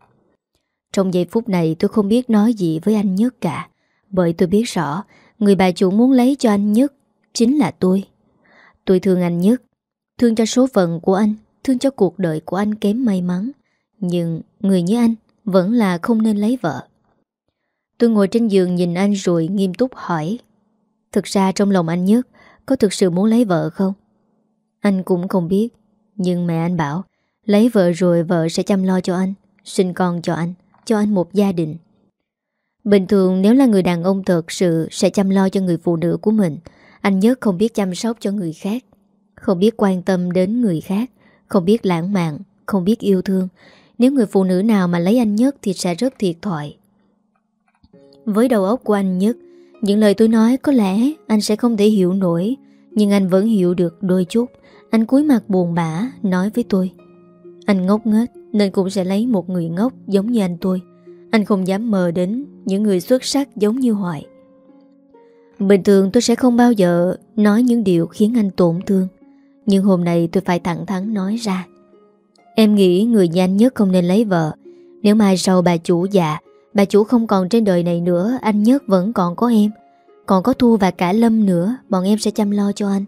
[SPEAKER 1] Trong giây phút này tôi không biết nói gì với anh nhất cả. Bởi tôi biết rõ, Người bà chủ muốn lấy cho anh nhất Chính là tôi. Tôi thương anh nhất, Thương cho số phận của anh, Thương cho cuộc đời của anh kém may mắn. Nhưng người như anh Vẫn là không nên lấy vợ. Tôi ngồi trên giường nhìn anh rồi nghiêm túc hỏi, Thực ra trong lòng anh nhất Có thực sự muốn lấy vợ không? Anh cũng không biết, Nhưng mẹ anh bảo, Lấy vợ rồi vợ sẽ chăm lo cho anh, Sinh con cho anh Cho anh một gia đình. Bình thường nếu là người đàn ông thật sự Sẽ chăm lo cho người phụ nữ của mình, Anh nhất không biết chăm sóc cho người khác, Không biết quan tâm đến người khác, Không biết lãng mạn, Không biết yêu thương nếu người phụ nữ nào mà lấy anh nhất Thì sẽ rất thiệt thòi. Với đầu óc của anh nhất, Những lời tôi nói có lẽ anh sẽ không thể hiểu nổi, Nhưng anh vẫn hiểu được đôi chút. Anh cúi mặt buồn bã, nói với tôi, Anh ngốc nghếch, nên cũng sẽ lấy một người ngốc giống như anh tôi. Anh không dám mơ đến những người xuất sắc giống như Hoài. Bình thường tôi sẽ không bao giờ nói những điều khiến anh tổn thương, Nhưng hôm nay tôi phải thẳng thắn nói ra. Em nghĩ người nhanh nhất không nên lấy vợ. Nếu mai sau bà chủ già Bà chủ không còn trên đời này nữa Anh nhất vẫn còn có em. Còn có Thu và cả Lâm nữa Bọn em sẽ chăm lo cho anh.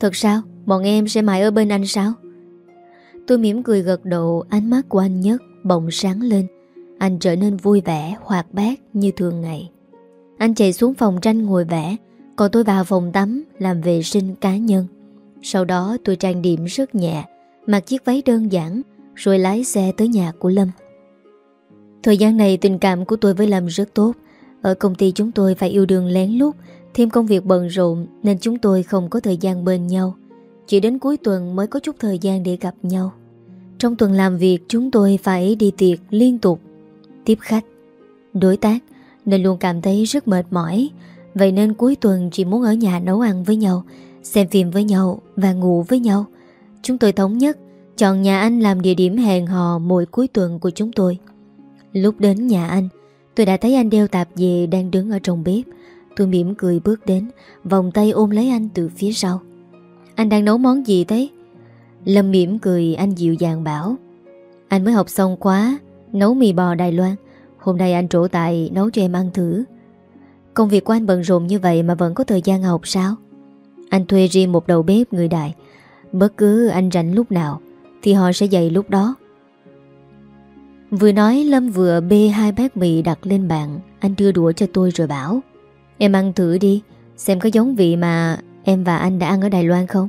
[SPEAKER 1] Thật sao? Bọn em sẽ mãi ở bên anh sao? Tôi mỉm cười gật đầu Ánh mắt của anh nhất bỗng sáng lên. Anh trở nên vui vẻ, hoạt bát như thường ngày. Anh chạy xuống phòng tranh ngồi vẽ Còn tôi vào phòng tắm Làm vệ sinh cá nhân. Sau đó tôi trang điểm rất nhẹ Mặc chiếc váy đơn giản, Rồi lái xe tới nhà của Lâm. Thời gian này tình cảm của tôi với Lâm rất tốt. Ở công ty chúng tôi phải yêu đương lén lút, Thêm công việc bận rộn Nên chúng tôi không có thời gian bên nhau. Chỉ đến cuối tuần mới có chút thời gian để gặp nhau. Trong tuần làm việc, chúng tôi phải đi tiệc liên tục, Tiếp khách, Đối tác, Nên luôn cảm thấy rất mệt mỏi. Vậy nên cuối tuần chỉ muốn ở nhà nấu ăn với nhau, Xem phim với nhau Và ngủ với nhau. Chúng tôi thống nhất, Chọn nhà anh làm địa điểm hẹn hò mỗi cuối tuần của chúng tôi. Lúc đến nhà anh, Tôi đã thấy anh đeo tạp dề đang đứng ở trong bếp. Tôi mỉm cười bước đến, Vòng tay ôm lấy anh từ phía sau. Anh đang nấu món gì thế? Lâm mỉm cười, anh dịu dàng bảo. Anh mới học xong quá Nấu mì bò Đài Loan. Hôm nay anh trổ tài, nấu cho em ăn thử. Công việc của anh bận rộn như vậy Mà vẫn có thời gian học sao? Anh thuê riêng một đầu bếp người đại Bất cứ anh rảnh lúc nào, Thì họ sẽ dậy lúc đó. Vừa nói, Lâm vừa bê hai bát mì đặt lên bàn. Anh đưa đũa cho tôi rồi bảo, Em ăn thử đi, Xem có giống vị mà em và anh đã ăn ở Đài Loan không?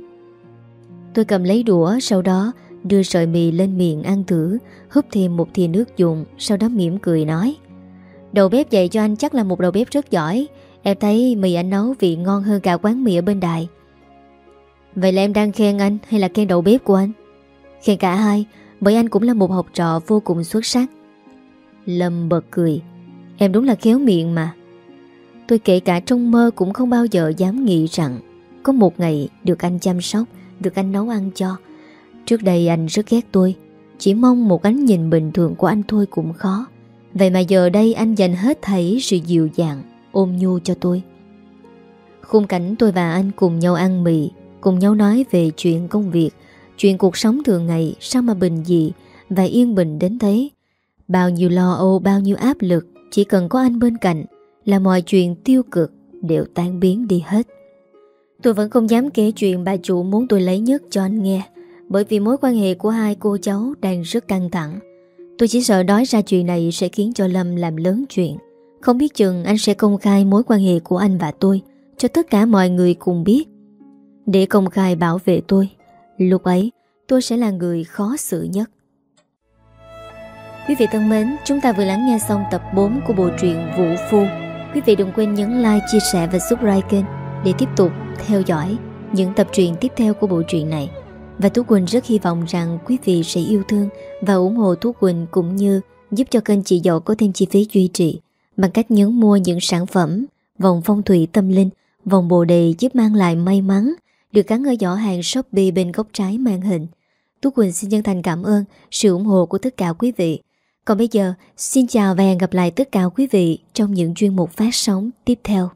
[SPEAKER 1] Tôi cầm lấy đũa, Sau đó đưa sợi mì lên miệng ăn thử, Húp thêm một thìa nước dùng, Sau đó mỉm cười nói, Đầu bếp dạy cho anh chắc là một đầu bếp rất giỏi. Em thấy mì anh nấu vị ngon hơn cả quán mì ở bên Đài. Vậy là em đang khen anh hay là khen đầu bếp của anh? Khen cả hai, bởi anh cũng là một học trò vô cùng xuất sắc. Lâm bật cười. Em đúng là khéo miệng mà. Tôi kể cả trong mơ cũng không bao giờ dám nghĩ rằng Có một ngày được anh chăm sóc, Được anh nấu ăn cho. Trước đây anh rất ghét tôi. Chỉ mong một ánh nhìn bình thường của anh thôi cũng khó. Vậy mà giờ đây anh dành hết thảy sự dịu dàng, Ôm nhu cho tôi. Khung cảnh tôi và anh cùng nhau ăn mì Cùng nhau nói về chuyện công việc Chuyện cuộc sống thường ngày sao mà bình dị và yên bình đến thế. Bao nhiêu lo âu, bao nhiêu áp lực, chỉ cần có anh bên cạnh là mọi chuyện tiêu cực đều tan biến đi hết. Tôi vẫn không dám kể chuyện bà chủ muốn tôi lấy nhất cho anh nghe, bởi vì mối quan hệ của hai cô cháu đang rất căng thẳng. Tôi chỉ sợ nói ra chuyện này sẽ khiến cho Lâm làm lớn chuyện. Không biết chừng anh sẽ công khai mối quan hệ của anh và tôi cho tất cả mọi người cùng biết. Để công khai bảo vệ tôi, Lúc ấy tôi sẽ là người khó xử nhất. Quý vị thân mến, chúng ta vừa lắng nghe xong tập 4 của bộ truyện Vũ Phu. Quý vị đừng quên nhấn like, chia sẻ và subscribe kênh Để tiếp tục theo dõi những tập truyện tiếp theo của bộ truyện này. Và Tú Quỳnh rất hy vọng rằng quý vị sẽ yêu thương và ủng hộ Tú Quỳnh cũng như giúp cho kênh chị dậu có thêm chi phí duy trì bằng cách nhấn mua những sản phẩm vòng phong thủy tâm linh, vòng bồ đề giúp mang lại may mắn, được gắn ở giỏ hàng Shopee bên góc trái màn hình. Tú Quỳnh xin chân thành cảm ơn sự ủng hộ của tất cả quý vị. Còn bây giờ, xin chào và hẹn gặp lại tất cả quý vị trong những chuyên mục phát sóng tiếp theo.